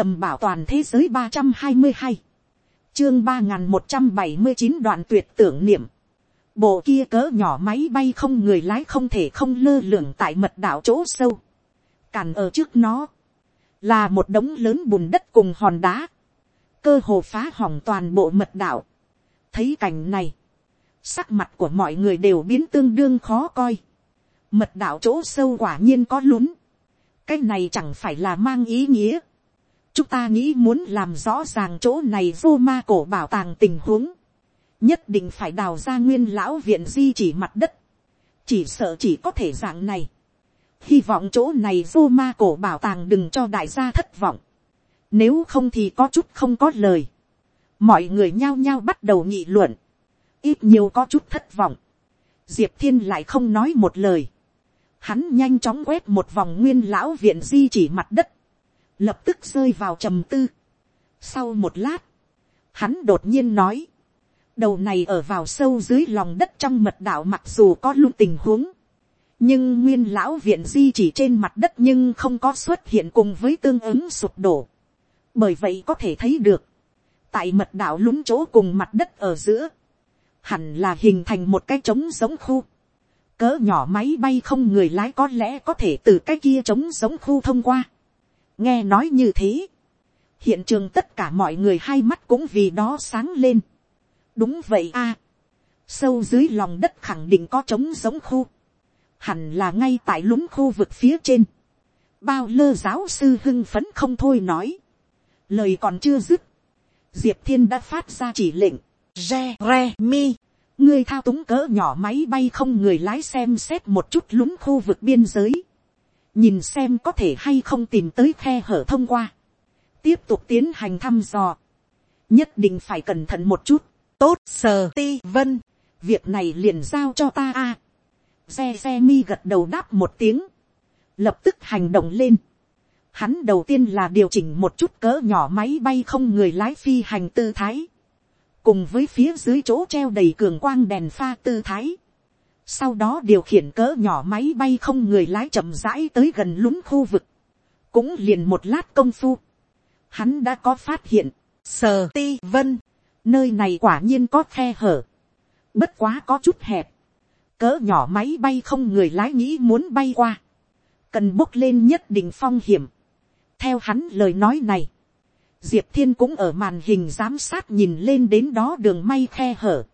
tầm bảo toàn thế giới ba trăm hai mươi hai, chương ba n g h n một trăm bảy mươi chín đoạn tuyệt tưởng niệm, bộ kia cỡ nhỏ máy bay không người lái không thể không lơ lửng tại mật đảo chỗ sâu, càn ở trước nó, là một đống lớn bùn đất cùng hòn đá, cơ hồ phá hỏng toàn bộ mật đảo. thấy cảnh này, sắc mặt của mọi người đều biến tương đương khó coi, mật đảo chỗ sâu quả nhiên có lún, cái này chẳng phải là mang ý nghĩa, chúng ta nghĩ muốn làm rõ ràng chỗ này vô ma cổ bảo tàng tình huống, nhất định phải đào ra nguyên lão viện di chỉ mặt đất, chỉ sợ chỉ có thể dạng này, hy vọng chỗ này vô ma cổ bảo tàng đừng cho đại gia thất vọng, nếu không thì có chút không có lời, mọi người nhao nhao bắt đầu nghị luận, ít nhiều có chút thất vọng, diệp thiên lại không nói một lời, hắn nhanh chóng quét một vòng nguyên lão viện di chỉ mặt đất, lập tức rơi vào trầm tư. Sau một lát, hắn đột nhiên nói, đầu này ở vào sâu dưới lòng đất trong mật đạo mặc dù có luôn tình huống, nhưng nguyên lão viện di chỉ trên mặt đất nhưng không có xuất hiện cùng với tương ứng sụp đổ. bởi vậy có thể thấy được, tại mật đạo lún chỗ cùng mặt đất ở giữa, hẳn là hình thành một cái trống giống khu. cỡ nhỏ máy bay không người lái có lẽ có thể từ cái kia trống giống khu thông qua nghe nói như thế, hiện trường tất cả mọi người hai mắt cũng vì đó sáng lên. đúng vậy a, sâu dưới lòng đất khẳng định có trống giống khu, hẳn là ngay tại lúng khu vực phía trên. bao lơ giáo sư hưng phấn không thôi nói, lời còn chưa dứt, diệp thiên đã phát ra chỉ lệnh, re re mi, ngươi thao túng cỡ nhỏ máy bay không người lái xem xét một chút lúng khu vực biên giới, nhìn xem có thể hay không tìm tới khe hở thông qua, tiếp tục tiến hành thăm dò, nhất định phải cẩn thận một chút, tốt sờ ti vân, việc này liền giao cho ta a, xe xe mi gật đầu đáp một tiếng, lập tức hành động lên, hắn đầu tiên là điều chỉnh một chút cỡ nhỏ máy bay không người lái phi hành tư thái, cùng với phía dưới chỗ treo đầy cường quang đèn pha tư thái, sau đó điều khiển cỡ nhỏ máy bay không người lái chậm rãi tới gần lún khu vực, cũng liền một lát công phu, hắn đã có phát hiện, sờ ti vân, nơi này quả nhiên có khe hở, bất quá có chút hẹp, cỡ nhỏ máy bay không người lái nghĩ muốn bay qua, cần bốc lên nhất định phong hiểm. theo hắn lời nói này, diệp thiên cũng ở màn hình giám sát nhìn lên đến đó đường may khe hở,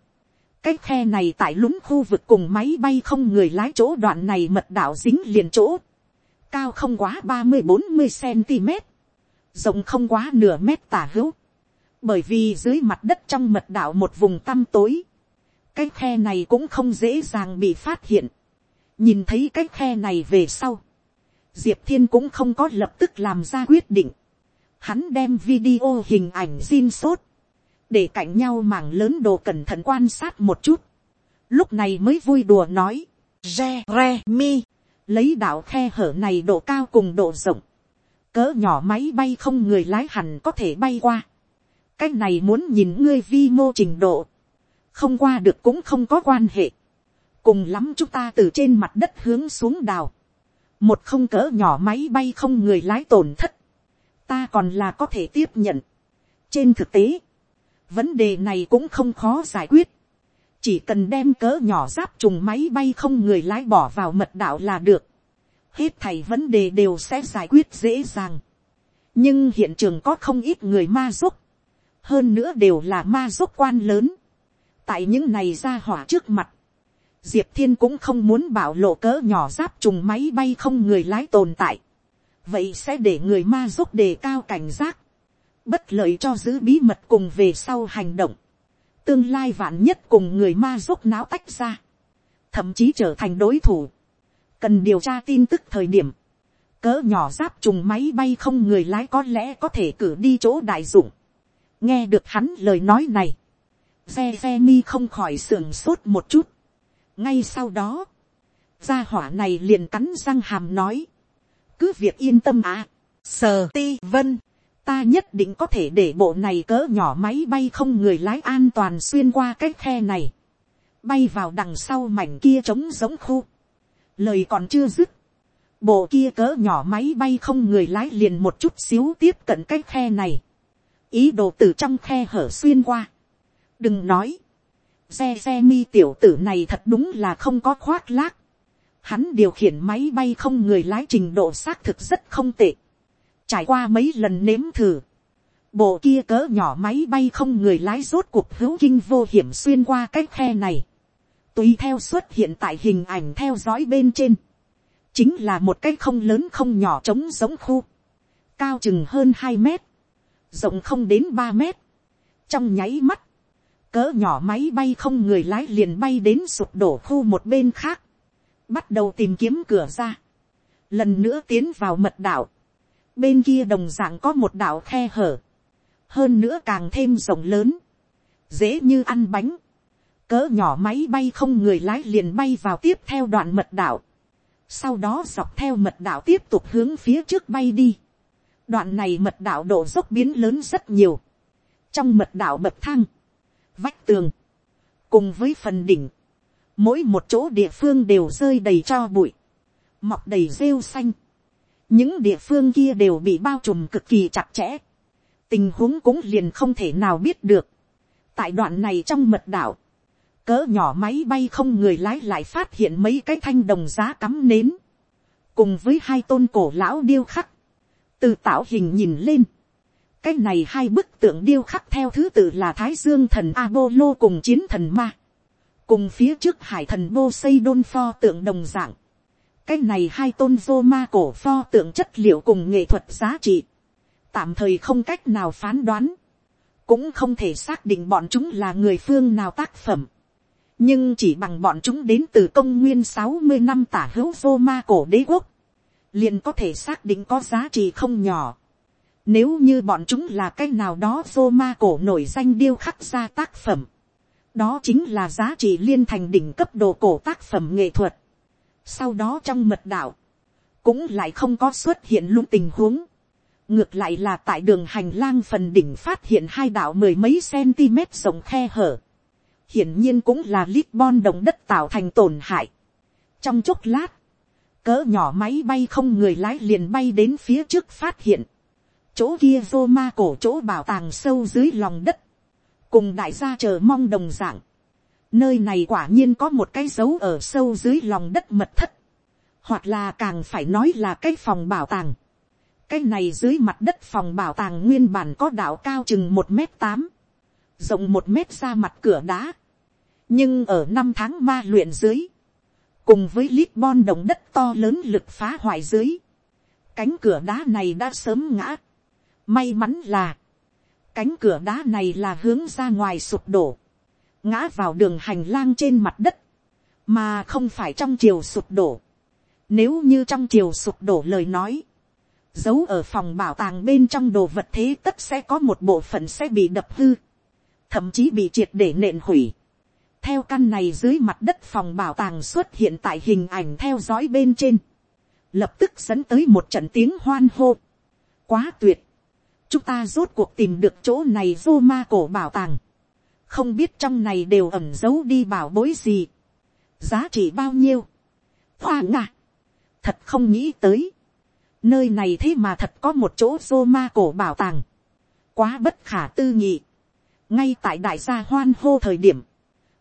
cái khe này tại lũng khu vực cùng máy bay không người lái chỗ đoạn này mật đảo dính liền chỗ, cao không quá ba mươi bốn mươi cm, rộng không quá nửa mét tả hữu, bởi vì dưới mặt đất trong mật đảo một vùng tăm tối, cái khe này cũng không dễ dàng bị phát hiện, nhìn thấy cái khe này về sau, diệp thiên cũng không có lập tức làm ra quyết định, hắn đem video hình ảnh xin sốt, để cạnh nhau mảng lớn đồ cẩn thận quan sát một chút, lúc này mới vui đùa nói, re re mi, lấy đạo khe hở này độ cao cùng độ rộng, cỡ nhỏ máy bay không người lái hẳn có thể bay qua, cái này muốn nhìn ngươi vi mô trình độ, không qua được cũng không có quan hệ, cùng lắm chúng ta từ trên mặt đất hướng xuống đào, một không cỡ nhỏ máy bay không người lái tổn thất, ta còn là có thể tiếp nhận. trên thực tế, Vấn đề này cũng không khó giải quyết. Chỉ cần đem cỡ nhỏ giáp trùng máy bay không người lái bỏ vào mật đạo là được. Hết thảy vấn đề đều sẽ giải quyết dễ dàng. Nhưng hiện trường có không ít người ma giúp. Hơn nữa đều là ma giúp quan lớn. Tại những này ra hỏa trước mặt. Diệp Thiên cũng không muốn bảo lộ cỡ nhỏ giáp trùng máy bay không người lái tồn tại. Vậy sẽ để người ma giúp đề cao cảnh giác bất lợi cho giữ bí mật cùng về sau hành động, tương lai vạn nhất cùng người ma dốc náo tách ra, thậm chí trở thành đối thủ, cần điều tra tin tức thời điểm, cỡ nhỏ giáp trùng máy bay không người lái có lẽ có thể cử đi chỗ đại dụng, nghe được hắn lời nói này, xe xe mi không khỏi sưởng sốt một chút, ngay sau đó, gia hỏa này liền cắn răng hàm nói, cứ việc yên tâm à, sờ ti vân, ta nhất định có thể để bộ này cỡ nhỏ máy bay không người lái an toàn xuyên qua cái khe này, bay vào đằng sau mảnh kia trống giống khu. Lời còn chưa dứt, bộ kia cỡ nhỏ máy bay không người lái liền một chút xíu tiếp cận cái khe này, ý đồ từ trong khe hở xuyên qua. đừng nói, xe xe mi tiểu tử này thật đúng là không có khoác lác, hắn điều khiển máy bay không người lái trình độ xác thực rất không tệ, trải qua mấy lần nếm thử, bộ kia cỡ nhỏ máy bay không người lái rốt cuộc hữu kinh vô hiểm xuyên qua cái khe này, tùy theo xuất hiện tại hình ảnh theo dõi bên trên, chính là một cái không lớn không nhỏ trống giống khu, cao chừng hơn hai mét, rộng không đến ba mét, trong nháy mắt, cỡ nhỏ máy bay không người lái liền bay đến sụp đổ khu một bên khác, bắt đầu tìm kiếm cửa ra, lần nữa tiến vào mật đảo, bên kia đồng dạng có một đảo khe hở, hơn nữa càng thêm rộng lớn, dễ như ăn bánh, cỡ nhỏ máy bay không người lái liền bay vào tiếp theo đoạn mật đảo, sau đó dọc theo mật đảo tiếp tục hướng phía trước bay đi. đoạn này mật đảo độ dốc biến lớn rất nhiều. trong mật đảo bậc thang, vách tường, cùng với phần đỉnh, mỗi một chỗ địa phương đều rơi đầy cho bụi, mọc đầy rêu xanh những địa phương kia đều bị bao trùm cực kỳ chặt chẽ. tình huống cũng liền không thể nào biết được. tại đoạn này trong mật đảo, cỡ nhỏ máy bay không người lái lại phát hiện mấy cái thanh đồng giá cắm nến, cùng với hai tôn cổ lão điêu khắc, từ tạo hình nhìn lên, cái này hai bức tượng điêu khắc theo thứ tự là thái dương thần Apollo cùng chiến thần ma, cùng phía trước hải thần bô xây đôn pho tượng đồng dạng, cái này hai tôn dô ma cổ pho tượng chất liệu cùng nghệ thuật giá trị, tạm thời không cách nào phán đoán, cũng không thể xác định bọn chúng là người phương nào tác phẩm nhưng chỉ bằng bọn chúng đến từ công nguyên sáu mươi năm tả hữu dô ma cổ đế quốc, liền có thể xác định có giá trị không nhỏ. Nếu như bọn chúng là cái nào đó dô ma cổ nổi danh điêu khắc ra tác phẩm, đó chính là giá trị liên thành đỉnh cấp đồ cổ tác phẩm nghệ thuật. Sau đó trong mật đạo, cũng lại không có xuất hiện luôn tình huống. Ngược lại là tại đường hành lang phần đỉnh phát hiện hai đạo mười mấy cm rộng khe hở hiển nhiên cũng là Lisbon động đất tạo thành tổn hại. Trong chốc lát, cỡ nhỏ máy bay không người lái liền bay đến phía trước phát hiện. Chỗ kia vô ma cổ chỗ bảo tàng sâu dưới lòng đất. Cùng đại gia chờ mong đồng dạng. Nơi này quả nhiên có một cái dấu ở sâu dưới lòng đất mật thất. Hoặc là càng phải nói là cái phòng bảo tàng. Cái này dưới mặt đất phòng bảo tàng nguyên bản có đảo cao chừng một m tám rộng một mét ra mặt cửa đá, nhưng ở năm tháng ma luyện dưới, cùng với Lisbon đồng đất to lớn lực phá hoại dưới, cánh cửa đá này đã sớm ngã. May mắn là, cánh cửa đá này là hướng ra ngoài sụp đổ, ngã vào đường hành lang trên mặt đất, mà không phải trong chiều sụp đổ. Nếu như trong chiều sụp đổ lời nói, giấu ở phòng bảo tàng bên trong đồ vật thế tất sẽ có một bộ phận sẽ bị đập hư thậm chí bị triệt để nện hủy. theo căn này dưới mặt đất phòng bảo tàng xuất hiện tại hình ảnh theo dõi bên trên, lập tức dẫn tới một trận tiếng hoan hô. quá tuyệt, chúng ta rốt cuộc tìm được chỗ này vô ma cổ bảo tàng, không biết trong này đều ẩm giấu đi bảo bối gì, giá trị bao nhiêu, hoa ngạ, thật không nghĩ tới, nơi này thế mà thật có một chỗ rô ma cổ bảo tàng, quá bất khả tư nghị, ngay tại đại gia hoan hô thời điểm,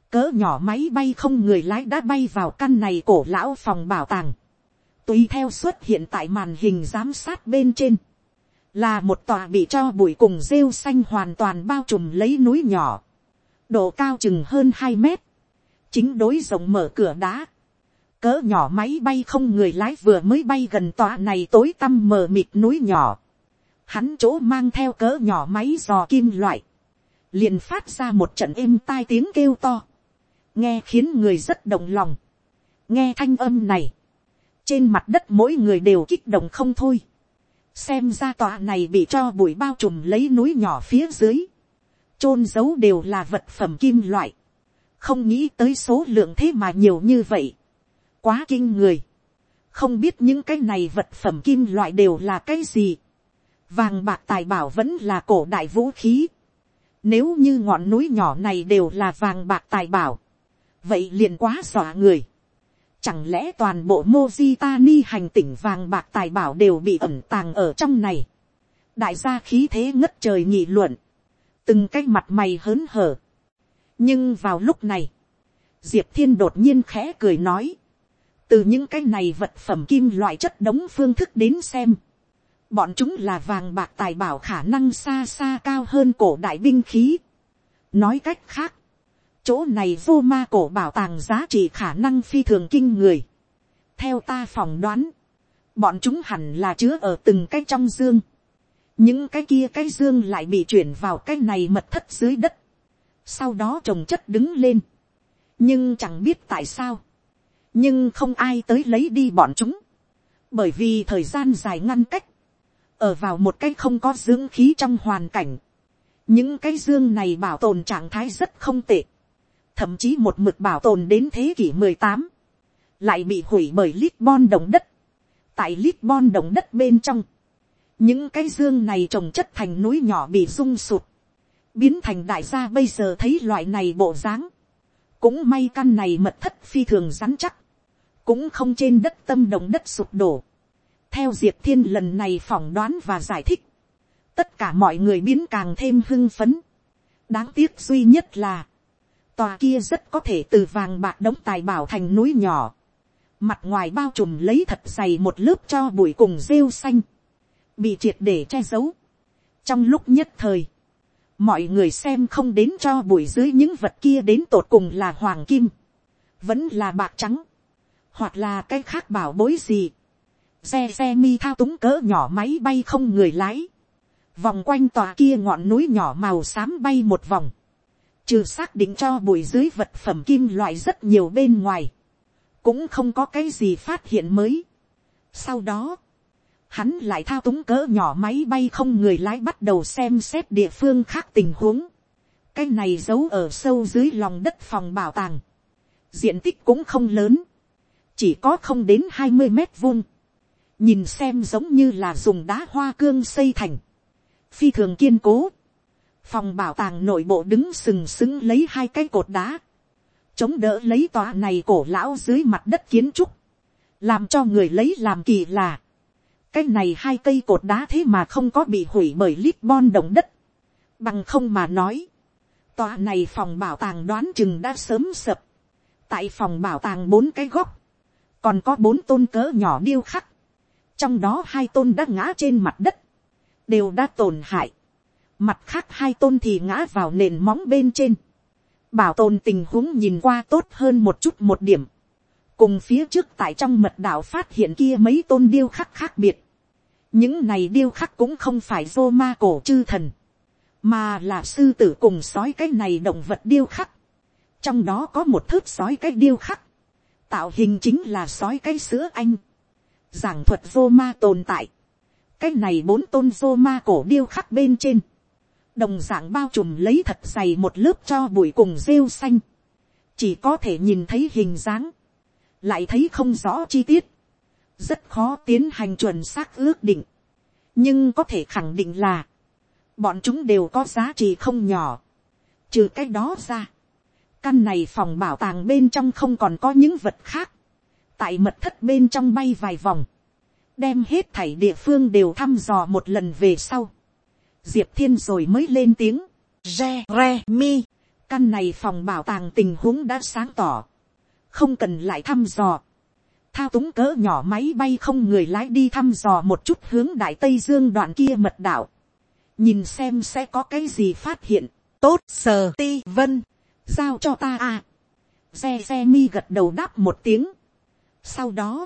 cỡ nhỏ máy bay không người lái đã bay vào căn này cổ lão phòng bảo tàng, tùy theo xuất hiện tại màn hình giám sát bên trên, là một tòa bị cho bụi cùng rêu xanh hoàn toàn bao trùm lấy núi nhỏ, độ cao chừng hơn hai mét, chính đối rộng mở cửa đá, cỡ nhỏ máy bay không người lái vừa mới bay gần tòa này tối tăm mờ mịt núi nhỏ, hắn chỗ mang theo cỡ nhỏ máy dò kim loại, liền phát ra một trận êm tai tiếng kêu to, nghe khiến người rất động lòng. nghe thanh âm này, trên mặt đất mỗi người đều kích động không thôi. xem ra tòa này bị cho bụi bao trùm lấy núi nhỏ phía dưới, chôn giấu đều là vật phẩm kim loại, không nghĩ tới số lượng thế mà nhiều như vậy, quá kinh người, không biết những cái này vật phẩm kim loại đều là cái gì, vàng bạc tài bảo vẫn là cổ đại vũ khí, nếu như ngọn núi nhỏ này đều là vàng bạc tài bảo. Vậy liền quá dọa người. Chẳng lẽ toàn bộ Mojitani hành tỉnh vàng bạc tài bảo đều bị ẩn tàng ở trong này. Đại gia khí thế ngất trời nghị luận. Từng cái mặt mày hớn hở. Nhưng vào lúc này. Diệp Thiên đột nhiên khẽ cười nói. Từ những cái này vật phẩm kim loại chất đống phương thức đến xem. Bọn chúng là vàng bạc tài bảo khả năng xa xa cao hơn cổ đại binh khí. Nói cách khác chỗ này vô ma cổ bảo tàng giá trị khả năng phi thường kinh người. theo ta phỏng đoán, bọn chúng hẳn là chứa ở từng cái trong dương những cái kia cái dương lại bị chuyển vào cái này mật thất dưới đất. sau đó trồng chất đứng lên. nhưng chẳng biết tại sao. nhưng không ai tới lấy đi bọn chúng. bởi vì thời gian dài ngăn cách. ở vào một cái không có dưỡng khí trong hoàn cảnh. những cái dương này bảo tồn trạng thái rất không tệ thậm chí một mực bảo tồn đến thế kỷ 18, lại bị hủy bởi Lisbon động đất. Tại Lisbon động đất bên trong, những cái dương này trồng chất thành núi nhỏ bị rung sụt, biến thành đại gia bây giờ thấy loại này bộ dáng. cũng may căn này mật thất phi thường rắn chắc, cũng không trên đất tâm động đất sụp đổ. theo diệp thiên lần này phỏng đoán và giải thích, tất cả mọi người biến càng thêm hưng phấn. đáng tiếc duy nhất là, Tòa kia rất có thể từ vàng bạc đống tài bảo thành núi nhỏ. Mặt ngoài bao trùm lấy thật dày một lớp cho bụi cùng rêu xanh. Bị triệt để che giấu. Trong lúc nhất thời. Mọi người xem không đến cho bụi dưới những vật kia đến tột cùng là hoàng kim. Vẫn là bạc trắng. Hoặc là cái khác bảo bối gì. Xe xe mi thao túng cỡ nhỏ máy bay không người lái. Vòng quanh tòa kia ngọn núi nhỏ màu xám bay một vòng trừ xác định cho bụi dưới vật phẩm kim loại rất nhiều bên ngoài, cũng không có cái gì phát hiện mới. Sau đó, hắn lại thao túng cỡ nhỏ máy bay không người lái bắt đầu xem xét địa phương khác tình huống. cái này giấu ở sâu dưới lòng đất phòng bảo tàng. diện tích cũng không lớn, chỉ có không đến hai mươi mét vuông. nhìn xem giống như là dùng đá hoa cương xây thành, phi thường kiên cố phòng bảo tàng nội bộ đứng sừng sững lấy hai cái cột đá, chống đỡ lấy tòa này cổ lão dưới mặt đất kiến trúc, làm cho người lấy làm kỳ là, cái này hai cây cột đá thế mà không có bị hủy bởi Lisbon động đất, bằng không mà nói, tòa này phòng bảo tàng đoán chừng đã sớm sập, tại phòng bảo tàng bốn cái góc, còn có bốn tôn cỡ nhỏ điêu khắc, trong đó hai tôn đã ngã trên mặt đất, đều đã tổn hại, Mặt khác hai tôn thì ngã vào nền móng bên trên. Bảo tồn tình huống nhìn qua tốt hơn một chút một điểm. Cùng phía trước tại trong mật đảo phát hiện kia mấy tôn điêu khắc khác biệt. Những này điêu khắc cũng không phải vô ma cổ chư thần. Mà là sư tử cùng sói cái này động vật điêu khắc. Trong đó có một thước sói cái điêu khắc. Tạo hình chính là sói cái sữa anh. Giảng thuật vô ma tồn tại. Cái này bốn tôn vô ma cổ điêu khắc bên trên đồng dạng bao trùm lấy thật dày một lớp cho bụi cùng rêu xanh, chỉ có thể nhìn thấy hình dáng, lại thấy không rõ chi tiết, rất khó tiến hành chuẩn xác ước định, nhưng có thể khẳng định là, bọn chúng đều có giá trị không nhỏ, trừ cái đó ra, căn này phòng bảo tàng bên trong không còn có những vật khác, tại mật thất bên trong bay vài vòng, đem hết thảy địa phương đều thăm dò một lần về sau, diệp thiên rồi mới lên tiếng, re re mi, căn này phòng bảo tàng tình huống đã sáng tỏ, không cần lại thăm dò, thao túng cỡ nhỏ máy bay không người lái đi thăm dò một chút hướng đại tây dương đoạn kia mật đảo, nhìn xem sẽ có cái gì phát hiện, tốt sờ ti vân, giao cho ta à, xe xe mi gật đầu đáp một tiếng, sau đó,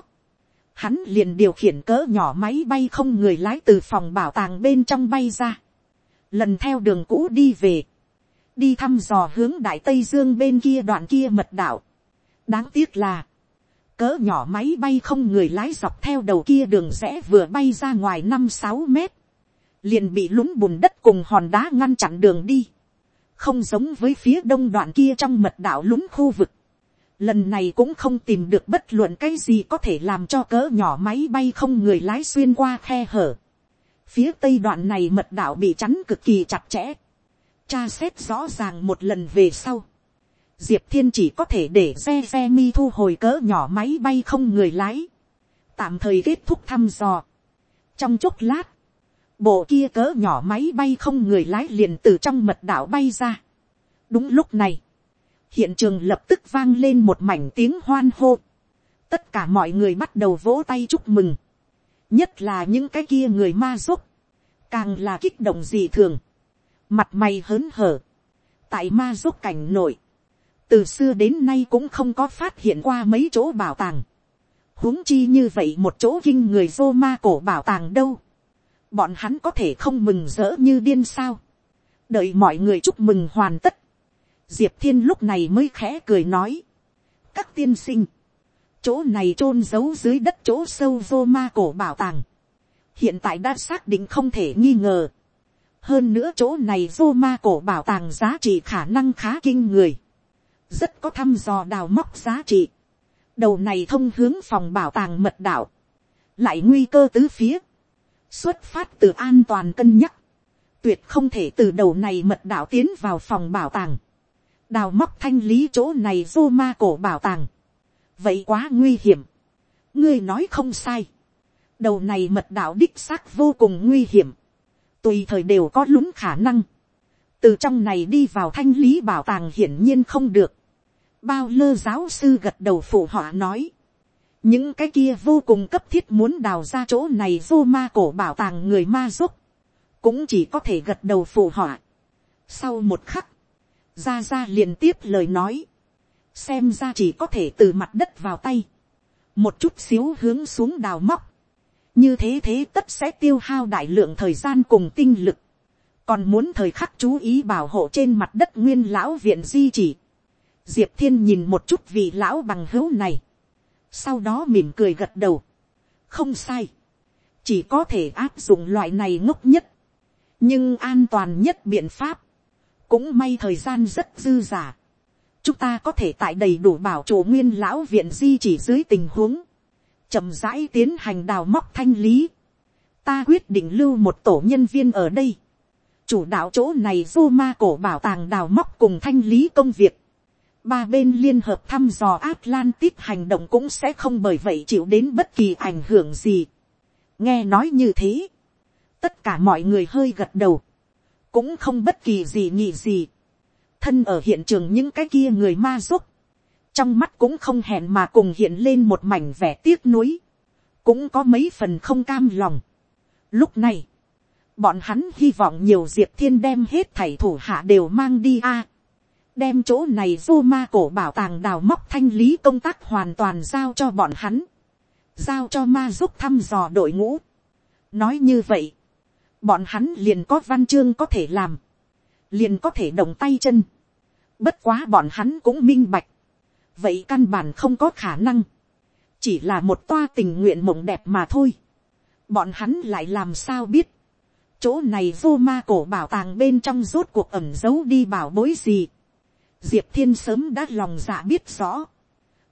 hắn liền điều khiển cỡ nhỏ máy bay không người lái từ phòng bảo tàng bên trong bay ra. Lần theo đường cũ đi về, đi thăm dò hướng đại tây dương bên kia đoạn kia mật đảo. đáng tiếc là, cỡ nhỏ máy bay không người lái dọc theo đầu kia đường rẽ vừa bay ra ngoài năm sáu mét, liền bị lún bùn đất cùng hòn đá ngăn chặn đường đi, không giống với phía đông đoạn kia trong mật đảo lún khu vực. Lần này cũng không tìm được bất luận cái gì có thể làm cho cỡ nhỏ máy bay không người lái xuyên qua khe hở. Phía tây đoạn này mật đạo bị chắn cực kỳ chặt chẽ, tra xét rõ ràng một lần về sau, diệp thiên chỉ có thể để xe xe mi thu hồi cỡ nhỏ máy bay không người lái, tạm thời kết thúc thăm dò. trong chốc lát, bộ kia cỡ nhỏ máy bay không người lái liền từ trong mật đảo bay ra. đúng lúc này, hiện trường lập tức vang lên một mảnh tiếng hoan hô. tất cả mọi người bắt đầu vỗ tay chúc mừng. nhất là những cái kia người ma giúp, càng là kích động gì thường, mặt mày hớn hở, tại ma giúp cảnh nội, từ xưa đến nay cũng không có phát hiện qua mấy chỗ bảo tàng, huống chi như vậy một chỗ kinh người vô ma cổ bảo tàng đâu, bọn hắn có thể không mừng rỡ như điên sao, đợi mọi người chúc mừng hoàn tất, diệp thiên lúc này mới khẽ cười nói, các tiên sinh, chỗ này chôn giấu dưới đất chỗ sâu vô ma cổ bảo tàng, hiện tại đã xác định không thể nghi ngờ. hơn nữa chỗ này vô ma cổ bảo tàng giá trị khả năng khá kinh người, rất có thăm dò đào móc giá trị. đầu này thông hướng phòng bảo tàng mật đạo, lại nguy cơ tứ phía, xuất phát từ an toàn cân nhắc, tuyệt không thể từ đầu này mật đạo tiến vào phòng bảo tàng, đào móc thanh lý chỗ này vô ma cổ bảo tàng, vậy quá nguy hiểm, ngươi nói không sai, đầu này mật đạo đích xác vô cùng nguy hiểm, tùy thời đều có lúng khả năng, từ trong này đi vào thanh lý bảo tàng hiển nhiên không được, bao lơ giáo sư gật đầu phụ họa nói, những cái kia vô cùng cấp thiết muốn đào ra chỗ này vô ma cổ bảo tàng người ma giúp, cũng chỉ có thể gật đầu phụ họa. sau một khắc, ra ra liền tiếp lời nói, xem ra chỉ có thể từ mặt đất vào tay, một chút xíu hướng xuống đào móc, như thế thế tất sẽ tiêu hao đại lượng thời gian cùng tinh lực, còn muốn thời khắc chú ý bảo hộ trên mặt đất nguyên lão viện di chỉ diệp thiên nhìn một chút vị lão bằng hữu này, sau đó mỉm cười gật đầu, không sai, chỉ có thể áp dụng loại này ngốc nhất, nhưng an toàn nhất biện pháp, cũng may thời gian rất dư giả, chúng ta có thể tại đầy đủ bảo chủ nguyên lão viện di chỉ dưới tình huống, chậm rãi tiến hành đào móc thanh lý. Ta quyết định lưu một tổ nhân viên ở đây. Chủ đạo chỗ này vô ma cổ bảo tàng đào móc cùng thanh lý công việc. Ba bên liên hợp thăm dò Atlantis hành động cũng sẽ không bởi vậy chịu đến bất kỳ ảnh hưởng gì. Nghe nói như thế. Tất cả mọi người hơi gật đầu. Cũng không bất kỳ gì nghĩ gì. Thân ở hiện trường những cái kia người ma giúp trong mắt cũng không hẹn mà cùng hiện lên một mảnh vẻ tiếc nuối, cũng có mấy phần không cam lòng. Lúc này, bọn hắn hy vọng nhiều diệp thiên đem hết thảy thủ hạ đều mang đi a, đem chỗ này vô ma cổ bảo tàng đào móc thanh lý công tác hoàn toàn giao cho bọn hắn, giao cho ma giúp thăm dò đội ngũ. nói như vậy, bọn hắn liền có văn chương có thể làm, liền có thể động tay chân. bất quá bọn hắn cũng minh bạch, vậy căn bản không có khả năng, chỉ là một toa tình nguyện mộng đẹp mà thôi. bọn hắn lại làm sao biết, chỗ này vô ma cổ bảo tàng bên trong rốt cuộc ẩm giấu đi bảo bối gì diệp thiên sớm đã lòng dạ biết rõ,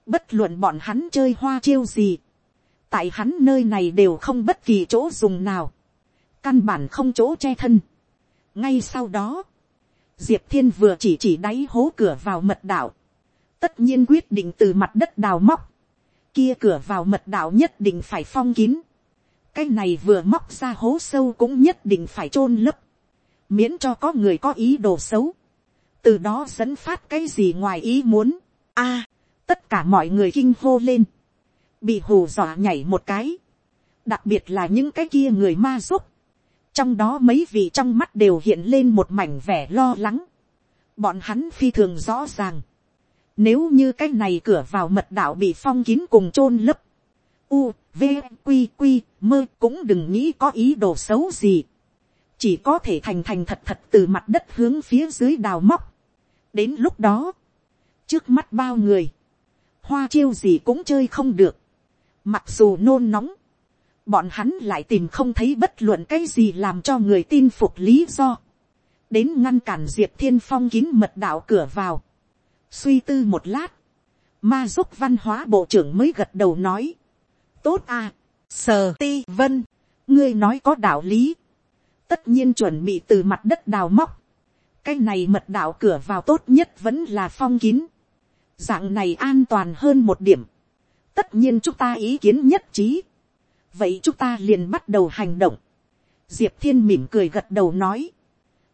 bất luận bọn hắn chơi hoa chiêu gì, tại hắn nơi này đều không bất kỳ chỗ dùng nào, căn bản không chỗ che thân. ngay sau đó, diệp thiên vừa chỉ chỉ đáy hố cửa vào mật đạo, tất nhiên quyết định từ mặt đất đào móc, kia cửa vào mật đạo nhất định phải phong kín, cái này vừa móc ra hố sâu cũng nhất định phải chôn lấp, miễn cho có người có ý đồ xấu, từ đó dẫn phát cái gì ngoài ý muốn, a, tất cả mọi người kinh hô lên, bị hù dọa nhảy một cái, đặc biệt là những cái kia người ma giúp, trong đó mấy vị trong mắt đều hiện lên một mảnh vẻ lo lắng, bọn hắn phi thường rõ ràng, nếu như cái này cửa vào mật đạo bị phong kín cùng chôn lấp. U, V, q q mơ cũng đừng nghĩ có ý đồ xấu gì. Chỉ có thể thành thành thật thật từ mặt đất hướng phía dưới đào móc. Đến lúc đó, trước mắt bao người, hoa chiêu gì cũng chơi không được. Mặc dù nôn nóng, bọn hắn lại tìm không thấy bất luận cái gì làm cho người tin phục lý do. Đến ngăn cản Diệp Thiên Phong kín mật đạo cửa vào suy tư một lát, ma giúp văn hóa bộ trưởng mới gật đầu nói, tốt à, sờ ti vân, ngươi nói có đạo lý, tất nhiên chuẩn bị từ mặt đất đào móc, cái này mật đạo cửa vào tốt nhất vẫn là phong kín, dạng này an toàn hơn một điểm, tất nhiên chúng ta ý kiến nhất trí, vậy chúng ta liền bắt đầu hành động, diệp thiên mỉm cười gật đầu nói.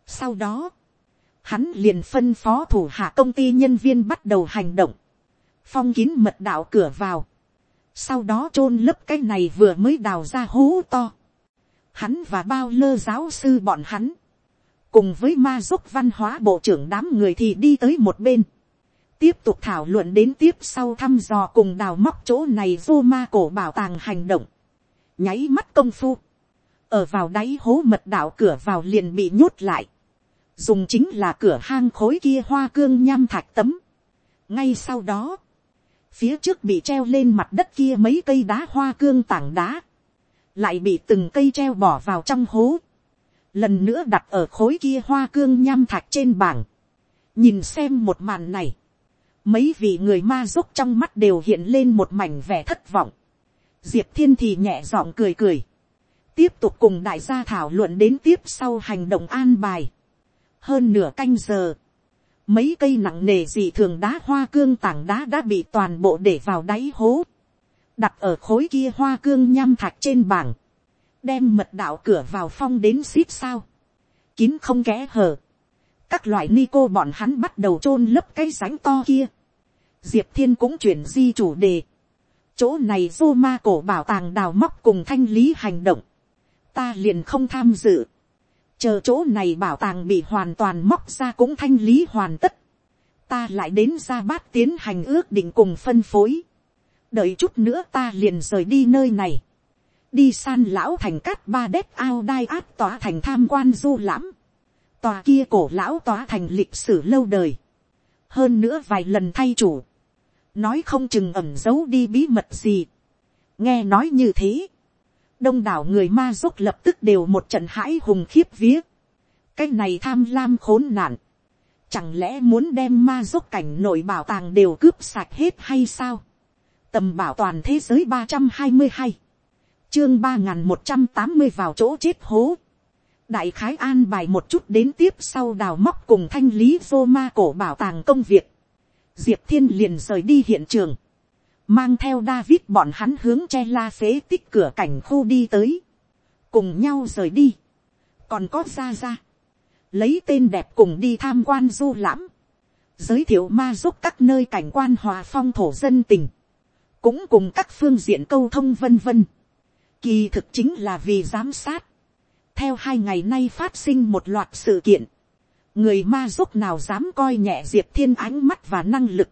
sau đó, hắn liền phân phó thủ hạ công ty nhân viên bắt đầu hành động, phong kín mật đạo cửa vào, sau đó chôn lấp cái này vừa mới đào ra hố to, hắn và bao lơ giáo sư bọn hắn, cùng với ma giúp văn hóa bộ trưởng đám người thì đi tới một bên, tiếp tục thảo luận đến tiếp sau thăm dò cùng đào móc chỗ này vô ma cổ bảo tàng hành động, nháy mắt công phu, ở vào đáy hố mật đạo cửa vào liền bị nhốt lại, dùng chính là cửa hang khối kia hoa cương nham thạch tấm. ngay sau đó, phía trước bị treo lên mặt đất kia mấy cây đá hoa cương tảng đá, lại bị từng cây treo bỏ vào trong hố, lần nữa đặt ở khối kia hoa cương nham thạch trên bảng, nhìn xem một màn này, mấy vị người ma giúp trong mắt đều hiện lên một mảnh vẻ thất vọng, diệp thiên thì nhẹ giọng cười cười, tiếp tục cùng đại gia thảo luận đến tiếp sau hành động an bài, hơn nửa canh giờ, mấy cây nặng nề gì thường đá hoa cương tảng đá đã bị toàn bộ để vào đáy hố, đặt ở khối kia hoa cương nham thạch trên bảng, đem mật đạo cửa vào phong đến xít sao, kín không kẽ hở, các loại ni cô bọn hắn bắt đầu chôn lấp cái sánh to kia, diệp thiên cũng chuyển di chủ đề, chỗ này vô ma cổ bảo tàng đào móc cùng thanh lý hành động, ta liền không tham dự, chờ chỗ này bảo tàng bị hoàn toàn móc ra cũng thanh lý hoàn tất, ta lại đến ra bát tiến hành ước định cùng phân phối, đợi chút nữa ta liền rời đi nơi này, đi san lão thành cát ba đét ao đai át tỏa thành tham quan du lãm, tòa kia cổ lão tỏa thành lịch sử lâu đời, hơn nữa vài lần thay chủ, nói không chừng ẩm giấu đi bí mật gì, nghe nói như thế, đông đảo người ma dốc lập tức đều một trận hãi hùng khiếp vía, cái này tham lam khốn nạn, chẳng lẽ muốn đem ma dốc cảnh nội bảo tàng đều cướp sạch hết hay sao, tầm bảo toàn thế giới ba trăm hai mươi hai, chương ba n g h n một trăm tám mươi vào chỗ chết hố, đại khái an bài một chút đến tiếp sau đào móc cùng thanh lý vô ma cổ bảo tàng công việc, diệp thiên liền rời đi hiện trường, mang theo David bọn hắn hướng che la phế tích cửa cảnh khu đi tới, cùng nhau rời đi, còn có ra ra, lấy tên đẹp cùng đi tham quan du lãm, giới thiệu ma giúp các nơi cảnh quan hòa phong thổ dân tình, cũng cùng các phương diện câu thông vân vân. Kỳ thực chính là vì giám sát. Theo hai ngày nay phát sinh một loạt sự kiện. Người ma giúp nào dám coi nhẹ Diệp Thiên ánh mắt và năng lực.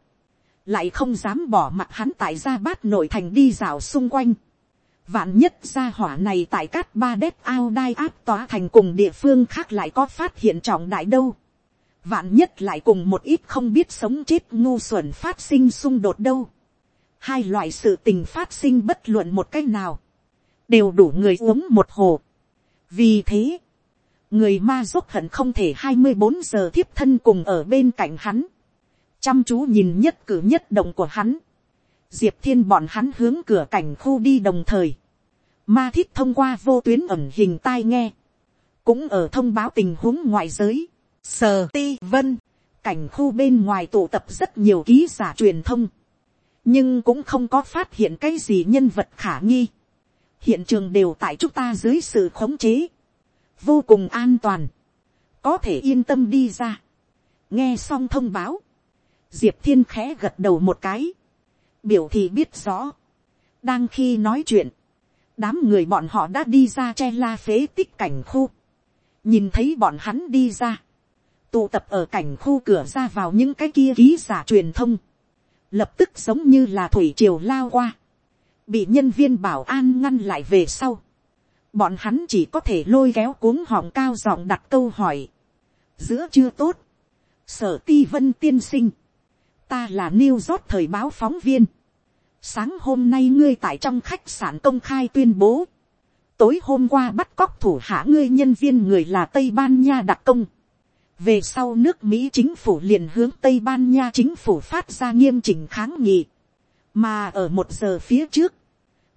Lại không dám bỏ mặt hắn tại gia bát nội thành đi dạo xung quanh. Vạn nhất gia hỏa này tại cát ba đét ao đai áp tỏa thành cùng địa phương khác lại có phát hiện trọng đại đâu. Vạn nhất lại cùng một ít không biết sống chết ngu xuẩn phát sinh xung đột đâu hai loại sự tình phát sinh bất luận một cách nào, đều đủ người uống một hồ. vì thế, người ma giúp hận không thể hai mươi bốn giờ thiếp thân cùng ở bên cạnh hắn, chăm chú nhìn nhất cử nhất động của hắn, diệp thiên bọn hắn hướng cửa cảnh khu đi đồng thời, ma thiết thông qua vô tuyến ẩm hình tai nghe, cũng ở thông báo tình huống ngoại giới, sờ ti vân, cảnh khu bên ngoài tụ tập rất nhiều ký giả truyền thông, nhưng cũng không có phát hiện cái gì nhân vật khả nghi. hiện trường đều tại chúng ta dưới sự khống chế, vô cùng an toàn, có thể yên tâm đi ra. nghe xong thông báo, diệp thiên khẽ gật đầu một cái, biểu thì biết rõ, đang khi nói chuyện, đám người bọn họ đã đi ra che la phế tích cảnh khu, nhìn thấy bọn hắn đi ra, tụ tập ở cảnh khu cửa ra vào những cái kia ký giả truyền thông, lập tức giống như là thủy triều lao qua, bị nhân viên bảo an ngăn lại về sau, bọn hắn chỉ có thể lôi kéo cuống họng cao giọng đặt câu hỏi, giữa chưa tốt, sở ti vân tiên sinh, ta là New York thời báo phóng viên, sáng hôm nay ngươi tại trong khách sạn công khai tuyên bố, tối hôm qua bắt cóc thủ hạ ngươi nhân viên người là tây ban nha đặc công, về sau nước mỹ chính phủ liền hướng tây ban nha chính phủ phát ra nghiêm chỉnh kháng nghị, mà ở một giờ phía trước,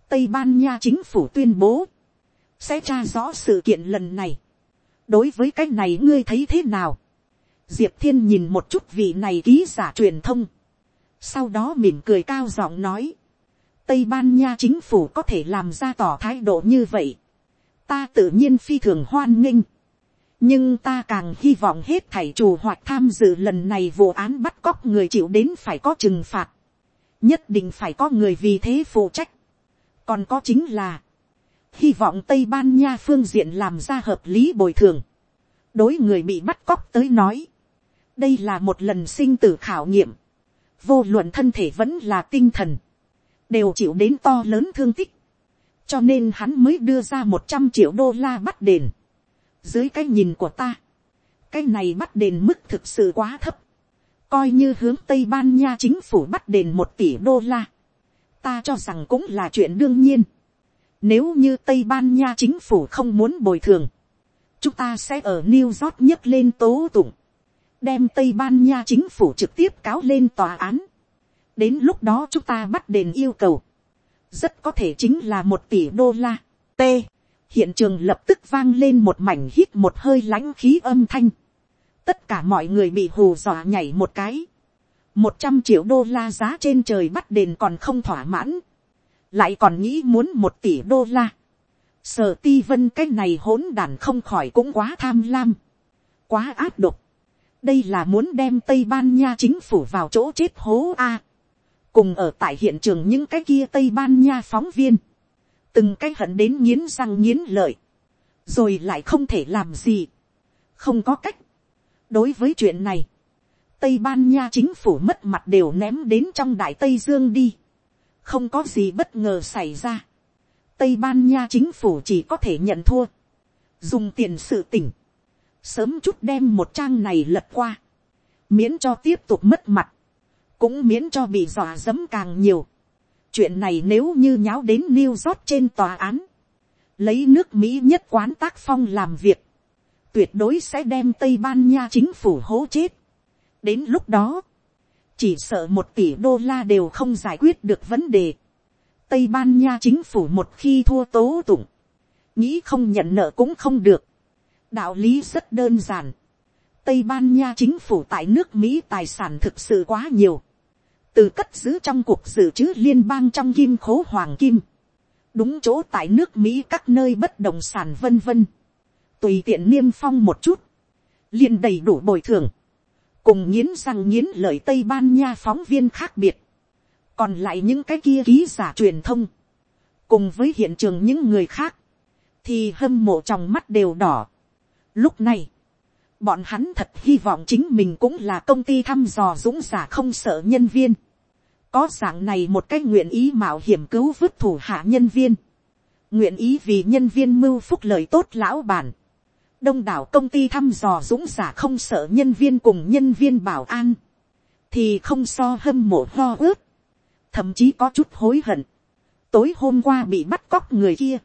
tây ban nha chính phủ tuyên bố, sẽ tra rõ sự kiện lần này. đối với cái này ngươi thấy thế nào, diệp thiên nhìn một chút vị này ký giả truyền thông, sau đó mỉm cười cao giọng nói, tây ban nha chính phủ có thể làm ra tỏ thái độ như vậy, ta tự nhiên phi thường hoan nghênh, nhưng ta càng hy vọng hết thảy chủ hoạt tham dự lần này vụ án bắt cóc người chịu đến phải có trừng phạt, nhất định phải có người vì thế phụ trách, còn có chính là, hy vọng tây ban nha phương diện làm ra hợp lý bồi thường, đối người bị bắt cóc tới nói, đây là một lần sinh tử khảo nghiệm, vô luận thân thể vẫn là tinh thần, đều chịu đến to lớn thương tích, cho nên hắn mới đưa ra một trăm triệu đô la bắt đền dưới cái nhìn của ta, cái này bắt đền mức thực sự quá thấp, coi như hướng tây ban nha chính phủ bắt đền một tỷ đô la, ta cho rằng cũng là chuyện đương nhiên. Nếu như tây ban nha chính phủ không muốn bồi thường, chúng ta sẽ ở new york nhấc lên tố tụng, đem tây ban nha chính phủ trực tiếp cáo lên tòa án. đến lúc đó chúng ta bắt đền yêu cầu, rất có thể chính là một tỷ đô la. t, hiện trường lập tức vang lên một mảnh hít một hơi lãnh khí âm thanh. tất cả mọi người bị hù dọa nhảy một cái. một trăm triệu đô la giá trên trời bắt đền còn không thỏa mãn. lại còn nghĩ muốn một tỷ đô la. sở ti vân cái này hỗn đàn không khỏi cũng quá tham lam. quá áp độc. đây là muốn đem tây ban nha chính phủ vào chỗ chết hố a cùng ở tại hiện trường những cái kia tây ban nha phóng viên, từng cái hận đến nghiến răng nghiến lợi, rồi lại không thể làm gì, không có cách. đối với chuyện này, tây ban nha chính phủ mất mặt đều ném đến trong đại tây dương đi, không có gì bất ngờ xảy ra. tây ban nha chính phủ chỉ có thể nhận thua, dùng tiền sự tỉnh, sớm chút đem một trang này lật qua, miễn cho tiếp tục mất mặt cũng miễn cho bị dọa dẫm càng nhiều chuyện này nếu như nháo đến New York trên tòa án, lấy nước mỹ nhất quán tác phong làm việc, tuyệt đối sẽ đem tây ban nha chính phủ hố chết. đến lúc đó, chỉ sợ một tỷ đô la đều không giải quyết được vấn đề. tây ban nha chính phủ một khi thua tố tụng, nghĩ không nhận nợ cũng không được. đạo lý rất đơn giản. Tây Ban Nha chính phủ tại nước Mỹ tài sản thực sự quá nhiều từ cất giữ trong cuộc dự trữ liên bang trong kim khố hoàng kim, đúng chỗ tại nước mỹ các nơi bất động sản vân vân, tùy tiện niêm phong một chút, liền đầy đủ bồi thường, cùng nghiến răng nghiến lời tây ban nha phóng viên khác biệt, còn lại những cái kia ký giả truyền thông, cùng với hiện trường những người khác, thì hâm mộ trong mắt đều đỏ. Lúc này, bọn hắn thật hy vọng chính mình cũng là công ty thăm dò dũng giả không sợ nhân viên có dạng này một cái nguyện ý mạo hiểm cứu vứt thủ hạ nhân viên, nguyện ý vì nhân viên mưu phúc lợi tốt lão bản, đông đảo công ty thăm dò dũng giả không sợ nhân viên cùng nhân viên bảo an, thì không so hâm mộ ho ướt, thậm chí có chút hối hận, tối hôm qua bị bắt cóc người kia,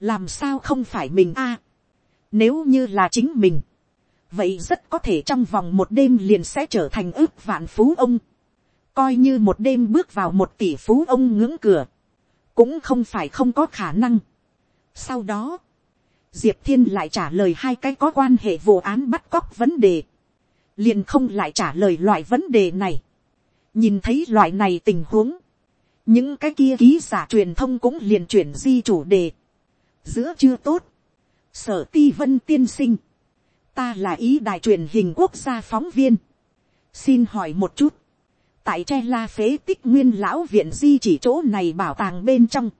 làm sao không phải mình a, nếu như là chính mình, vậy rất có thể trong vòng một đêm liền sẽ trở thành ước vạn phú ông, coi như một đêm bước vào một tỷ phú ông ngưỡng cửa, cũng không phải không có khả năng. Sau đó, diệp thiên lại trả lời hai cái có quan hệ vụ án bắt cóc vấn đề, liền không lại trả lời loại vấn đề này. nhìn thấy loại này tình huống, những cái kia ký giả truyền thông cũng liền chuyển di chủ đề. giữa chưa tốt, sở ti vân tiên sinh, ta là ý đài truyền hình quốc gia phóng viên, xin hỏi một chút, tại tre la phế tích nguyên lão viện di chỉ chỗ này bảo tàng bên trong,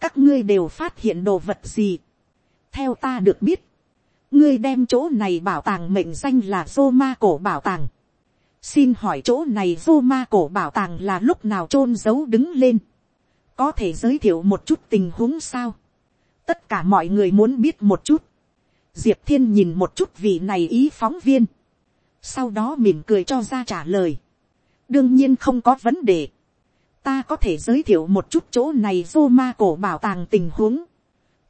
các ngươi đều phát hiện đồ vật gì. theo ta được biết, ngươi đem chỗ này bảo tàng mệnh danh là Roma cổ bảo tàng. xin hỏi chỗ này Roma cổ bảo tàng là lúc nào chôn giấu đứng lên. có thể giới thiệu một chút tình huống sao. tất cả mọi người muốn biết một chút. diệp thiên nhìn một chút vị này ý phóng viên. sau đó mỉm cười cho ra trả lời đương nhiên không có vấn đề. ta có thể giới thiệu một chút chỗ này vô ma cổ bảo tàng tình huống.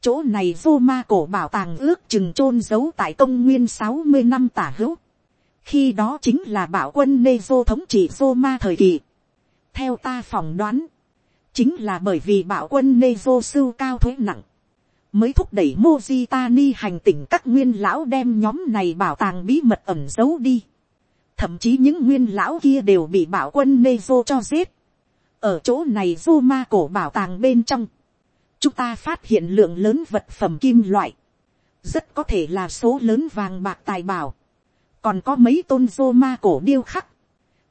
chỗ này vô ma cổ bảo tàng ước chừng chôn giấu tại công nguyên sáu mươi năm tả hữu. khi đó chính là bảo quân nê vô thống trị vô ma thời kỳ. theo ta phỏng đoán, chính là bởi vì bảo quân nê vô sưu cao thuế nặng mới thúc đẩy Mojitani hành tỉnh các nguyên lão đem nhóm này bảo tàng bí mật ẩn giấu đi thậm chí những nguyên lão kia đều bị bảo quân nê vô cho giết. ở chỗ này vô ma cổ bảo tàng bên trong, chúng ta phát hiện lượng lớn vật phẩm kim loại, rất có thể là số lớn vàng bạc tài bảo, còn có mấy tôn vô ma cổ điêu khắc,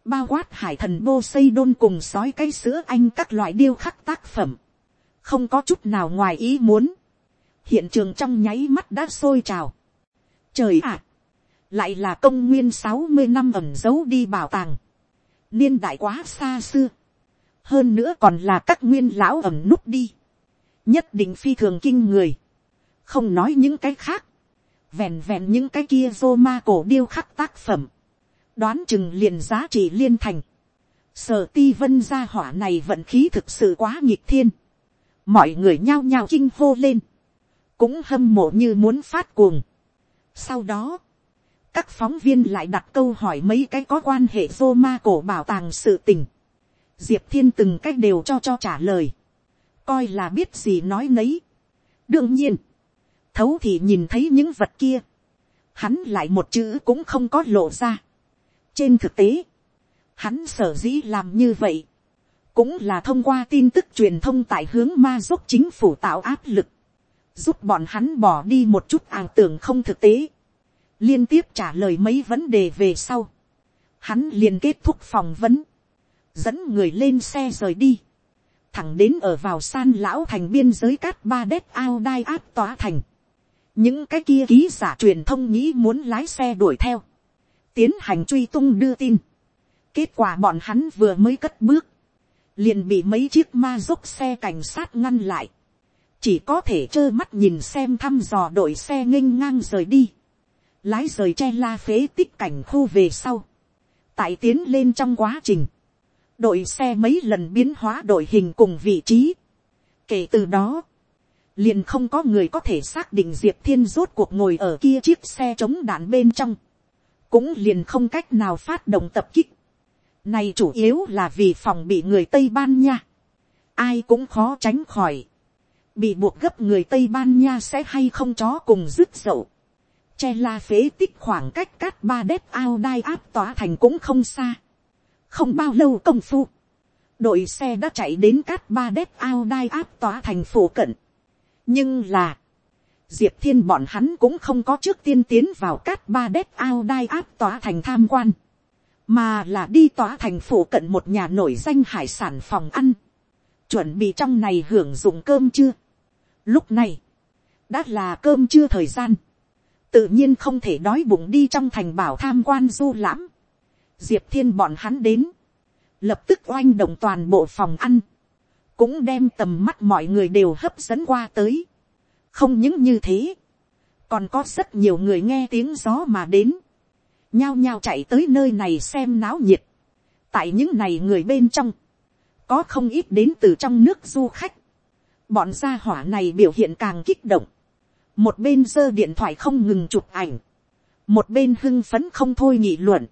bao quát hải thần bô xây đôn cùng sói cây sữa anh các loại điêu khắc tác phẩm, không có chút nào ngoài ý muốn, hiện trường trong nháy mắt đã sôi trào. Trời ạ, lại là công nguyên sáu mươi năm ẩm giấu đi bảo tàng, niên đại quá xa xưa, hơn nữa còn là các nguyên lão ẩm núp đi, nhất định phi thường kinh người, không nói những cái khác, vẹn vẹn những cái kia vô ma cổ điêu khắc tác phẩm, đoán chừng liền giá trị liên thành, sở ti vân gia hỏa này vận khí thực sự quá nhịp thiên, mọi người nhao nhao kinh hô lên, cũng hâm mộ như muốn phát cuồng. Sau đó, các phóng viên lại đặt câu hỏi mấy cái có quan hệ vô ma cổ bảo tàng sự tình. Diệp thiên từng cách đều cho cho trả lời, coi là biết gì nói nấy. đương nhiên, thấu thì nhìn thấy những vật kia, hắn lại một chữ cũng không có lộ ra. trên thực tế, hắn sở dĩ làm như vậy, cũng là thông qua tin tức truyền thông tại hướng ma giúp chính phủ tạo áp lực, giúp bọn hắn bỏ đi một chút ảo tưởng không thực tế, liên tiếp trả lời mấy vấn đề về sau, hắn liền kết thúc phỏng vấn, dẫn người lên xe rời đi, thẳng đến ở vào san lão thành biên giới cát ba đét ao đai áp tỏa thành, những cái kia ký giả truyền thông nghĩ muốn lái xe đuổi theo, tiến hành truy tung đưa tin, kết quả bọn hắn vừa mới cất bước, liền bị mấy chiếc ma dốc xe cảnh sát ngăn lại, chỉ có thể trơ mắt nhìn xem thăm dò đội xe nghênh ngang rời đi, lái rời che la phế tích cảnh khu về sau, tại tiến lên trong quá trình, đội xe mấy lần biến hóa đội hình cùng vị trí, kể từ đó, liền không có người có thể xác định diệp thiên rốt cuộc ngồi ở kia chiếc xe chống đạn bên trong, cũng liền không cách nào phát động tập kích, này chủ yếu là vì phòng bị người Tây Ban Nha. Ai cũng khó tránh khỏi. Bị buộc gấp người Tây Ban Nha sẽ hay không chó cùng dứt dậu. Che la phế tích khoảng cách cát ba đét ao đai áp tỏa thành cũng không xa. Không bao lâu công phu. Đội xe đã chạy đến cát ba đét ao đai áp tỏa thành phủ cận. Nhưng là. Diệp thiên bọn hắn cũng không có trước tiên tiến vào cát ba đét ao đai áp tỏa thành tham quan mà là đi tỏa thành phủ cận một nhà nổi danh hải sản phòng ăn, chuẩn bị trong này hưởng dụng cơm chưa. Lúc này, đã là cơm chưa thời gian, tự nhiên không thể đói bụng đi trong thành bảo tham quan du lãm. Diệp thiên bọn hắn đến, lập tức oanh động toàn bộ phòng ăn, cũng đem tầm mắt mọi người đều hấp dẫn qua tới. không những như thế, còn có rất nhiều người nghe tiếng gió mà đến, nhao nhao chạy tới nơi này xem náo nhiệt. tại những này người bên trong, có không ít đến từ trong nước du khách. bọn gia hỏa này biểu hiện càng kích động một bên giơ điện thoại không ngừng chụp ảnh. một bên hưng phấn không thôi nghị luận.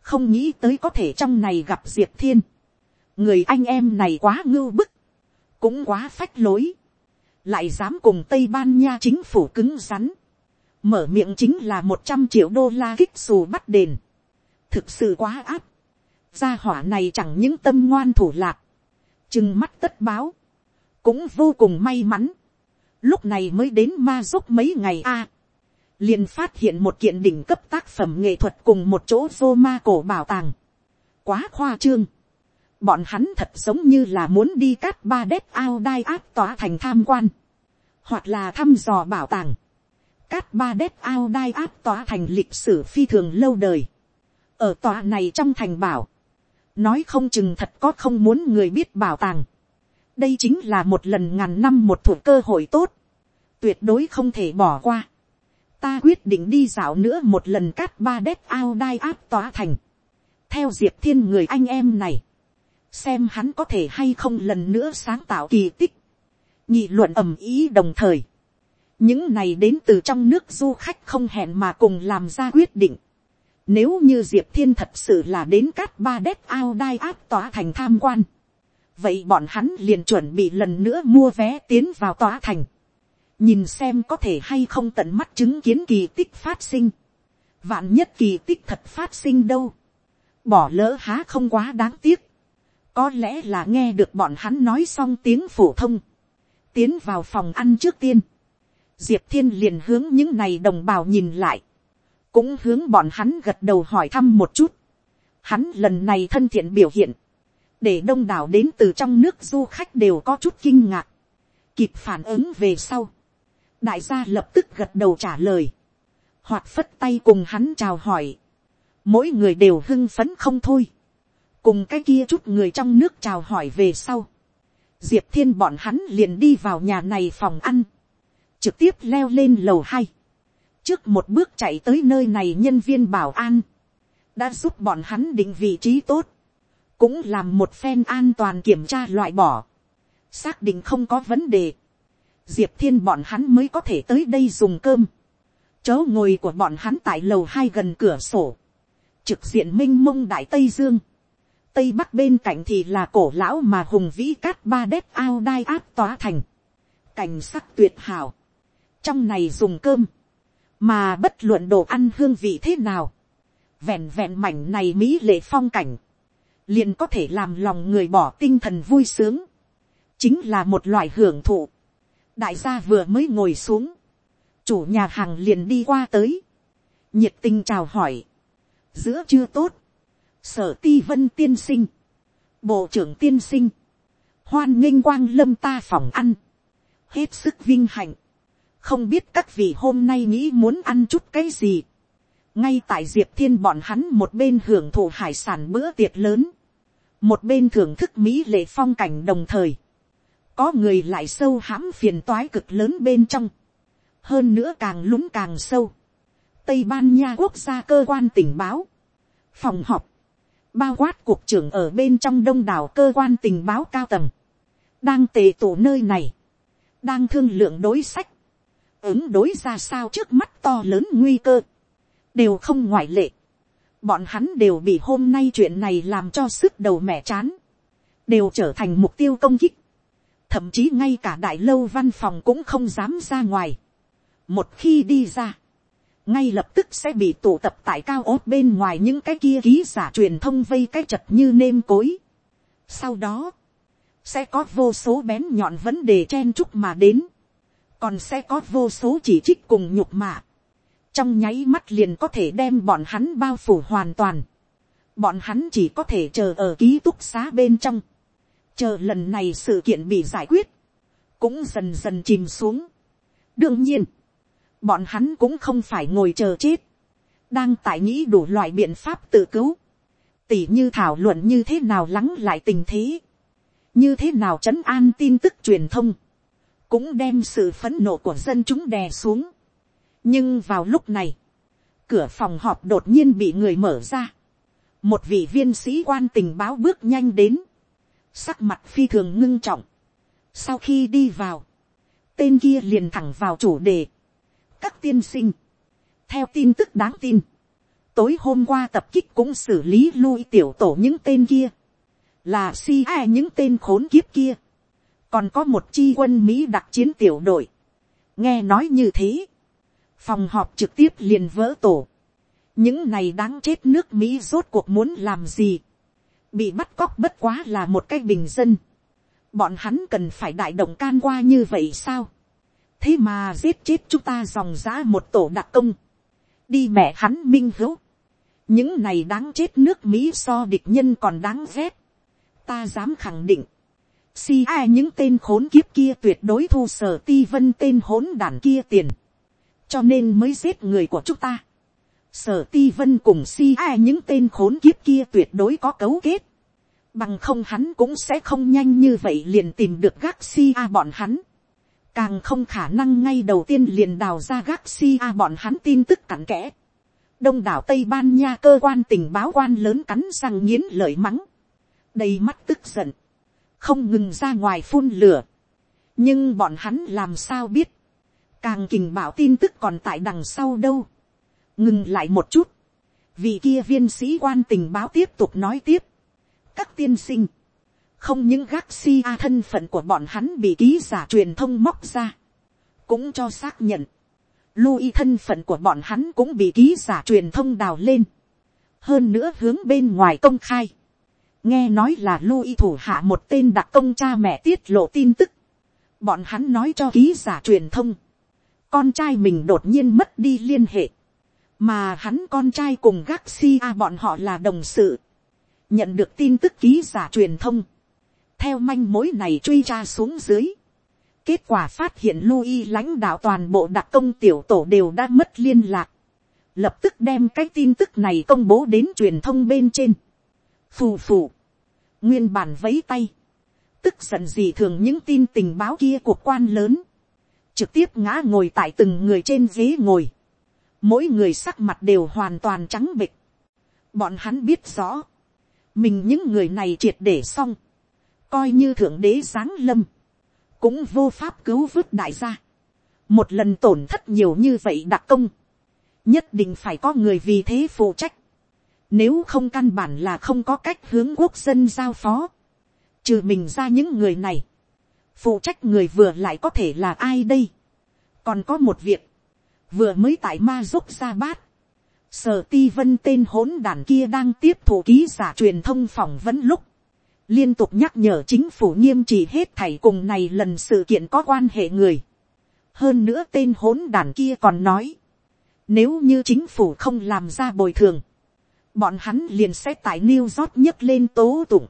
không nghĩ tới có thể trong này gặp diệp thiên. người anh em này quá ngưu bức. cũng quá phách lối. lại dám cùng tây ban nha chính phủ cứng rắn mở miệng chính là một trăm triệu đô la kích xù bắt đền, thực sự quá áp, gia hỏa này chẳng những tâm ngoan thủ lạc, chừng mắt tất báo, cũng vô cùng may mắn, lúc này mới đến ma giúp mấy ngày a, liền phát hiện một kiện đỉnh cấp tác phẩm nghệ thuật cùng một chỗ vô ma cổ bảo tàng, quá khoa trương, bọn hắn thật giống như là muốn đi cát ba đếp ao đai áp tỏa thành tham quan, hoặc là thăm dò bảo tàng, cát ba đếp ao đai áp tòa thành lịch sử phi thường lâu đời. ở tòa này trong thành bảo, nói không chừng thật có không muốn người biết bảo tàng đây chính là một lần ngàn năm một thủ cơ hội tốt, tuyệt đối không thể bỏ qua. ta quyết định đi dạo nữa một lần cát ba đét ao đai áp tỏa thành. theo diệp thiên người anh em này, xem hắn có thể hay không lần nữa sáng tạo kỳ tích. nhị luận ầm ý đồng thời, những này đến từ trong nước du khách không hẹn mà cùng làm ra quyết định. Nếu như diệp thiên thật sự là đến cát ba đét ao đai áp tỏa thành tham quan vậy bọn hắn liền chuẩn bị lần nữa mua vé tiến vào tòa thành. nhìn xem có thể hay không tận mắt chứng kiến kỳ tích phát sinh. vạn nhất kỳ tích thật phát sinh đâu. bỏ lỡ há không quá đáng tiếc, có lẽ là nghe được bọn hắn nói xong tiếng phổ thông, tiến vào phòng ăn trước tiên, diệp thiên liền hướng những này đồng bào nhìn lại, cũng hướng bọn hắn gật đầu hỏi thăm một chút, hắn lần này thân thiện biểu hiện, để đông đảo đến từ trong nước du khách đều có chút kinh ngạc, kịp phản ứng về sau, đại gia lập tức gật đầu trả lời, hoặc phất tay cùng hắn chào hỏi, mỗi người đều hưng phấn không thôi, cùng cái kia chút người trong nước chào hỏi về sau, diệp thiên bọn hắn liền đi vào nhà này phòng ăn, trực tiếp leo lên lầu hai, trước một bước chạy tới nơi này nhân viên bảo an, đã giúp bọn hắn định vị trí tốt, cũng làm một phen an toàn kiểm tra loại bỏ, xác định không có vấn đề, diệp thiên bọn hắn mới có thể tới đây dùng cơm, chỗ ngồi của bọn hắn tại lầu hai gần cửa sổ, trực diện m i n h mông đại tây dương, tây bắc bên cạnh thì là cổ lão mà hùng vĩ cát ba đét ao đai áp tỏa thành, cảnh sắc tuyệt hảo, trong này dùng cơm, mà bất luận đồ ăn hương vị thế nào, vẹn vẹn mảnh này mỹ lệ phong cảnh, liền có thể làm lòng người bỏ tinh thần vui sướng, chính là một loại hưởng thụ. đại gia vừa mới ngồi xuống, chủ nhà hàng liền đi qua tới, nhiệt tình chào hỏi, giữa chưa tốt, sở ti vân tiên sinh, bộ trưởng tiên sinh, hoan nghênh quang lâm ta phòng ăn, hết sức vinh hạnh, không biết các vị hôm nay nghĩ muốn ăn chút cái gì, ngay tại diệp thiên bọn hắn một bên hưởng thụ hải sản bữa tiệc lớn, một bên thưởng thức mỹ lệ phong cảnh đồng thời, có người lại sâu hãm phiền toái cực lớn bên trong, hơn nữa càng lún càng sâu, tây ban nha quốc gia cơ quan tình báo, phòng họp, bao quát cuộc trưởng ở bên trong đông đảo cơ quan tình báo cao tầng, đang tề tụ nơi này, đang thương lượng đối sách, ứng đối ra sao trước mắt to lớn nguy cơ, đều không ngoại lệ. Bọn hắn đều bị hôm nay chuyện này làm cho sức đầu mẹ chán, đều trở thành mục tiêu công kích. Thậm chí ngay cả đại lâu văn phòng cũng không dám ra ngoài. Một khi đi ra, ngay lập tức sẽ bị tụ tập tại cao ốt bên ngoài những cái kia ký giả truyền thông vây cái chật như nêm cối. Sau đó, sẽ có vô số bén nhọn vấn đề chen chúc mà đến, còn sẽ có vô số chỉ trích cùng nhục mạ. Trong nháy mắt liền có thể đem bọn hắn bao phủ hoàn toàn. Bọn hắn chỉ có thể chờ ở ký túc xá bên trong. Chờ lần này sự kiện bị giải quyết. Cũng dần dần chìm xuống. Đương nhiên bọn hắn cũng không phải ngồi chờ chết, đang tại nghĩ đủ loại biện pháp tự cứu, tỉ như thảo luận như thế nào lắng lại tình thế, như thế nào trấn an tin tức truyền thông, cũng đem sự phấn nộ của dân chúng đè xuống nhưng vào lúc này, cửa phòng họp đột nhiên bị người mở ra, một vị viên sĩ quan tình báo bước nhanh đến, sắc mặt phi thường ngưng trọng. sau khi đi vào, tên kia liền thẳng vào chủ đề, các tiên sinh. Theo tin tức đáng tin. Tối hôm qua tập kích cũng xử lý lui tiểu tổ những tên kia. Là si ai những tên khốn kiếp kia. Còn có một chi quân Mỹ đặc chiến tiểu đội. Nghe nói như thế. Phòng họp trực tiếp liền vỡ tổ. Những này đáng chết nước Mỹ rốt cuộc muốn làm gì. Bị bắt cóc bất quá là một cái bình dân. Bọn hắn cần phải đại động can qua như vậy sao? thế mà giết chết chúng ta dòng giã một tổ đặc công, đi mẹ hắn minh hữu, những này đáng chết nước mỹ so địch nhân còn đáng ghét, ta dám khẳng định, si ai những tên khốn kiếp kia tuyệt đối thu sở ti vân tên hỗn đàn kia tiền, cho nên mới giết người của chúng ta. sở ti vân cùng si ai những tên khốn kiếp kia tuyệt đối có cấu kết, bằng không hắn cũng sẽ không nhanh như vậy liền tìm được gác si a bọn hắn càng không khả năng ngay đầu tiên liền đào ra gác si a bọn hắn tin tức cặn kẽ. đông đảo tây ban nha cơ quan tình báo quan lớn cắn răng nghiến lợi mắng, đầy mắt tức giận, không ngừng ra ngoài phun lửa. nhưng bọn hắn làm sao biết, càng kình bảo tin tức còn tại đằng sau đâu. ngừng lại một chút, vì kia viên sĩ quan tình báo tiếp tục nói tiếp. các tiên sinh, không những gác si a thân phận của bọn hắn bị ký giả truyền thông móc ra, cũng cho xác nhận, lưu y thân phận của bọn hắn cũng bị ký giả truyền thông đào lên. hơn nữa hướng bên ngoài công khai, nghe nói là Louis thủ hạ một tên đặc công cha mẹ tiết lộ tin tức, bọn hắn nói cho ký giả truyền thông, con trai mình đột nhiên mất đi liên hệ, mà hắn con trai cùng gác si a bọn họ là đồng sự, nhận được tin tức ký giả truyền thông, theo manh mối này truy tra xuống dưới, kết quả phát hiện Louis lãnh đạo toàn bộ đặc công tiểu tổ đều đã mất liên lạc, lập tức đem cái tin tức này công bố đến truyền thông bên trên, phù phù, nguyên bản vấy tay, tức giận gì thường những tin tình báo kia của quan lớn, trực tiếp ngã ngồi tại từng người trên ghế ngồi, mỗi người sắc mặt đều hoàn toàn trắng bịch, bọn hắn biết rõ, mình những người này triệt để xong, coi như thượng đế giáng lâm, cũng vô pháp cứu vớt đại gia, một lần tổn thất nhiều như vậy đặc công, nhất định phải có người vì thế phụ trách, nếu không căn bản là không có cách hướng quốc dân giao phó, trừ mình ra những người này, phụ trách người vừa lại có thể là ai đây, còn có một việc, vừa mới tại ma giúp ra bát, sở ti vân tên hỗn đàn kia đang tiếp thủ ký giả truyền thông phỏng vấn lúc, liên tục nhắc nhở chính phủ nghiêm trị hết thảy cùng này lần sự kiện có quan hệ người. hơn nữa tên hỗn đàn kia còn nói, nếu như chính phủ không làm ra bồi thường, bọn hắn liền sẽ tại New York nhấc lên tố tụng,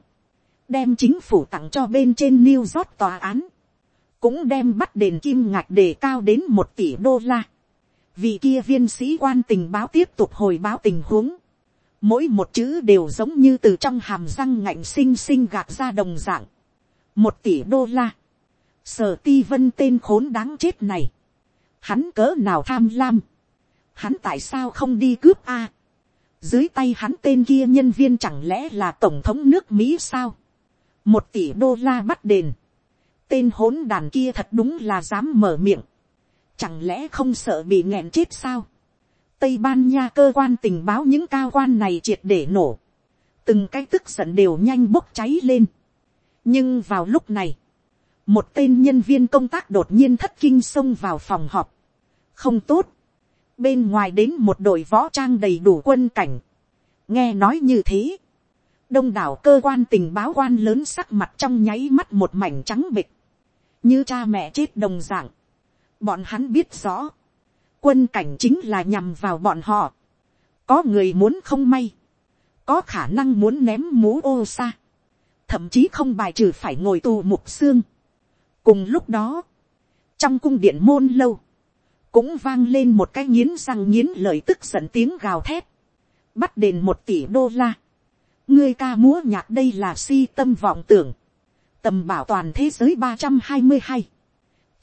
đem chính phủ tặng cho bên trên New York tòa án, cũng đem bắt đền kim ngạch đề cao đến một tỷ đô la. vì kia viên sĩ quan tình báo tiếp tục hồi báo tình huống, mỗi một chữ đều giống như từ trong hàm răng ngạnh xinh xinh gạt ra đồng dạng. một tỷ đô la. sở ti vân tên khốn đáng chết này. hắn cỡ nào tham lam. hắn tại sao không đi cướp a. dưới tay hắn tên kia nhân viên chẳng lẽ là tổng thống nước mỹ sao một tỷ đô la bắt đền. tên hỗn đàn kia thật đúng là dám mở miệng. chẳng lẽ không sợ bị nghẹn chết sao Tây Ban Nha cơ quan tình báo những cao quan này triệt để nổ. Từng cái tức giận đều nhanh bốc cháy lên. Nhưng vào lúc này, một tên nhân viên công tác đột nhiên thất kinh xông vào phòng họp. Không tốt. Bên ngoài đến một đội võ trang đầy đủ quân cảnh. Nghe nói như thế. Đông đảo cơ quan tình báo quan lớn sắc mặt trong nháy mắt một mảnh trắng bịch. Như cha mẹ chết đồng dạng. Bọn hắn biết rõ quân cảnh chính là nhằm vào bọn họ. Có người muốn không may. Có khả năng muốn ném mũ ô xa. Thậm chí không bài trừ phải ngồi tù mục xương. Cùng lúc đó. Trong cung điện môn lâu. Cũng vang lên một cái nghiến răng nghiến lời tức giận tiếng gào thét. Bắt đền một tỷ đô la. Ngươi ca múa nhạc đây là si tâm vọng tưởng. Tầm bảo toàn thế giới ba trăm hai mươi hai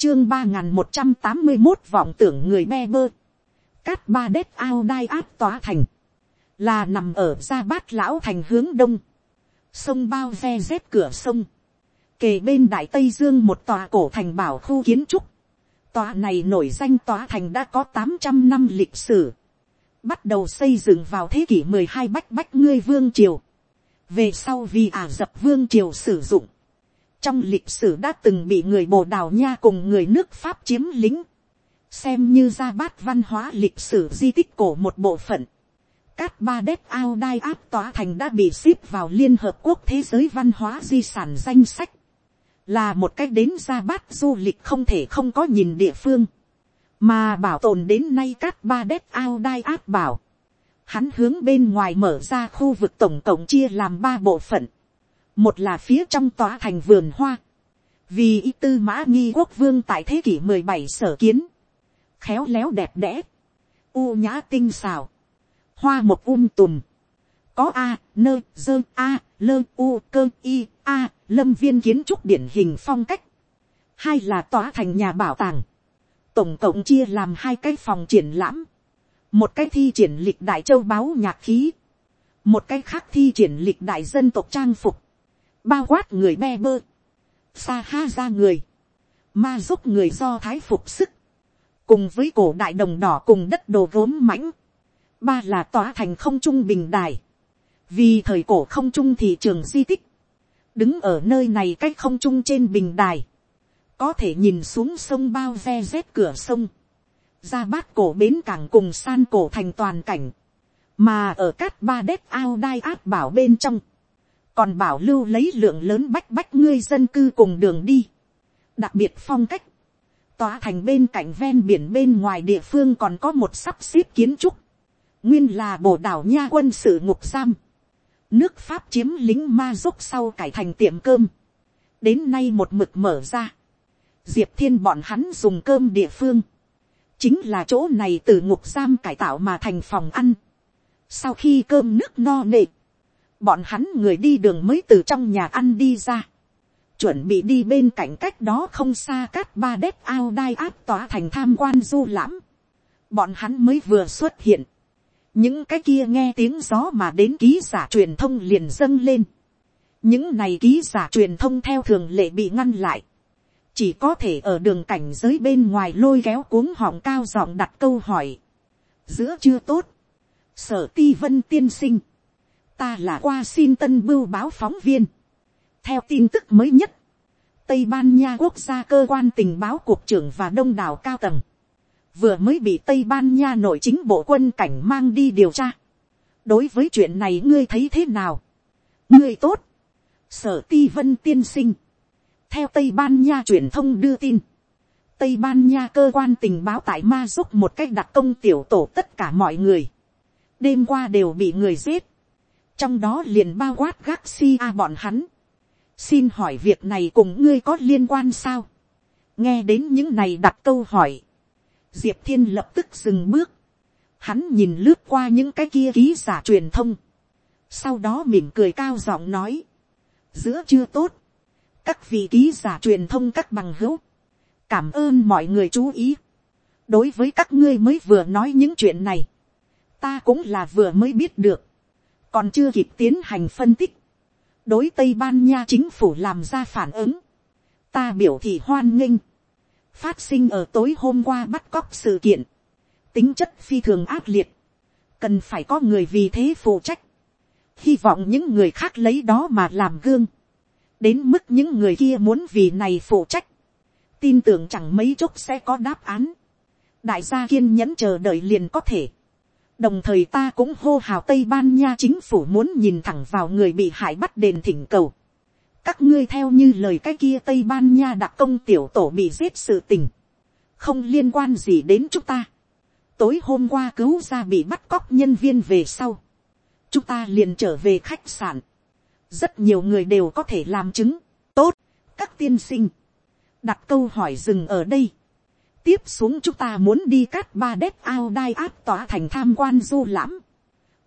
chương ba nghìn một trăm tám mươi một vọng tưởng người me bơ. Cát ba đét ao đai áp tỏa thành. Là nằm ở gia bát lão thành hướng đông. Sông bao ve rét cửa sông. Kề bên đại Tây Dương một tòa cổ thành bảo khu kiến trúc. Tòa này nổi danh tòa thành đã có tám trăm năm lịch sử. Bắt đầu xây dựng vào thế kỷ mười hai bách bách ngươi vương triều. Về sau vì ả dập vương triều sử dụng trong lịch sử đã từng bị người bồ đào nha cùng người nước pháp chiếm lính, xem như ra bát văn hóa lịch sử di tích cổ một bộ phận. Cát ba đét ao đai áp tỏa thành đã bị xếp vào liên hợp quốc thế giới văn hóa di sản danh sách, là một cách đến ra bát du lịch không thể không có nhìn địa phương, mà bảo tồn đến nay cát ba đét ao đai áp bảo. Hắn hướng bên ngoài mở ra khu vực tổng cộng chia làm ba bộ phận. Một là phía trong tòa thành vườn hoa, vì y tư mã nghi quốc vương tại thế kỷ mười bảy sở kiến, khéo léo đẹp đẽ, u nhã tinh xào, hoa một um tùm, có a, nơ, dơ, a, lơ, u, cơ, y, a, lâm viên kiến trúc điển hình phong cách, hai là tòa thành nhà bảo tàng, tổng cộng chia làm hai cái phòng triển lãm, một cái thi triển lịch đại châu báu nhạc khí, một cái khác thi triển lịch đại dân tộc trang phục, bao quát người be bơ, xa ha ra người, ma giúp người do thái phục sức, cùng với cổ đại đồng đỏ cùng đất đồ gốm mãnh, ba là tòa thành không trung bình đài, vì thời cổ không trung thị trường di tích, đứng ở nơi này cách không trung trên bình đài, có thể nhìn xuống sông bao ve rét cửa sông, ra bát cổ bến cảng cùng san cổ thành toàn cảnh, mà ở cát ba đét ao đai áp bảo bên trong, còn bảo lưu lấy lượng lớn bách bách ngươi dân cư cùng đường đi, đặc biệt phong cách, tòa thành bên cạnh ven biển bên ngoài địa phương còn có một sắp xếp kiến trúc, nguyên là bồ đảo nha quân sự ngục giam, nước pháp chiếm lính ma dốc sau cải thành tiệm cơm, đến nay một mực mở ra, diệp thiên bọn hắn dùng cơm địa phương, chính là chỗ này từ ngục giam cải tạo mà thành phòng ăn, sau khi cơm nước no nệ, bọn hắn người đi đường mới từ trong nhà ăn đi ra, chuẩn bị đi bên cạnh cách đó không xa cát ba đét ao đai áp tỏa thành tham quan du lãm, bọn hắn mới vừa xuất hiện, những cái kia nghe tiếng gió mà đến ký giả truyền thông liền dâng lên, những này ký giả truyền thông theo thường lệ bị ngăn lại, chỉ có thể ở đường cảnh giới bên ngoài lôi kéo cuống họng cao giọng đặt câu hỏi, giữa chưa tốt, sở ti vân tiên sinh, ta là qua xin tân bưu báo phóng viên, theo tin tức mới nhất, tây ban nha quốc gia cơ quan tình báo cục trưởng và đông đảo cao tầng, vừa mới bị tây ban nha nội chính bộ quân cảnh mang đi điều tra. đối với chuyện này ngươi thấy thế nào, ngươi tốt, sở ti vân tiên sinh, theo tây ban nha truyền thông đưa tin, tây ban nha cơ quan tình báo tại ma giúp một cách đặc công tiểu tổ tất cả mọi người, đêm qua đều bị người giết, trong đó liền bao quát gác si a bọn hắn, xin hỏi việc này cùng ngươi có liên quan sao, nghe đến những này đặt câu hỏi, diệp thiên lập tức dừng bước, hắn nhìn lướt qua những cái kia ký giả truyền thông, sau đó mỉm cười cao giọng nói, giữa chưa tốt, các vị ký giả truyền thông các bằng hữu, cảm ơn mọi người chú ý, đối với các ngươi mới vừa nói những chuyện này, ta cũng là vừa mới biết được, còn chưa kịp tiến hành phân tích, đối tây ban nha chính phủ làm ra phản ứng, ta biểu thị hoan nghênh, phát sinh ở tối hôm qua bắt cóc sự kiện, tính chất phi thường ác liệt, cần phải có người vì thế phụ trách, hy vọng những người khác lấy đó mà làm gương, đến mức những người kia muốn vì này phụ trách, tin tưởng chẳng mấy chốc sẽ có đáp án, đại gia kiên nhẫn chờ đợi liền có thể, đồng thời ta cũng hô hào tây ban nha chính phủ muốn nhìn thẳng vào người bị hại bắt đền thỉnh cầu, các ngươi theo như lời cái kia tây ban nha đặc công tiểu tổ bị giết sự tình, không liên quan gì đến chúng ta. tối hôm qua cứu ra bị bắt cóc nhân viên về sau, chúng ta liền trở về khách sạn, rất nhiều người đều có thể làm chứng, tốt, các tiên sinh, đặt câu hỏi dừng ở đây, tiếp xuống chúng ta muốn đi cát ba đét ao đai áp tỏa thành tham quan du lãm,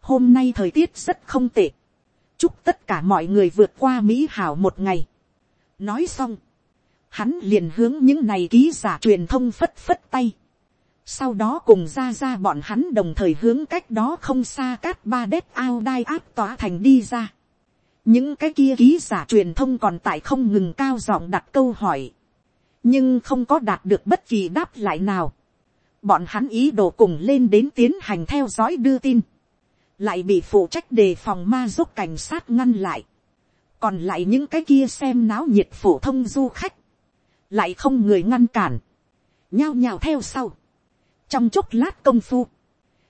hôm nay thời tiết rất không tệ, chúc tất cả mọi người vượt qua mỹ hảo một ngày. nói xong, hắn liền hướng những này ký giả truyền thông phất phất tay. sau đó cùng ra ra bọn hắn đồng thời hướng cách đó không xa cát ba đét ao đai áp tỏa thành đi ra những cái kia ký giả truyền thông còn tại không ngừng cao giọng đặt câu hỏi. nhưng không có đạt được bất kỳ đáp lại nào. bọn hắn ý đồ cùng lên đến tiến hành theo dõi đưa tin. Lại bị phụ trách đề phòng ma giúp cảnh sát ngăn lại, còn lại những cái kia xem náo nhiệt phổ thông du khách, lại không người ngăn cản, nhao nhao theo sau, trong chốc lát công phu,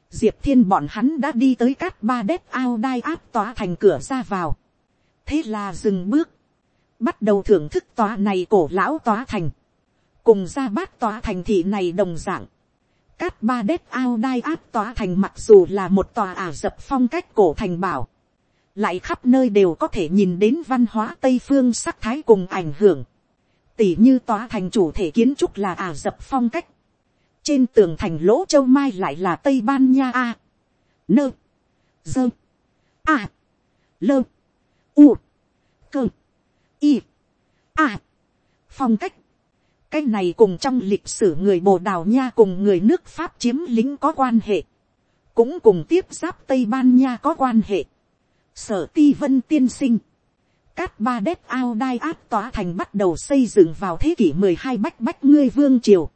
diệp thiên bọn hắn đã đi tới cát ba đét ao đai áp tỏa thành cửa ra vào, thế là dừng bước, bắt đầu thưởng thức tòa này cổ lão tòa thành, cùng ra bát tòa thành thị này đồng dạng, Cát ba đét ao đai áp tòa thành mặc dù là một tòa ả dập phong cách cổ thành bảo. Lại khắp nơi đều có thể nhìn đến văn hóa Tây phương sắc thái cùng ảnh hưởng. Tỷ như tòa thành chủ thể kiến trúc là ả dập phong cách. Trên tường thành lỗ châu mai lại là Tây Ban Nha A. Nơ. Dơ. A. Lơ. U. Cơ. Y. A. Phong cách cái này cùng trong lịch sử người bồ đào nha cùng người nước pháp chiếm lính có quan hệ, cũng cùng tiếp giáp tây ban nha có quan hệ. sở ti vân tiên sinh, cát ba đét ao đai áp tòa thành bắt đầu xây dựng vào thế kỷ mười hai bách bách ngươi vương triều,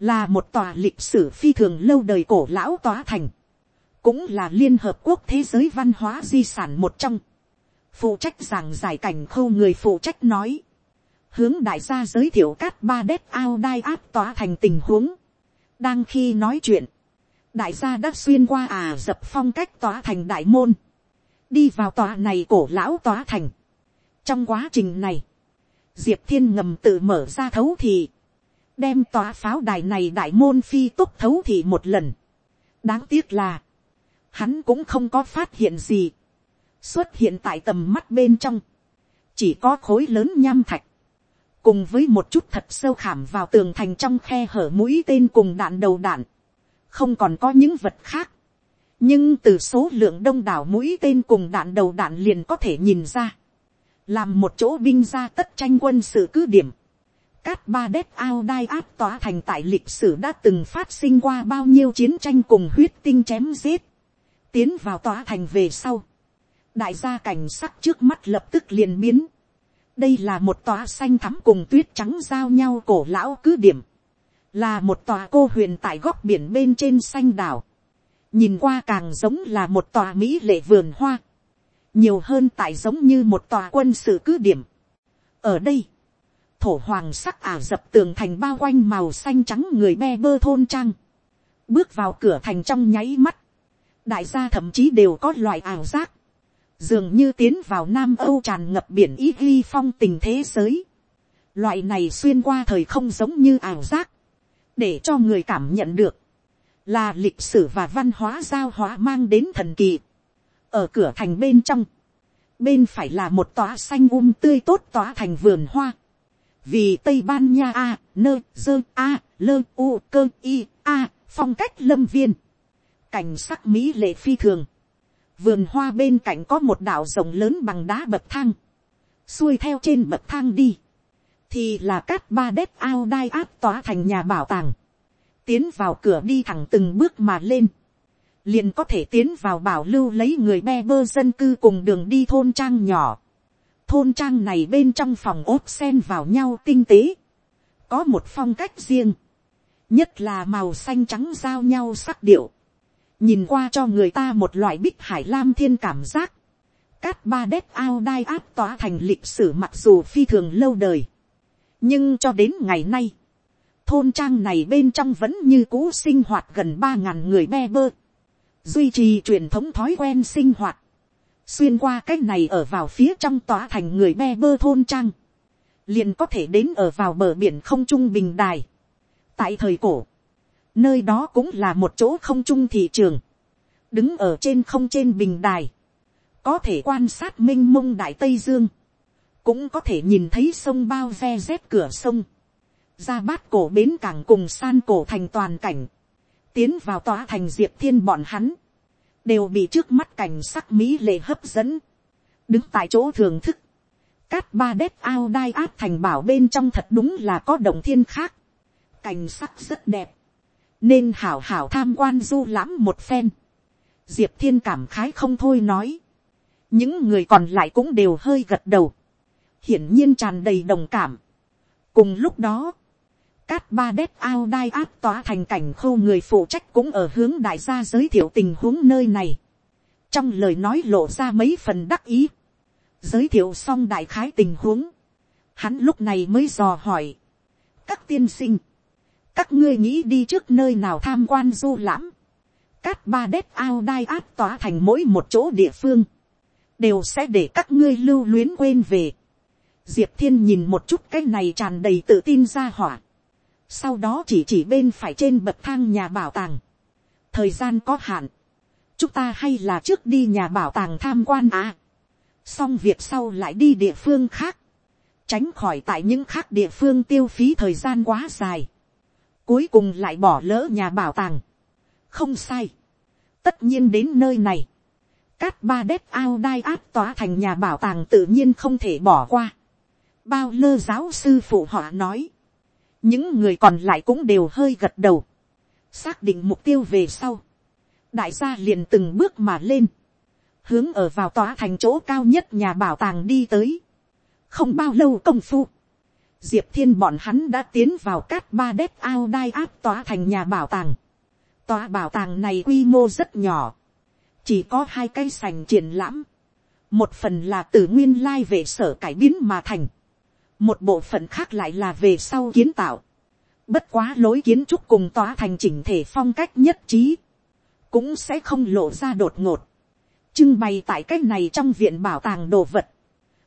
là một tòa lịch sử phi thường lâu đời cổ lão tòa thành, cũng là liên hợp quốc thế giới văn hóa di sản một trong, phụ trách giảng giải cảnh khâu người phụ trách nói, hướng đại gia giới thiệu cát ba đét ao đai áp tỏa thành tình huống. đang khi nói chuyện, đại gia đã xuyên qua à dập phong cách tỏa thành đại môn, đi vào tòa này cổ lão tỏa thành. trong quá trình này, diệp thiên ngầm tự mở ra thấu thị, đem tòa pháo đài này đại môn phi túc thấu thị một lần. đáng tiếc là, hắn cũng không có phát hiện gì, xuất hiện tại tầm mắt bên trong, chỉ có khối lớn nham thạch, cùng với một chút thật sâu khảm vào tường thành trong khe hở mũi tên cùng đạn đầu đạn, không còn có những vật khác. nhưng từ số lượng đông đảo mũi tên cùng đạn đầu đạn liền có thể nhìn ra, làm một chỗ binh ra tất tranh quân sự cứ điểm. Cát ba đét ao đai áp tỏa thành tại lịch sử đã từng phát sinh qua bao nhiêu chiến tranh cùng huyết tinh chém giết. Tiến vào tỏa thành về sau. Đại gia cảnh sắc trước mắt lập tức liền biến. Đây là một tòa xanh thắm cùng tuyết trắng giao nhau cổ lão cứ điểm, là một tòa cô huyền tại góc biển bên trên xanh đảo, nhìn qua càng giống là một tòa mỹ lệ vườn hoa, nhiều hơn tại giống như một tòa quân sự cứ điểm. ở đây, thổ hoàng sắc ả dập tường thành bao quanh màu xanh trắng người be bơ thôn trang, bước vào cửa thành trong nháy mắt, đại gia thậm chí đều có loại ảo giác, dường như tiến vào nam âu tràn ngập biển ý ghi phong tình thế giới. loại này xuyên qua thời không giống như ảo giác, để cho người cảm nhận được, là lịch sử và văn hóa giao hóa mang đến thần kỳ. ở cửa thành bên trong, bên phải là một tòa xanh um tươi tốt tòa thành vườn hoa, vì tây ban nha a, nơ, dơ a, lơ u cơ i a, phong cách lâm viên, cảnh sắc mỹ lệ phi thường, vườn hoa bên cạnh có một đảo rồng lớn bằng đá bậc thang, xuôi theo trên bậc thang đi, thì là cát ba đếp ao đai áp tỏa thành nhà bảo tàng, tiến vào cửa đi thẳng từng bước mà lên, liền có thể tiến vào bảo lưu lấy người be bơ dân cư cùng đường đi thôn trang nhỏ. Thôn trang này bên trong phòng ốp sen vào nhau tinh tế, có một phong cách riêng, nhất là màu xanh trắng giao nhau sắc điệu, nhìn qua cho người ta một loại bích hải lam thiên cảm giác. Cát ba đét ao đai áp tỏa thành lịch sử mặc dù phi thường lâu đời. Nhưng cho đến ngày nay, thôn trang này bên trong vẫn như cũ sinh hoạt gần ba ngàn người be bơ. Duy trì truyền thống thói quen sinh hoạt. Xuyên qua cách này ở vào phía trong tỏa thành người be bơ thôn trang. Liền có thể đến ở vào bờ biển không trung bình đài. Tại thời cổ nơi đó cũng là một chỗ không trung thị trường, đứng ở trên không trên bình đài, có thể quan sát m i n h mông đại tây dương, cũng có thể nhìn thấy sông bao ve rét cửa sông, ra bát cổ bến cảng cùng san cổ thành toàn cảnh, tiến vào tòa thành diệp thiên bọn hắn, đều bị trước mắt cảnh sắc mỹ lệ hấp dẫn, đứng tại chỗ thường thức, cát ba đét ao đai áp thành bảo bên trong thật đúng là có động thiên khác, cảnh sắc rất đẹp, nên hảo hảo tham quan du lãm một phen. diệp thiên cảm khái không thôi nói. những người còn lại cũng đều hơi gật đầu. hiển nhiên tràn đầy đồng cảm. cùng lúc đó, cát ba đét ao đai áp tỏa thành cảnh khô người phụ trách cũng ở hướng đại gia giới thiệu tình huống nơi này. trong lời nói lộ ra mấy phần đắc ý. giới thiệu xong đại khái tình huống. hắn lúc này mới dò hỏi. các tiên sinh, các ngươi nghĩ đi trước nơi nào tham quan du lãm, cát ba đét ao đai át tỏa thành mỗi một chỗ địa phương, đều sẽ để các ngươi lưu luyến quên về. Diệp thiên nhìn một chút cái này tràn đầy tự tin ra hỏa. Sau đó chỉ chỉ bên phải trên bậc thang nhà bảo tàng. Thời gian có hạn. Chúng ta hay là trước đi nhà bảo tàng tham quan à. Xong việc sau lại đi địa phương khác. Tránh khỏi tại những khác địa phương tiêu phí thời gian quá dài cuối cùng lại bỏ lỡ nhà bảo tàng. không sai. tất nhiên đến nơi này. cát ba đét ao đai áp tỏa thành nhà bảo tàng tự nhiên không thể bỏ qua. bao lơ giáo sư phụ họ nói. những người còn lại cũng đều hơi gật đầu. xác định mục tiêu về sau. đại gia liền từng bước mà lên. hướng ở vào tòa thành chỗ cao nhất nhà bảo tàng đi tới. không bao lâu công phu diệp thiên bọn hắn đã tiến vào cát ba đét ao đai áp tòa thành nhà bảo tàng. tòa bảo tàng này quy mô rất nhỏ, chỉ có hai cây sành triển lãm, một phần là từ nguyên lai về sở cải biến mà thành, một bộ phận khác lại là về sau kiến tạo, bất quá lối kiến trúc cùng tòa thành chỉnh thể phong cách nhất trí, cũng sẽ không lộ ra đột ngột, trưng bày tại cách này trong viện bảo tàng đồ vật,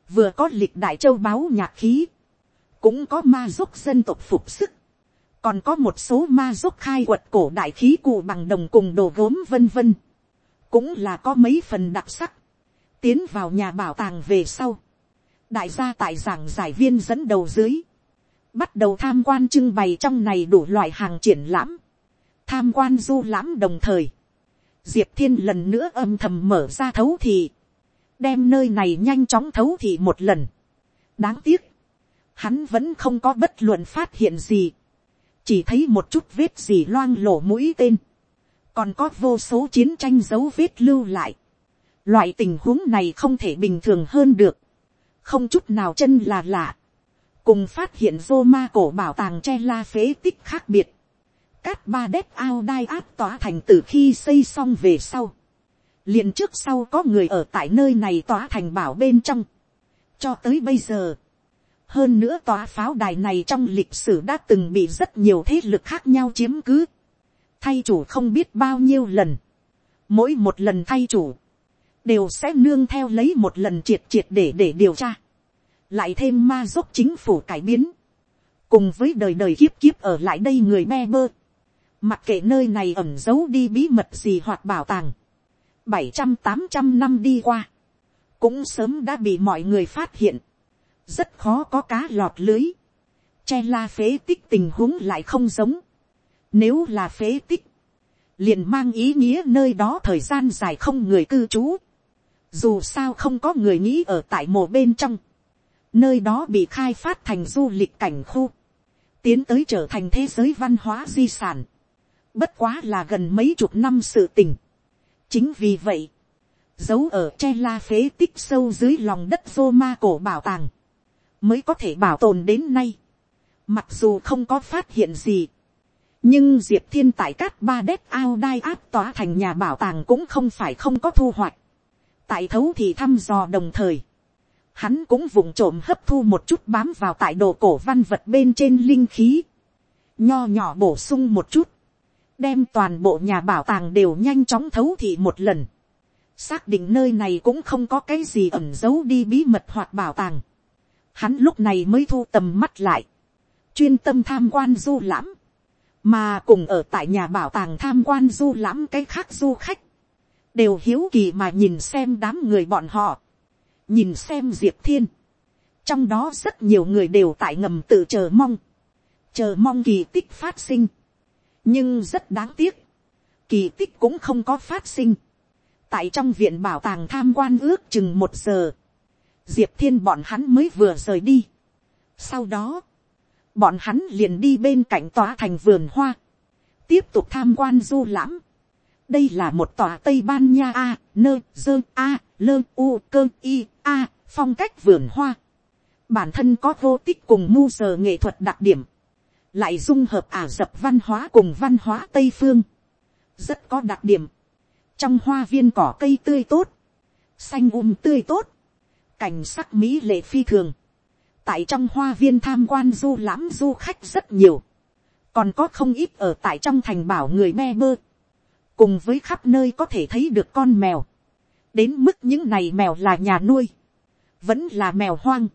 vừa có lịch đại châu báu nhạc khí, cũng có ma giúp dân tộc phục sức, còn có một số ma giúp khai quật cổ đại khí cụ bằng đồng cùng đồ gốm vân vân, cũng là có mấy phần đặc sắc, tiến vào nhà bảo tàng về sau, đại gia tại giảng giải viên dẫn đầu dưới, bắt đầu tham quan trưng bày trong này đủ loại hàng triển lãm, tham quan du lãm đồng thời, diệp thiên lần nữa âm thầm mở ra thấu thị, đem nơi này nhanh chóng thấu thị một lần. đáng tiếc, hắn vẫn không có bất luận phát hiện gì, chỉ thấy một chút vết gì loang lổ mũi tên, còn có vô số chiến tranh dấu vết lưu lại. loại tình huống này không thể bình thường hơn được, không chút nào chân là lạ, cùng phát hiện rô ma cổ bảo tàng che la phế tích khác biệt, cát ba đét ao đai áp tỏa thành từ khi xây xong về sau, liền trước sau có người ở tại nơi này tỏa thành bảo bên trong, cho tới bây giờ, hơn nữa tòa pháo đài này trong lịch sử đã từng bị rất nhiều thế lực khác nhau chiếm cứ, thay chủ không biết bao nhiêu lần, mỗi một lần thay chủ, đều sẽ nương theo lấy một lần triệt triệt để để điều tra, lại thêm ma dốc chính phủ cải biến, cùng với đời đời kiếp kiếp ở lại đây người me bơ, mặc kệ nơi này ẩm giấu đi bí mật gì hoặc bảo tàng, bảy trăm tám trăm năm đi qua, cũng sớm đã bị mọi người phát hiện, rất khó có cá lọt lưới, che la phế tích tình huống lại không giống, nếu là phế tích, liền mang ý nghĩa nơi đó thời gian dài không người cư trú, dù sao không có người nghĩ ở tại mồ bên trong, nơi đó bị khai phát thành du lịch cảnh khu, tiến tới trở thành thế giới văn hóa di sản, bất quá là gần mấy chục năm sự tình. chính vì vậy, giấu ở che la phế tích sâu dưới lòng đất Roma cổ bảo tàng, mới có thể bảo tồn đến nay. Mặc dù không có phát hiện gì, nhưng diệp thiên tại cát ba đét ao đai áp tỏa thành nhà bảo tàng cũng không phải không có thu hoạch. tại thấu thì thăm dò đồng thời, hắn cũng vùng trộm hấp thu một chút bám vào tại đồ cổ văn vật bên trên linh khí, nho nhỏ bổ sung một chút, đem toàn bộ nhà bảo tàng đều nhanh chóng thấu thị một lần, xác định nơi này cũng không có cái gì ẩn giấu đi bí mật hoặc bảo tàng, hắn lúc này mới thu tầm mắt lại, chuyên tâm tham quan du lãm, mà cùng ở tại nhà bảo tàng tham quan du lãm cái khác du khách, đều hiếu kỳ mà nhìn xem đám người bọn họ, nhìn xem diệp thiên, trong đó rất nhiều người đều tại ngầm tự chờ mong, chờ mong kỳ tích phát sinh, nhưng rất đáng tiếc, kỳ tích cũng không có phát sinh, tại trong viện bảo tàng tham quan ước chừng một giờ, diệp thiên bọn hắn mới vừa rời đi. sau đó, bọn hắn liền đi bên cạnh tòa thành vườn hoa, tiếp tục tham quan du lãm. đây là một tòa tây ban nha a, nơ dơ a, lơ u cơ i a, phong cách vườn hoa. bản thân có vô tích cùng mu giờ nghệ thuật đặc điểm, lại dung hợp ả dập văn hóa cùng văn hóa tây phương, rất có đặc điểm. trong hoa viên cỏ cây tươi tốt, xanh um tươi tốt, cảnh sắc mỹ lệ phi thường, tại trong hoa viên tham quan du lãm du khách rất nhiều, còn có không ít ở tại trong thành bảo người me bơ, cùng với khắp nơi có thể thấy được con mèo, đến mức những này mèo là nhà nuôi, vẫn là mèo hoang,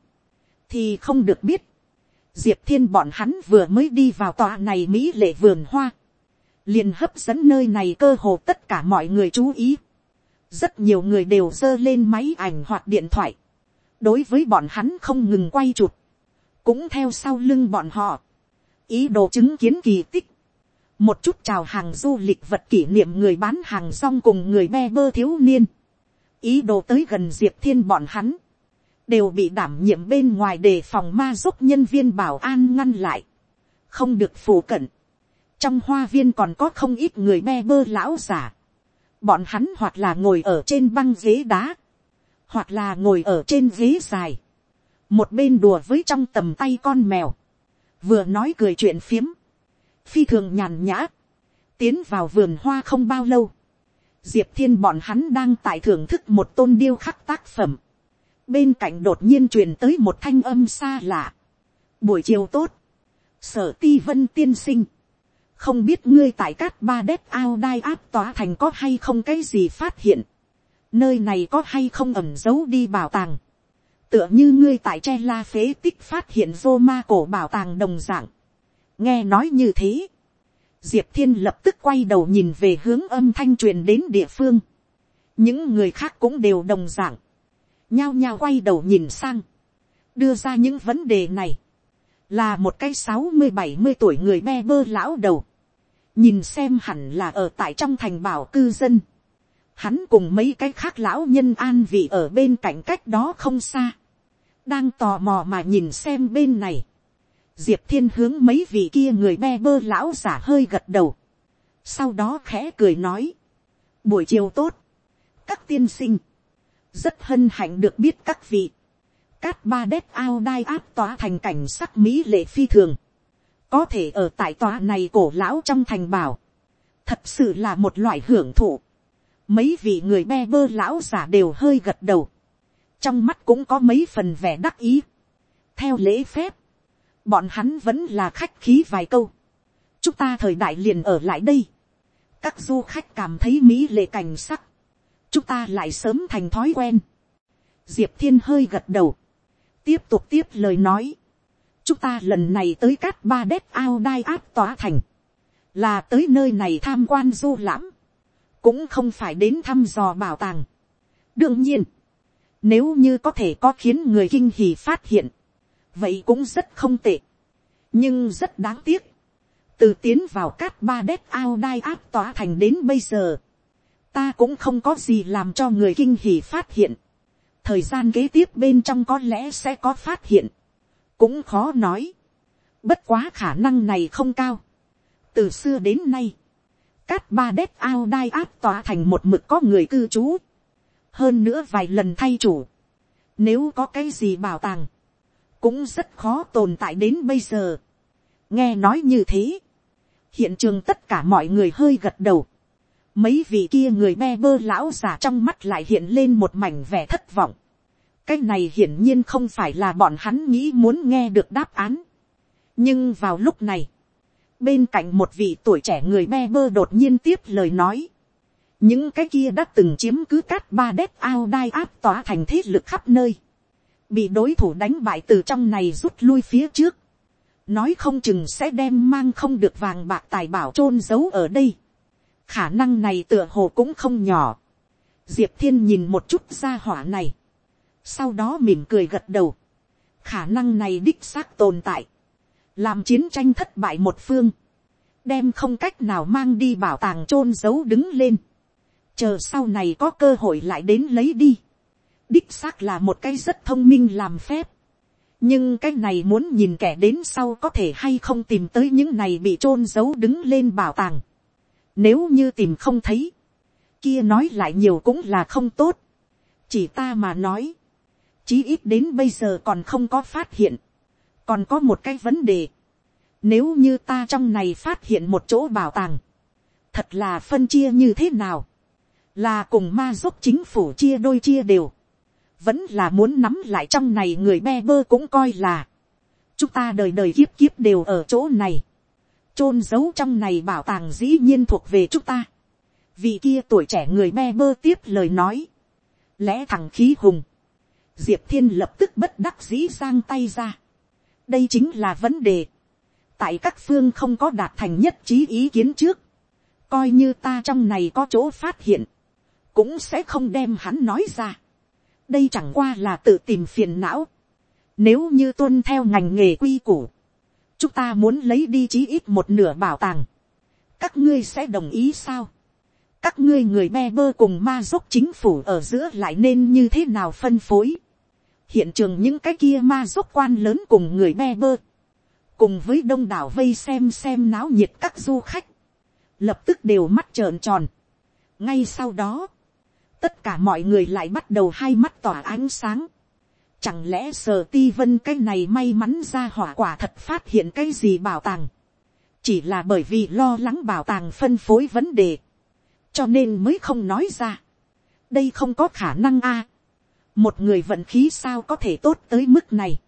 thì không được biết, diệp thiên bọn hắn vừa mới đi vào tòa này mỹ lệ vườn hoa, liền hấp dẫn nơi này cơ hồ tất cả mọi người chú ý, rất nhiều người đều giơ lên máy ảnh hoặc điện thoại, đối với bọn hắn không ngừng quay chụp, cũng theo sau lưng bọn họ, ý đồ chứng kiến kỳ tích, một chút chào hàng du lịch vật kỷ niệm người bán hàng rong cùng người me bơ thiếu niên, ý đồ tới gần diệp thiên bọn hắn, đều bị đảm nhiệm bên ngoài đề phòng ma giúp nhân viên bảo an ngăn lại, không được phù cận. trong hoa viên còn có không ít người me bơ lão giả, bọn hắn hoặc là ngồi ở trên băng ghế đá, hoặc là ngồi ở trên ghế dài, một bên đùa với trong tầm tay con mèo, vừa nói cười chuyện phiếm, phi thường nhàn nhã, tiến vào vườn hoa không bao lâu, diệp thiên bọn hắn đang tại thưởng thức một tôn điêu khắc tác phẩm, bên cạnh đột nhiên truyền tới một thanh âm xa lạ, buổi chiều tốt, sở ti vân tiên sinh, không biết ngươi tại cát ba đét ao đai áp tỏa thành có hay không cái gì phát hiện, nơi này có hay không ẩm giấu đi bảo tàng, tựa như ngươi tại che la phế tích phát hiện rô ma cổ bảo tàng đồng dạng, nghe nói như thế, diệp thiên lập tức quay đầu nhìn về hướng âm thanh truyền đến địa phương, những người khác cũng đều đồng dạng, nhao nhao quay đầu nhìn sang, đưa ra những vấn đề này, là một cái sáu mươi bảy mươi tuổi người be bơ lão đầu, nhìn xem hẳn là ở tại trong thành bảo cư dân, hắn cùng mấy cái khác lão nhân an vị ở bên cạnh cách đó không xa, đang tò mò mà nhìn xem bên này, diệp thiên hướng mấy vị kia người me bơ lão giả hơi gật đầu, sau đó khẽ cười nói, buổi chiều tốt, các tiên sinh, rất hân hạnh được biết các vị, cát ba đét ao đai áp tòa thành cảnh sắc mỹ lệ phi thường, có thể ở tại tòa này cổ lão trong thành bảo, thật sự là một loại hưởng thụ. Mấy vị người be bơ lão giả đều hơi gật đầu, trong mắt cũng có mấy phần vẻ đắc ý. theo lễ phép, bọn hắn vẫn là khách khí vài câu. chúng ta thời đại liền ở lại đây. các du khách cảm thấy mỹ lệ cảnh sắc, chúng ta lại sớm thành thói quen. diệp thiên hơi gật đầu, tiếp tục tiếp lời nói chúng ta lần này tới cát ba đét ao đai áp tỏa thành, là tới nơi này tham quan du lãm, cũng không phải đến thăm dò bảo tàng. đương nhiên, nếu như có thể có khiến người kinh hì phát hiện, vậy cũng rất không tệ, nhưng rất đáng tiếc, từ tiến vào cát ba đét ao đai áp tỏa thành đến bây giờ, ta cũng không có gì làm cho người kinh hì phát hiện, thời gian kế tiếp bên trong có lẽ sẽ có phát hiện, cũng khó nói. Bất quá khả năng này không cao. Từ xưa đến nay, cát ba đét ao đai áp tỏa thành một mực có người cư trú. Hơn nữa vài lần thay chủ. Nếu có cái gì bảo tàng, cũng rất khó tồn tại đến bây giờ. Nghe nói như thế. Hiện trường tất cả mọi người hơi gật đầu. Mấy vị kia người me bơ lão giả trong mắt lại hiện lên một mảnh vẻ thất vọng cái này hiển nhiên không phải là bọn hắn nghĩ muốn nghe được đáp án. nhưng vào lúc này, bên cạnh một vị tuổi trẻ người me bơ đột nhiên tiếp lời nói, những cái kia đã từng chiếm cứ cát ba đét ao đai áp tỏa thành thế lực khắp nơi, bị đối thủ đánh bại từ trong này rút lui phía trước, nói không chừng sẽ đem mang không được vàng bạc tài bảo chôn giấu ở đây, khả năng này tựa hồ cũng không nhỏ, diệp thiên nhìn một chút ra hỏa này, sau đó mỉm cười gật đầu, khả năng này đích xác tồn tại, làm chiến tranh thất bại một phương, đem không cách nào mang đi bảo tàng chôn giấu đứng lên, chờ sau này có cơ hội lại đến lấy đi, đích xác là một cái rất thông minh làm phép, nhưng cái này muốn nhìn kẻ đến sau có thể hay không tìm tới những này bị chôn giấu đứng lên bảo tàng, nếu như tìm không thấy, kia nói lại nhiều cũng là không tốt, chỉ ta mà nói, chí ít đến bây giờ còn không có phát hiện, còn có một cái vấn đề, nếu như ta trong này phát hiện một chỗ bảo tàng, thật là phân chia như thế nào, là cùng ma giúp chính phủ chia đôi chia đều, vẫn là muốn nắm lại trong này người be bơ cũng coi là, chúng ta đời đời kiếp kiếp đều ở chỗ này, chôn giấu trong này bảo tàng dĩ nhiên thuộc về chúng ta, vì kia tuổi trẻ người be bơ tiếp lời nói, lẽ thằng khí hùng, diệp thiên lập tức bất đắc dĩ sang tay ra đây chính là vấn đề. tại các phương không có đạt thành nhất trí ý kiến trước. coi như ta trong này có chỗ phát hiện. cũng sẽ không đem hắn nói ra. đây chẳng qua là tự tìm phiền não. nếu như tuân theo ngành nghề quy củ, chúng ta muốn lấy đi chí ít một nửa bảo tàng. các ngươi sẽ đồng ý sao các ngươi người me bơ cùng ma giúp chính phủ ở giữa lại nên như thế nào phân phối hiện trường những cái kia ma giúp quan lớn cùng người me bơ, cùng với đông đảo vây xem xem náo nhiệt các du khách, lập tức đều mắt trợn tròn. ngay sau đó, tất cả mọi người lại bắt đầu hai mắt tỏa ánh sáng. Chẳng lẽ sờ ti vân cái này may mắn ra hỏa quả thật phát hiện cái gì bảo tàng. Chỉ là bởi vì lo lắng bảo tàng phân phối vấn đề cho nên mới không nói ra. đây không có khả năng a một người vận khí sao có thể tốt tới mức này.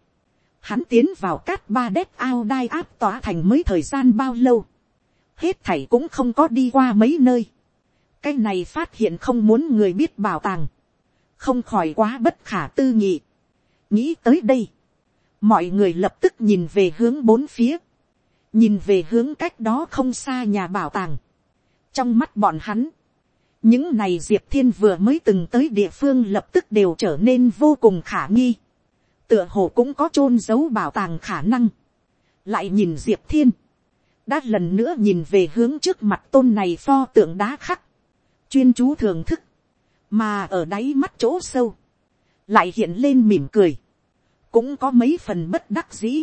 hắn tiến vào cát ba đét ao đai áp tỏa thành mấy thời gian bao lâu. hết thảy cũng không có đi qua mấy nơi, cái này phát hiện không muốn người biết bảo tàng, không khỏi quá bất khả tư nghị. nghĩ tới đây, mọi người lập tức nhìn về hướng bốn phía, nhìn về hướng cách đó không xa nhà bảo tàng. trong mắt bọn hắn, những này diệp thiên vừa mới từng tới địa phương lập tức đều trở nên vô cùng khả nghi, tựa hồ cũng có chôn giấu bảo tàng khả năng, lại nhìn diệp thiên, đã lần nữa nhìn về hướng trước mặt tôn này pho tượng đá khắc, chuyên chú thưởng thức, mà ở đáy mắt chỗ sâu, lại hiện lên mỉm cười, cũng có mấy phần bất đắc dĩ,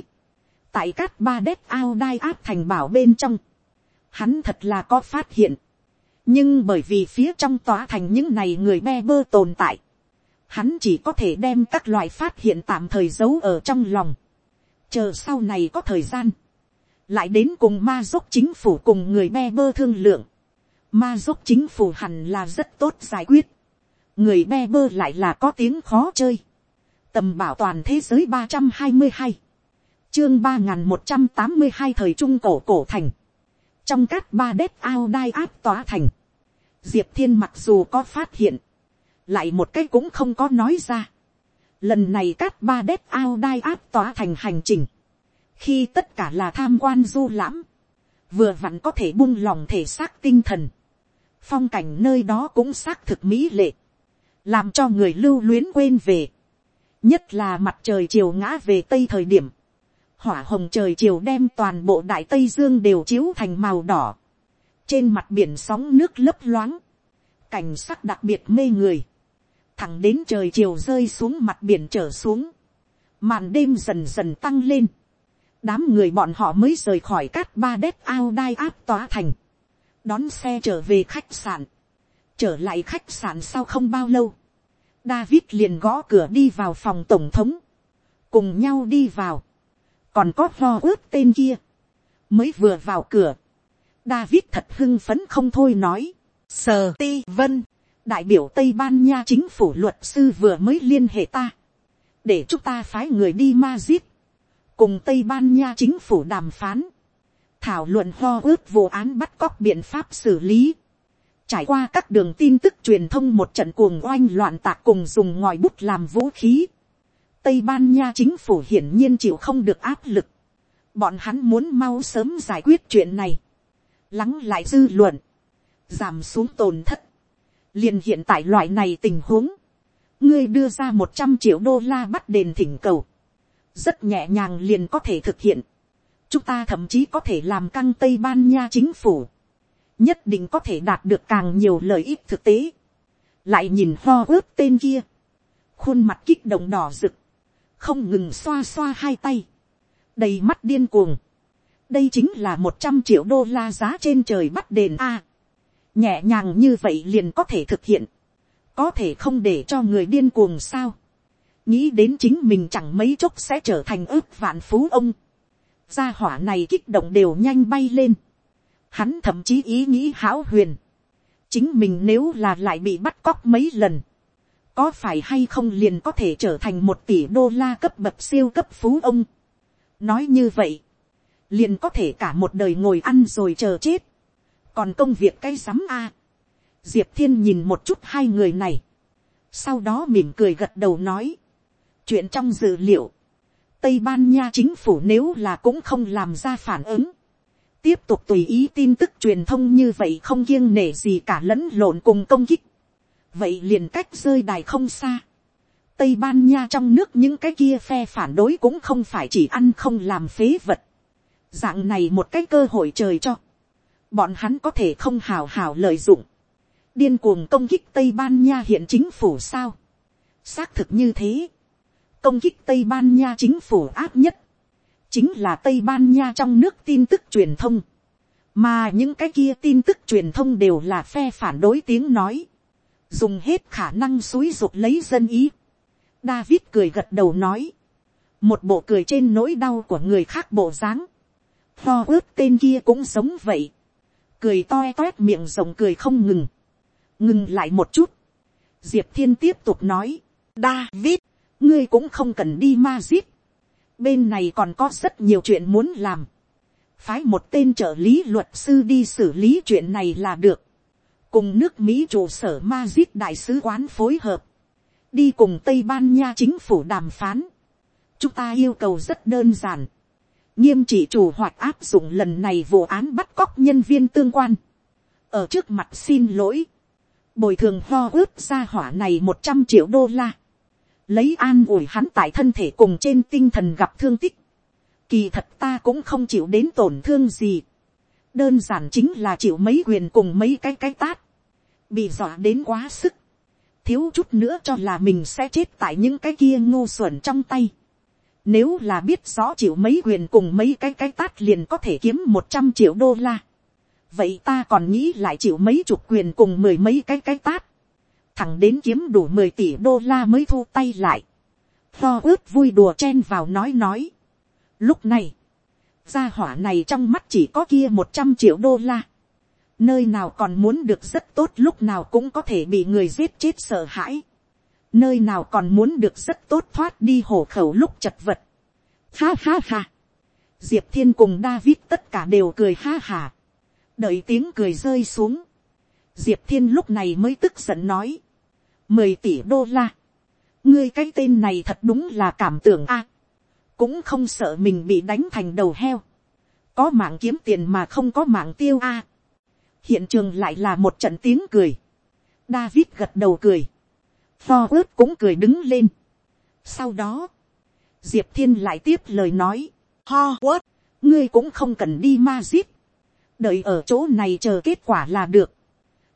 tại cát ba đét ao đai áp thành bảo bên trong, hắn thật là có phát hiện, nhưng bởi vì phía trong tòa thành những này người be bơ tồn tại, hắn chỉ có thể đem các loại phát hiện tạm thời giấu ở trong lòng, chờ sau này có thời gian, lại đến cùng ma dốc chính phủ cùng người be bơ thương lượng, ma dốc chính phủ hẳn là rất tốt giải quyết, người be bơ lại là có tiếng khó chơi, tầm bảo toàn thế giới ba trăm hai mươi hai, chương ba n g h n một trăm tám mươi hai thời trung cổ cổ thành, trong cát ba đét ao đai áp tỏa thành, diệp thiên mặc dù có phát hiện, lại một cái cũng không có nói ra. Lần này cát ba đét ao đai áp tỏa thành hành trình, khi tất cả là tham quan du lãm, vừa vặn có thể buông lòng thể xác tinh thần, phong cảnh nơi đó cũng xác thực mỹ lệ, làm cho người lưu luyến quên về. Nhất là mặt trời chiều ngã về tây thời điểm, hỏa hồng trời chiều đem toàn bộ đại tây dương đều chiếu thành màu đỏ, trên mặt biển sóng nước lấp loáng, cảnh sắc đặc biệt mê người, thẳng đến trời chiều rơi xuống mặt biển trở xuống, màn đêm dần dần tăng lên, đám người bọn họ mới rời khỏi cát ba đét ao đai áp tỏa thành, đón xe trở về khách sạn, trở lại khách sạn sau không bao lâu, David liền gõ cửa đi vào phòng tổng thống. Cùng nhau đi vào. Còn có lo ướt tên kia. Mới vừa vào cửa. David thật hưng phấn không thôi nói. Sờ ti vân. Đại biểu Tây Ban Nha chính phủ luật sư vừa mới liên hệ ta. Để chúng ta phái người đi Madrid. Cùng Tây Ban Nha chính phủ đàm phán. Thảo luận lo ướt vụ án bắt cóc biện pháp xử lý Trải qua các đường tin tức truyền thông một trận cuồng oanh loạn tạc cùng dùng ngòi bút làm vũ khí. Tây Ban Nha chính phủ hiển nhiên chịu không được áp lực. Bọn hắn muốn mau sớm giải quyết chuyện này. Lắng lại dư luận. Giảm xuống tổn thất. liền hiện tại loại này tình huống. Ngươi đưa ra một trăm triệu đô la bắt đền thỉnh cầu. Rất nhẹ nhàng liền có thể thực hiện. Chúng ta thậm chí có thể làm căng Tây Ban Nha chính phủ nhất định có thể đạt được càng nhiều lợi ích thực tế. lại nhìn ho ướp tên kia, khuôn mặt kích động đỏ rực, không ngừng xoa xoa hai tay, đầy mắt điên cuồng đây chính là một trăm triệu đô la giá trên trời bắt đền a. nhẹ nhàng như vậy liền có thể thực hiện, có thể không để cho người điên cuồng sao. nghĩ đến chính mình chẳng mấy chốc sẽ trở thành ước vạn phú ông. gia hỏa này kích động đều nhanh bay lên Hắn thậm chí ý nghĩ hão huyền. Chính mình nếu là lại bị bắt cóc mấy lần. Có phải hay không liền có thể trở thành một tỷ đô la cấp bậc siêu cấp phú ông. Nói như vậy. Liền có thể cả một đời ngồi ăn rồi chờ chết. Còn công việc cái sắm a Diệp thiên nhìn một chút hai người này. Sau đó mỉm cười gật đầu nói. Chuyện trong dự liệu. Tây Ban Nha chính phủ nếu là cũng không làm ra phản ứng tiếp tục tùy ý tin tức truyền thông như vậy không kiêng nể gì cả lẫn lộn cùng công kích. vậy liền cách rơi đài không xa. tây ban nha trong nước những cái kia phe phản đối cũng không phải chỉ ăn không làm phế vật dạng này một cái cơ hội trời cho. bọn hắn có thể không hào hào lợi dụng. điên cuồng công kích tây ban nha hiện chính phủ sao. xác thực như thế. công kích tây ban nha chính phủ áp nhất chính là tây ban nha trong nước tin tức truyền thông, mà những cái kia tin tức truyền thông đều là phe phản đối tiếng nói, dùng hết khả năng xúi ruột lấy dân ý. David cười gật đầu nói, một bộ cười trên nỗi đau của người khác bộ dáng, Tho ướt tên kia cũng giống vậy, cười toe toét miệng rộng cười không ngừng, ngừng lại một chút, diệp thiên tiếp tục nói, David, ngươi cũng không cần đi ma zip, bên này còn có rất nhiều chuyện muốn làm. phái một tên trợ lý luật sư đi xử lý chuyện này là được, cùng nước mỹ trụ sở Madrid đại sứ quán phối hợp, đi cùng tây ban nha chính phủ đàm phán. chúng ta yêu cầu rất đơn giản, nghiêm trị chủ hoạt áp dụng lần này vụ án bắt cóc nhân viên tương quan, ở trước mặt xin lỗi, bồi thường lo ướp ra hỏa này một trăm triệu đô la, lấy an ủi hắn tại thân thể cùng trên tinh thần gặp thương tích, kỳ thật ta cũng không chịu đến tổn thương gì, đơn giản chính là chịu mấy quyền cùng mấy cái cái tát, bị dọa đến quá sức, thiếu chút nữa cho là mình sẽ chết tại những cái kia ngu xuẩn trong tay. Nếu là biết rõ chịu mấy quyền cùng mấy cái cái tát liền có thể kiếm một trăm triệu đô la. Vậy ta còn nghĩ lại chịu mấy chục quyền cùng mười mấy cái cái tát. Thẳng đến kiếm đủ mười tỷ đô la mới thu tay lại. Tho ướt vui đùa chen vào nói nói. Lúc này, gia hỏa này trong mắt chỉ có kia một trăm triệu đô la nơi nào còn muốn được rất tốt lúc nào cũng có thể bị người giết chết sợ hãi, nơi nào còn muốn được rất tốt thoát đi hổ khẩu lúc chật vật. Ha ha ha, diệp thiên cùng david tất cả đều cười ha hà, đợi tiếng cười rơi xuống, diệp thiên lúc này mới tức giận nói, mười tỷ đô la, ngươi cái tên này thật đúng là cảm tưởng a, cũng không sợ mình bị đánh thành đầu heo, có mạng kiếm tiền mà không có mạng tiêu a, hiện trường lại là một trận tiếng cười. David gật đầu cười. Pho ướt cũng cười đứng lên. Sau đó, diệp thiên lại tiếp lời nói. Ho quất, ngươi cũng không cần đi ma zip. đợi ở chỗ này chờ kết quả là được.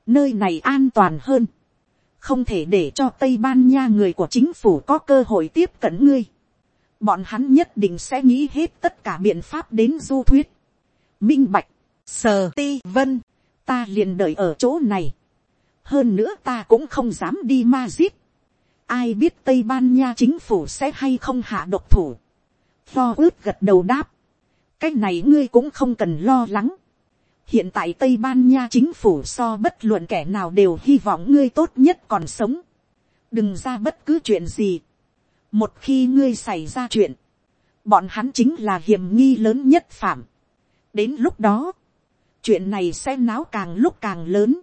nơi này an toàn hơn. không thể để cho tây ban nha người của chính phủ có cơ hội tiếp cận ngươi. bọn hắn nhất định sẽ nghĩ hết tất cả biện pháp đến du thuyết. minh bạch, sờ ti vân ta liền đợi ở chỗ này hơn nữa ta cũng không dám đi Madrid. ai biết tây ban nha chính phủ sẽ hay không hạ độc thủ. lo ướt gật đầu đáp. cái này ngươi cũng không cần lo lắng. hiện tại tây ban nha chính phủ so bất luận kẻ nào đều hy vọng ngươi tốt nhất còn sống. đừng ra bất cứ chuyện gì. một khi ngươi xảy ra chuyện, bọn hắn chính là hiểm nghi lớn nhất phạm. đến lúc đó, chuyện này sẽ náo càng lúc càng lớn.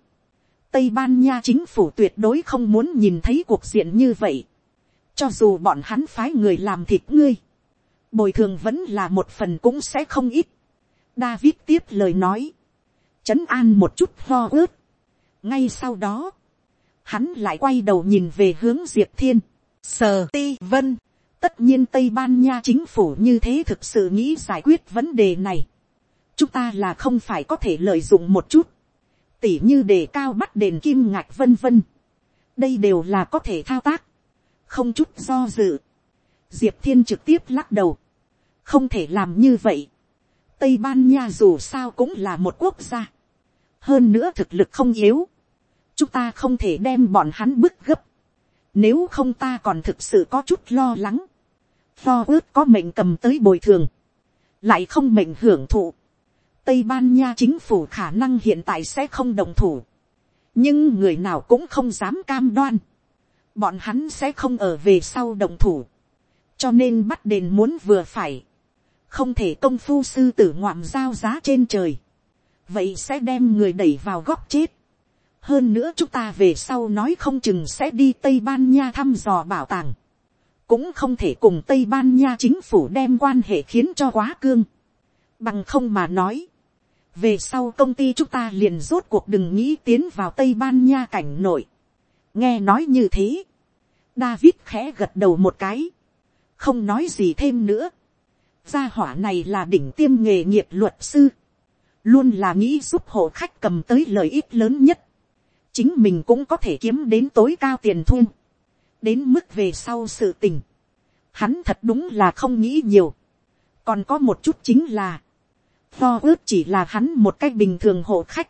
Tây Ban Nha chính phủ tuyệt đối không muốn nhìn thấy cuộc diện như vậy. Cho dù bọn hắn phái người làm thịt ngươi. Bồi thường vẫn là một phần cũng sẽ không ít. David tiếp lời nói. Chấn an một chút ho ướt. Ngay sau đó. Hắn lại quay đầu nhìn về hướng Diệp Thiên. Sờ ti vân. Tất nhiên Tây Ban Nha chính phủ như thế thực sự nghĩ giải quyết vấn đề này chúng ta là không phải có thể lợi dụng một chút, tỉ như đề cao bắt đền kim ngạch vân vân. đây đều là có thể thao tác, không chút do dự. diệp thiên trực tiếp lắc đầu, không thể làm như vậy. tây ban nha dù sao cũng là một quốc gia, hơn nữa thực lực không yếu, chúng ta không thể đem bọn hắn bức gấp, nếu không ta còn thực sự có chút lo lắng, lo ướt có mệnh cầm tới bồi thường, lại không mệnh hưởng thụ, Tây Ban Nha chính phủ khả năng hiện tại sẽ không đồng thủ. Nhưng người nào cũng không dám cam đoan. Bọn hắn sẽ không ở về sau đồng thủ. Cho nên bắt đền muốn vừa phải. Không thể công phu sư tử ngoạm giao giá trên trời. Vậy sẽ đem người đẩy vào góc chết. Hơn nữa chúng ta về sau nói không chừng sẽ đi Tây Ban Nha thăm dò bảo tàng. Cũng không thể cùng Tây Ban Nha chính phủ đem quan hệ khiến cho quá cương. Bằng không mà nói về sau công ty chúng ta liền rốt cuộc đừng nghĩ tiến vào tây ban nha cảnh nội. nghe nói như thế, david khẽ gật đầu một cái, không nói gì thêm nữa. gia hỏa này là đỉnh tiêm nghề nghiệp luật sư, luôn là nghĩ giúp hộ khách cầm tới lợi ích lớn nhất. chính mình cũng có thể kiếm đến tối cao tiền thu. đến mức về sau sự tình, hắn thật đúng là không nghĩ nhiều. còn có một chút chính là, Tho ước chỉ là hắn một cách bình thường hộ khách.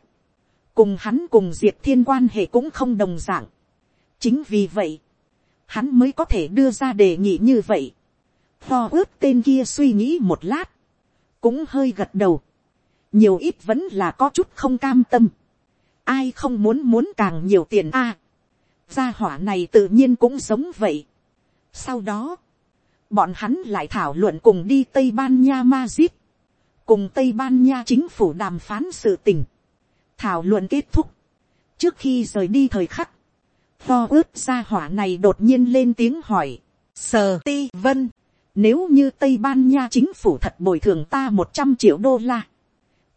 Cùng hắn cùng Diệp Thiên quan hệ cũng không đồng dạng. Chính vì vậy, hắn mới có thể đưa ra đề nghị như vậy. Tho ước tên kia suy nghĩ một lát. Cũng hơi gật đầu. Nhiều ít vẫn là có chút không cam tâm. Ai không muốn muốn càng nhiều tiền a Gia hỏa này tự nhiên cũng giống vậy. Sau đó, bọn hắn lại thảo luận cùng đi Tây Ban Nha Madrid cùng tây ban nha chính phủ đàm phán sự tình, thảo luận kết thúc, trước khi rời đi thời khắc, Tho ướp ra hỏa này đột nhiên lên tiếng hỏi. Sờ ti vân. Nếu như Tây Ban Nha chính phủ thật bồi thường ta một trăm triệu đô la.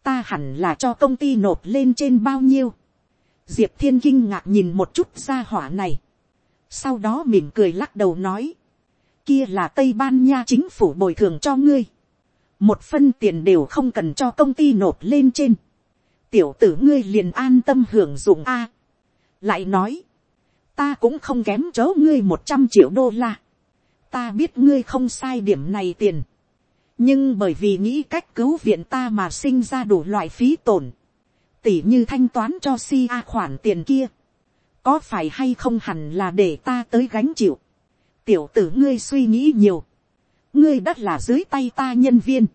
Ta hẳn là cho công ty nộp lên trên bao nhiêu. Diệp Thiên kinh ngạc nhìn một chút ra hỏa này. Sau đó mỉm cười lắc đầu nói. Kia là Tây Ban Nha chính phủ bồi thường cho ngươi. Một phân tiền đều không cần cho công ty nộp lên trên. Tiểu tử ngươi liền an tâm hưởng dụng A. Lại nói, ta cũng không kém chớ ngươi một trăm triệu đô la. ta biết ngươi không sai điểm này tiền. nhưng bởi vì nghĩ cách cứu viện ta mà sinh ra đủ loại phí tổn. tỉ như thanh toán cho si a khoản tiền kia. có phải hay không hẳn là để ta tới gánh chịu. tiểu tử ngươi suy nghĩ nhiều ngươi đất là dưới tay ta nhân viên.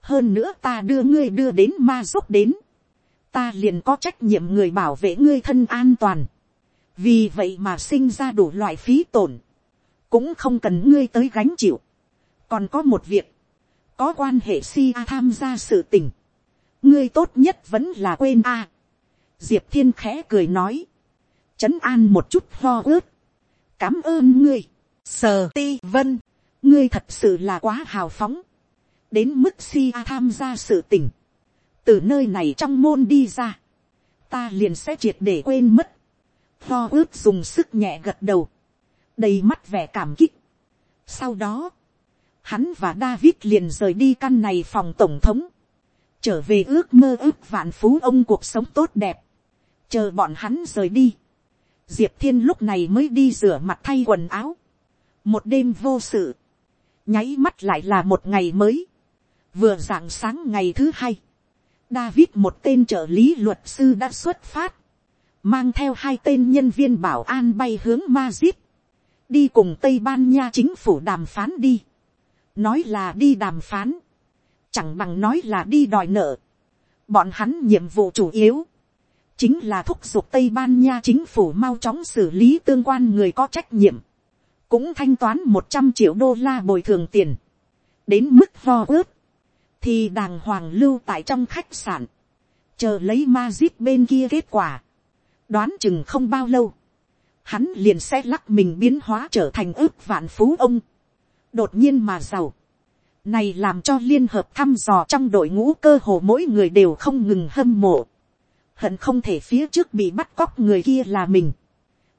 hơn nữa ta đưa ngươi đưa đến ma giúp đến. ta liền có trách nhiệm người bảo vệ ngươi thân an toàn vì vậy mà sinh ra đủ loại phí tổn, cũng không cần ngươi tới gánh chịu. còn có một việc, có quan hệ si a tham gia sự tình, ngươi tốt nhất vẫn là quên a. diệp thiên khẽ cười nói, trấn an một chút lo ướt, cảm ơn ngươi, sờ ti vân, ngươi thật sự là quá hào phóng, đến mức si a tham gia sự tình, từ nơi này trong môn đi ra, ta liền sẽ triệt để quên mất, lo ước dùng sức nhẹ gật đầu. Đầy mắt vẻ cảm kích. Sau đó. Hắn và David liền rời đi căn này phòng tổng thống. Trở về ước mơ ước vạn phú ông cuộc sống tốt đẹp. Chờ bọn hắn rời đi. Diệp Thiên lúc này mới đi rửa mặt thay quần áo. Một đêm vô sự. Nháy mắt lại là một ngày mới. Vừa rạng sáng ngày thứ hai. David một tên trợ lý luật sư đã xuất phát mang theo hai tên nhân viên bảo an bay hướng Madrid, đi cùng Tây Ban Nha chính phủ đàm phán đi, nói là đi đàm phán, chẳng bằng nói là đi đòi nợ, bọn hắn nhiệm vụ chủ yếu, chính là thúc giục Tây Ban Nha chính phủ mau chóng xử lý tương quan người có trách nhiệm, cũng thanh toán một trăm triệu đô la bồi thường tiền, đến mức lo ướt, thì đàng hoàng lưu tại trong khách sạn, chờ lấy ma zip bên kia kết quả. đoán chừng không bao lâu, hắn liền sẽ lắc mình biến hóa trở thành ước vạn phú ông, đột nhiên mà giàu, này làm cho liên hợp thăm dò trong đội ngũ cơ hồ mỗi người đều không ngừng hâm mộ, hận không thể phía trước bị bắt cóc người kia là mình,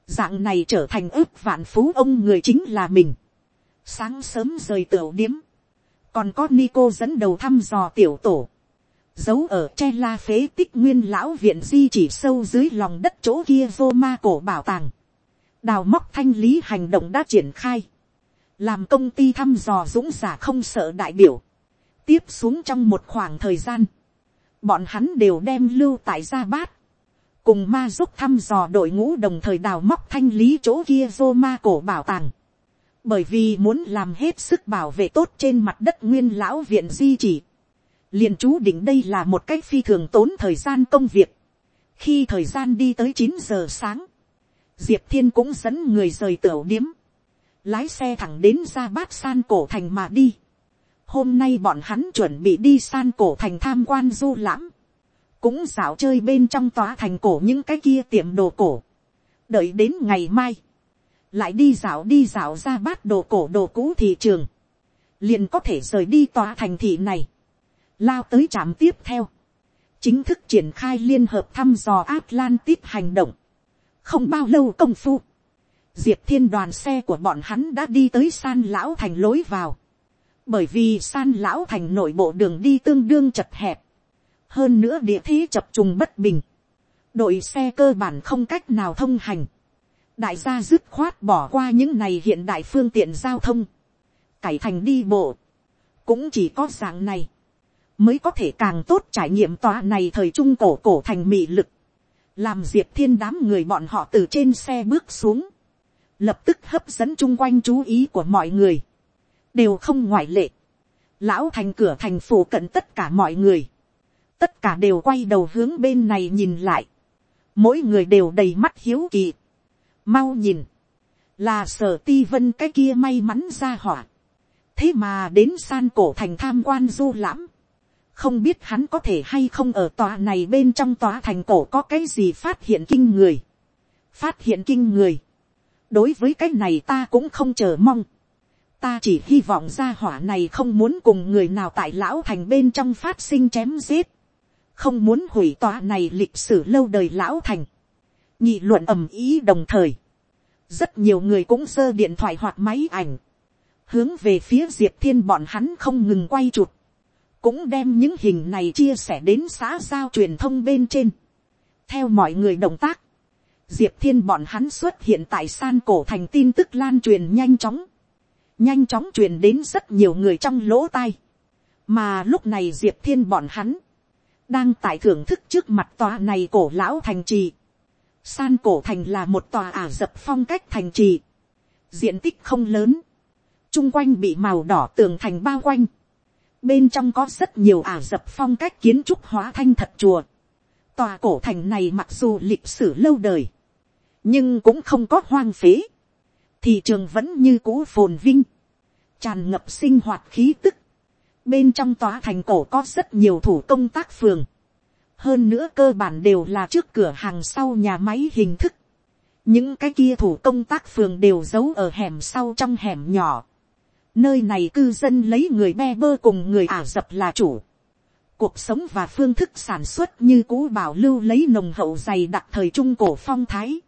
dạng này trở thành ước vạn phú ông người chính là mình, sáng sớm rời tiểu điếm, còn có Nico dẫn đầu thăm dò tiểu tổ, giấu ở che la phế tích nguyên lão viện di chỉ sâu dưới lòng đất chỗ kia vô ma cổ bảo tàng. đào móc thanh lý hành động đã triển khai. làm công ty thăm dò dũng giả không sợ đại biểu. tiếp xuống trong một khoảng thời gian. bọn hắn đều đem lưu tại gia bát cùng ma giúp thăm dò đội ngũ đồng thời đào móc thanh lý chỗ kia vô ma cổ bảo tàng. bởi vì muốn làm hết sức bảo vệ tốt trên mặt đất nguyên lão viện di chỉ liền chú định đây là một cách phi thường tốn thời gian công việc. khi thời gian đi tới chín giờ sáng, diệp thiên cũng dẫn người rời tiểu điếm, lái xe thẳng đến ra bát san cổ thành mà đi. hôm nay bọn hắn chuẩn bị đi san cổ thành tham quan du lãm, cũng dạo chơi bên trong tòa thành cổ những cái kia tiệm đồ cổ. đợi đến ngày mai, lại đi dạo đi dạo ra bát đồ cổ đồ cũ thị trường, liền có thể rời đi tòa thành thị này. Lao tới trạm tiếp theo, chính thức triển khai liên hợp thăm dò Atlantis hành động. không bao lâu công phu, diệp thiên đoàn xe của bọn hắn đã đi tới san lão thành lối vào, bởi vì san lão thành nội bộ đường đi tương đương chật hẹp, hơn nữa địa thế chập trùng bất bình, đội xe cơ bản không cách nào thông hành, đại gia dứt khoát bỏ qua những này hiện đại phương tiện giao thông, cải thành đi bộ, cũng chỉ có dạng này, mới có thể càng tốt trải nghiệm tòa này thời trung cổ cổ thành mị lực, làm diệp thiên đám người bọn họ từ trên xe bước xuống, lập tức hấp dẫn chung quanh chú ý của mọi người, đều không ngoại lệ, lão thành cửa thành phủ cận tất cả mọi người, tất cả đều quay đầu hướng bên này nhìn lại, mỗi người đều đầy mắt hiếu kỳ, mau nhìn, là sở ti vân cái kia may mắn ra hỏa, thế mà đến san cổ thành tham quan du lãm, không biết hắn có thể hay không ở tòa này bên trong tòa thành cổ có cái gì phát hiện kinh người, phát hiện kinh người, đối với cái này ta cũng không chờ mong, ta chỉ hy vọng gia hỏa này không muốn cùng người nào tại lão thành bên trong phát sinh chém giết, không muốn hủy tòa này lịch sử lâu đời lão thành, nhị luận ầm ý đồng thời, rất nhiều người cũng giơ điện thoại hoặc máy ảnh, hướng về phía diệp thiên bọn hắn không ngừng quay chụp, cũng đem những hình này chia sẻ đến xã giao truyền thông bên trên. theo mọi người động tác, diệp thiên bọn hắn xuất hiện tại san cổ thành tin tức lan truyền nhanh chóng, nhanh chóng truyền đến rất nhiều người trong lỗ tai, mà lúc này diệp thiên bọn hắn, đang tại thưởng thức trước mặt tòa này cổ lão thành trì. San cổ thành là một tòa ả dập phong cách thành trì, diện tích không lớn, chung quanh bị màu đỏ tường thành bao quanh, bên trong có rất nhiều ả dập phong cách kiến trúc hóa thanh thật chùa. Tòa cổ thành này mặc dù lịch sử lâu đời, nhưng cũng không có hoang phế. Thị trường vẫn như cũ phồn vinh, tràn ngập sinh hoạt khí tức. Bên trong tòa thành cổ có rất nhiều thủ công tác phường. Hơn nữa cơ bản đều là trước cửa hàng sau nhà máy hình thức. Những cái kia thủ công tác phường đều giấu ở hẻm sau trong hẻm nhỏ Nơi này cư dân lấy người be bơ cùng người Ả Rập là chủ. Cuộc sống và phương thức sản xuất như cũ bảo lưu lấy nồng hậu dày đặc thời trung cổ phong thái.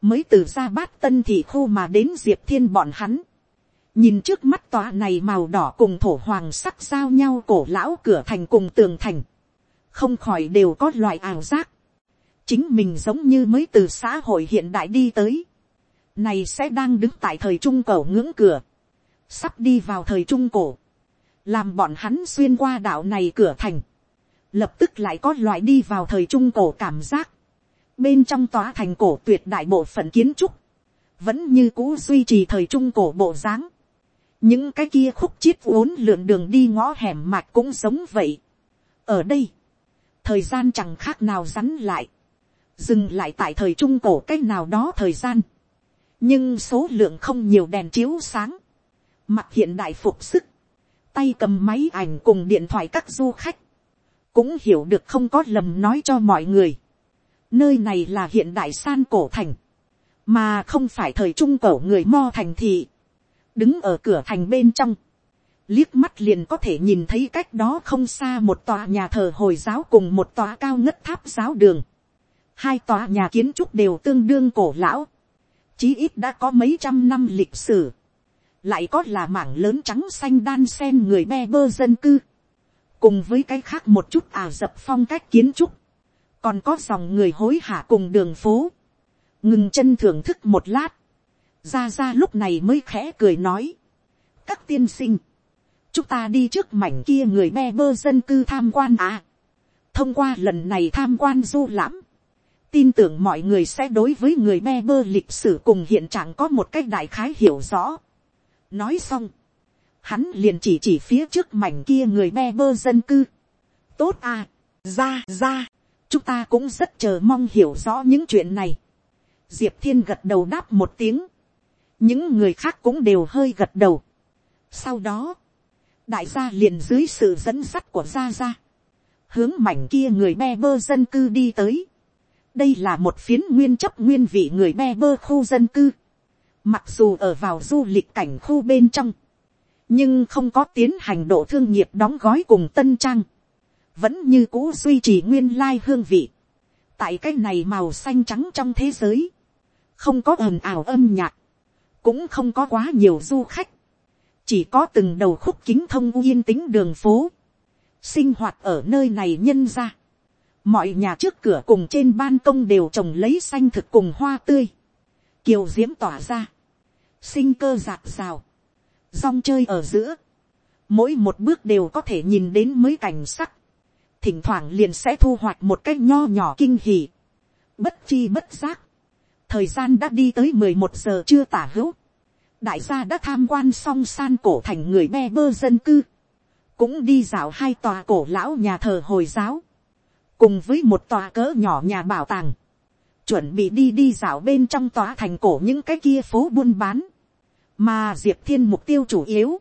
Mới từ ra bát tân thị khu mà đến diệp thiên bọn hắn. Nhìn trước mắt tòa này màu đỏ cùng thổ hoàng sắc giao nhau cổ lão cửa thành cùng tường thành. Không khỏi đều có loại ảo giác. Chính mình giống như mới từ xã hội hiện đại đi tới. Này sẽ đang đứng tại thời trung cổ ngưỡng cửa sắp đi vào thời trung cổ, làm bọn hắn xuyên qua đạo này cửa thành, lập tức lại có loại đi vào thời trung cổ cảm giác, bên trong tòa thành cổ tuyệt đại bộ phận kiến trúc, vẫn như cũ duy trì thời trung cổ bộ dáng, những cái kia khúc chiết uốn lượn đường đi ngõ hẻm mạch cũng giống vậy. ở đây, thời gian chẳng khác nào rắn lại, dừng lại tại thời trung cổ c á c h nào đó thời gian, nhưng số lượng không nhiều đèn chiếu sáng, mặc hiện đại phục sức, tay cầm máy ảnh cùng điện thoại các du khách, cũng hiểu được không có lầm nói cho mọi người. Nơi này là hiện đại san cổ thành, mà không phải thời trung cổ người mo thành thị. Đứng ở cửa thành bên trong, liếc mắt liền có thể nhìn thấy cách đó không xa một tòa nhà thờ hồi giáo cùng một tòa cao ngất tháp giáo đường. Hai tòa nhà kiến trúc đều tương đương cổ lão, chí ít đã có mấy trăm năm lịch sử. Lại có là mảng lớn trắng xanh đan sen người be bơ dân cư, cùng với cái khác một chút ả dập phong cách kiến trúc, còn có dòng người hối hả cùng đường phố, ngừng chân thưởng thức một lát, ra ra lúc này mới khẽ cười nói, các tiên sinh, chúng ta đi trước mảnh kia người me bơ dân cư tham quan à. thông qua lần này tham quan du lãm, tin tưởng mọi người sẽ đối với người me bơ lịch sử cùng hiện trạng có một cách đại khái hiểu rõ nói xong, hắn liền chỉ chỉ phía trước mảnh kia người me bơ dân cư. tốt à, ra ra, chúng ta cũng rất chờ mong hiểu rõ những chuyện này. diệp thiên gật đầu đáp một tiếng, những người khác cũng đều hơi gật đầu. sau đó, đại gia liền dưới sự dẫn dắt của gia gia, hướng mảnh kia người me bơ dân cư đi tới. đây là một phiến nguyên chấp nguyên vị người me bơ khu dân cư Mặc dù ở vào du lịch cảnh khu bên trong. Nhưng không có tiến hành độ thương nghiệp đóng gói cùng tân trang. Vẫn như cũ duy trì nguyên lai hương vị. Tại cái này màu xanh trắng trong thế giới. Không có ồn ào âm nhạc. Cũng không có quá nhiều du khách. Chỉ có từng đầu khúc kính thông yên tĩnh đường phố. Sinh hoạt ở nơi này nhân ra. Mọi nhà trước cửa cùng trên ban công đều trồng lấy xanh thực cùng hoa tươi, kiều diễm tỏa ra, sinh cơ giạt rào, rong chơi ở giữa, mỗi một bước đều có thể nhìn đến mới cảnh sắc, thỉnh thoảng liền sẽ thu hoạch một cách nho nhỏ kinh hỉ, bất chi bất giác, thời gian đã đi tới mười một giờ chưa tả hữu, đại gia đã tham quan xong san cổ thành người be bơ dân cư, cũng đi dạo hai tòa cổ lão nhà thờ hồi giáo, cùng với một tòa cỡ nhỏ nhà bảo tàng, chuẩn bị đi đi dạo bên trong tòa thành cổ những cái kia phố buôn bán, mà diệp thiên mục tiêu chủ yếu,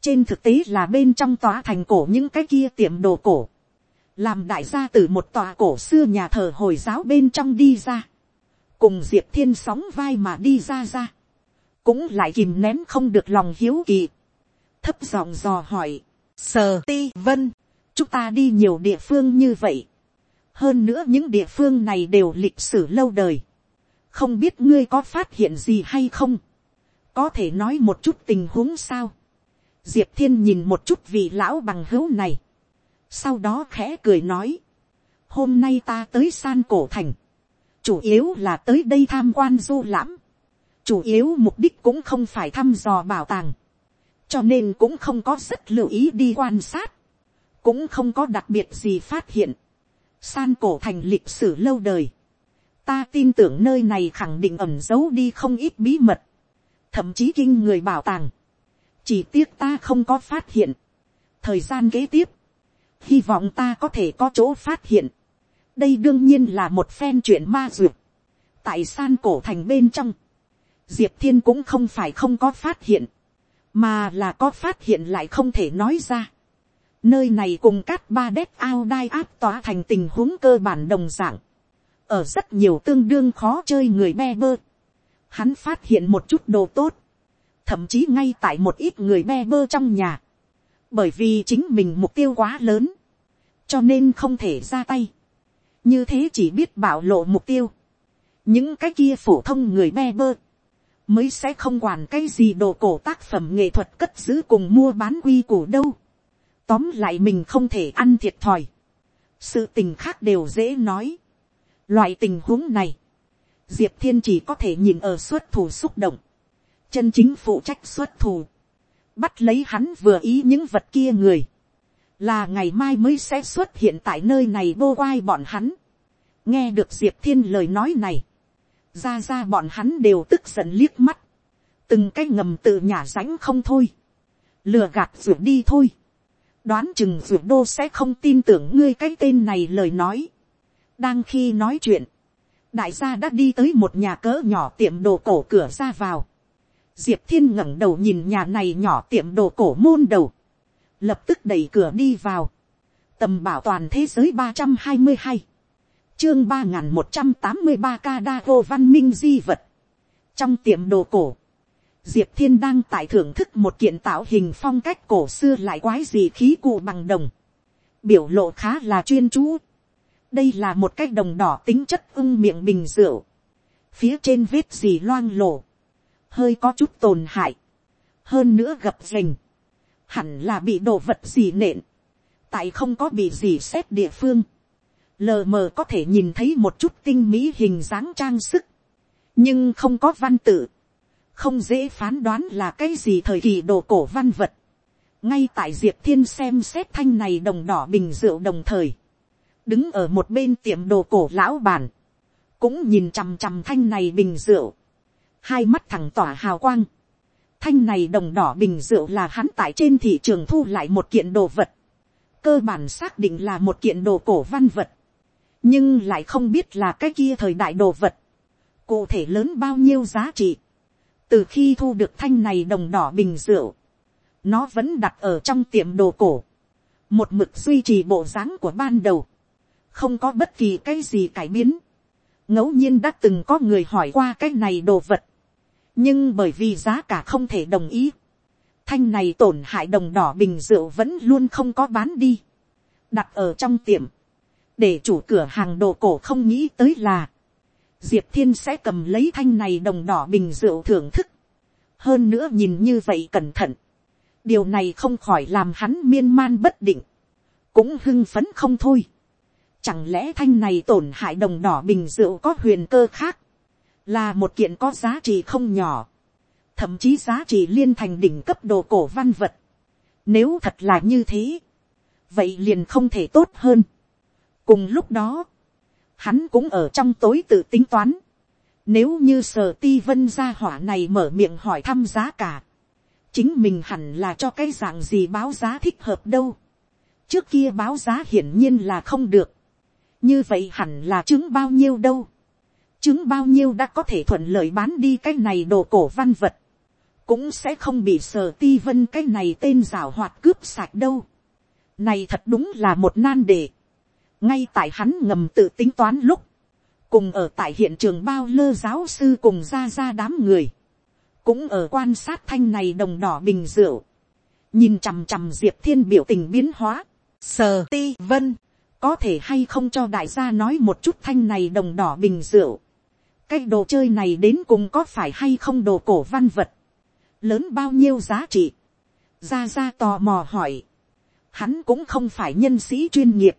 trên thực tế là bên trong tòa thành cổ những cái kia tiệm đồ cổ, làm đại gia từ một tòa cổ xưa nhà thờ hồi giáo bên trong đi ra, cùng diệp thiên sóng vai mà đi ra ra, cũng lại kìm nén không được lòng hiếu kỳ, thấp giọng dò hỏi, sờ ti vân, chúng ta đi nhiều địa phương như vậy, hơn nữa những địa phương này đều lịch sử lâu đời, không biết ngươi có phát hiện gì hay không, có thể nói một chút tình huống sao, diệp thiên nhìn một chút vị lão bằng hữu này, sau đó khẽ cười nói, hôm nay ta tới san cổ thành, chủ yếu là tới đây tham quan du lãm, chủ yếu mục đích cũng không phải thăm dò bảo tàng, cho nên cũng không có rất lưu ý đi quan sát, cũng không có đặc biệt gì phát hiện, san cổ thành lịch sử lâu đời, ta tin tưởng nơi này khẳng định ẩm giấu đi không ít bí mật, thậm chí kinh người bảo tàng, chỉ tiếc ta không có phát hiện, thời gian kế tiếp, hy vọng ta có thể có chỗ phát hiện, đây đương nhiên là một phen chuyện ma duyệt, tại san cổ thành bên trong, diệp thiên cũng không phải không có phát hiện, mà là có phát hiện lại không thể nói ra. Nơi này cùng các ba đét ao đai áp tỏa thành tình huống cơ bản đồng dạng. Ở rất nhiều tương đương khó chơi người be bơ. Hắn phát hiện một chút đồ tốt. Thậm chí ngay tại một ít người be bơ trong nhà. Bởi vì chính mình mục tiêu quá lớn. Cho nên không thể ra tay. Như thế chỉ biết bảo lộ mục tiêu. Những cái kia phổ thông người be bơ mới sẽ không quản cái gì đồ cổ tác phẩm nghệ thuật cất giữ cùng mua bán quy củ đâu. Tóm lại mình không thể ăn thiệt thòi. Sự tình khác đều dễ nói. Loại tình huống này, Diệp Thiên chỉ có thể nhìn ở xuất thủ xúc động. Chân chính phụ trách xuất thủ. Bắt lấy hắn vừa ý những vật kia người. Là ngày mai mới sẽ xuất hiện tại nơi này vô quai bọn hắn. Nghe được Diệp Thiên lời nói này ra ra bọn hắn đều tức giận liếc mắt, từng cái ngầm tự nhả rãnh không thôi, lừa gạt ruột đi thôi, đoán chừng ruột đô sẽ không tin tưởng ngươi cái tên này lời nói. đang khi nói chuyện, đại gia đã đi tới một nhà cỡ nhỏ tiệm đồ cổ cửa ra vào. diệp thiên ngẩng đầu nhìn nhà này nhỏ tiệm đồ cổ môn đầu, lập tức đẩy cửa đi vào, tầm bảo toàn thế giới ba trăm hai mươi hai, chương ba nghìn một trăm tám mươi ba ca đa vô văn minh di vật. trong tiệm đồ cổ, diệp thiên đang tại thưởng thức một kiện tạo hình phong cách cổ xưa lại quái gì khí cụ bằng đồng. biểu lộ khá là chuyên chú. đây là một cái đồng đỏ tính chất ưng miệng bình rượu. phía trên vết gì loang lổ. hơi có chút tổn hại. hơn nữa gập rình hẳn là bị đồ vật gì nện. tại không có bị gì xét địa phương. Lờ mờ có thể nhìn thấy một chút tinh mỹ hình dáng trang sức, nhưng không có văn tự, không dễ phán đoán là cái gì thời kỳ đồ cổ văn vật. ngay tại diệp thiên xem xét thanh này đồng đỏ bình rượu đồng thời, đứng ở một bên tiệm đồ cổ lão bản, cũng nhìn chằm chằm thanh này bình rượu, hai mắt thẳng tỏa hào quang, thanh này đồng đỏ bình rượu là hắn tại trên thị trường thu lại một kiện đồ vật, cơ bản xác định là một kiện đồ cổ văn vật, nhưng lại không biết là cái kia thời đại đồ vật, cụ thể lớn bao nhiêu giá trị. từ khi thu được thanh này đồng đỏ bình rượu, nó vẫn đặt ở trong tiệm đồ cổ, một mực duy trì bộ dáng của ban đầu, không có bất kỳ cái gì cải biến. ngẫu nhiên đã từng có người hỏi qua cái này đồ vật, nhưng bởi vì giá cả không thể đồng ý, thanh này tổn hại đồng đỏ bình rượu vẫn luôn không có bán đi, đặt ở trong tiệm, để chủ cửa hàng đồ cổ không nghĩ tới là, diệp thiên sẽ cầm lấy thanh này đồng đỏ bình rượu thưởng thức, hơn nữa nhìn như vậy cẩn thận, điều này không khỏi làm hắn miên man bất định, cũng hưng phấn không thôi. Chẳng lẽ thanh này tổn hại đồng đỏ bình rượu có huyền cơ khác, là một kiện có giá trị không nhỏ, thậm chí giá trị liên thành đỉnh cấp đồ cổ văn vật. Nếu thật là như thế, vậy liền không thể tốt hơn cùng lúc đó, hắn cũng ở trong tối tự tính toán. Nếu như sở ti vân gia hỏa này mở miệng hỏi thăm giá cả, chính mình hẳn là cho cái dạng gì báo giá thích hợp đâu. trước kia báo giá hiển nhiên là không được. như vậy hẳn là chứng bao nhiêu đâu chứng bao nhiêu đã có thể thuận lợi bán đi cái này đồ cổ văn vật. cũng sẽ không bị sở ti vân cái này tên rào hoạt cướp sạch đâu. Này thật đúng là một nan đề. Ngay tại hắn ngầm tự tính toán lúc, cùng ở tại hiện trường bao lơ giáo sư cùng ra ra đám người, cũng ở quan sát thanh này đồng đỏ bình rượu, nhìn chằm chằm diệp thiên biểu tình biến hóa, sờ ti vân, có thể hay không cho đại gia nói một chút thanh này đồng đỏ bình rượu, cái đồ chơi này đến cùng có phải hay không đồ cổ văn vật, lớn bao nhiêu giá trị, ra ra tò mò hỏi, hắn cũng không phải nhân sĩ chuyên nghiệp,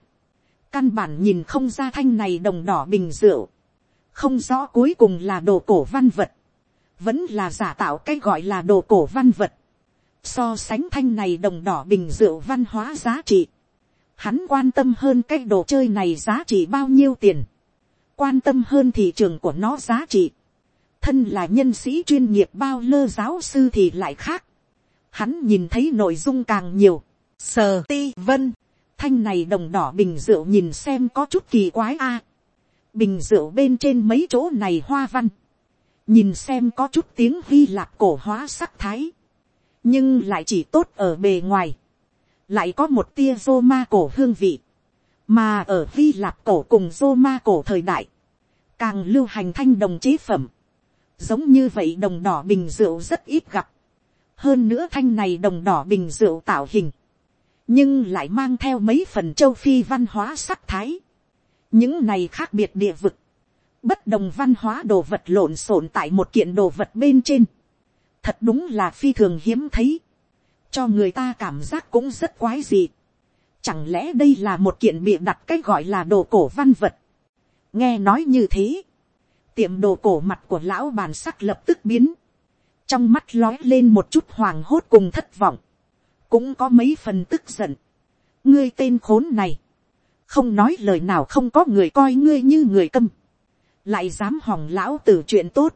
căn bản nhìn không ra thanh này đồng đỏ bình rượu, không rõ cuối cùng là đồ cổ văn vật, vẫn là giả tạo cái gọi là đồ cổ văn vật, so sánh thanh này đồng đỏ bình rượu văn hóa giá trị, hắn quan tâm hơn cái đồ chơi này giá trị bao nhiêu tiền, quan tâm hơn thị trường của nó giá trị, thân là nhân sĩ chuyên nghiệp bao lơ giáo sư thì lại khác, hắn nhìn thấy nội dung càng nhiều, sờ ti vân, thanh này đồng đỏ bình rượu nhìn xem có chút kỳ quái a, bình rượu bên trên mấy chỗ này hoa văn, nhìn xem có chút tiếng hy lạp cổ hóa sắc thái, nhưng lại chỉ tốt ở bề ngoài, lại có một tia rô ma cổ hương vị, mà ở hy lạp cổ cùng Roma cổ thời đại, càng lưu hành thanh đồng chế phẩm, giống như vậy đồng đỏ bình rượu rất ít gặp, hơn nữa thanh này đồng đỏ bình rượu tạo hình, nhưng lại mang theo mấy phần châu phi văn hóa sắc thái, những này khác biệt địa vực, bất đồng văn hóa đồ vật lộn xộn tại một kiện đồ vật bên trên, thật đúng là phi thường hiếm thấy, cho người ta cảm giác cũng rất quái dị. Chẳng lẽ đây là một kiện bịa đặt cái gọi là đồ cổ văn vật. nghe nói như thế, tiệm đồ cổ mặt của lão bàn sắc lập tức biến, trong mắt lói lên một chút hoàng hốt cùng thất vọng, cũng có mấy phần tức giận. ngươi tên khốn này, không nói lời nào không có người coi ngươi như người câm, lại dám hòng lão tử chuyện tốt,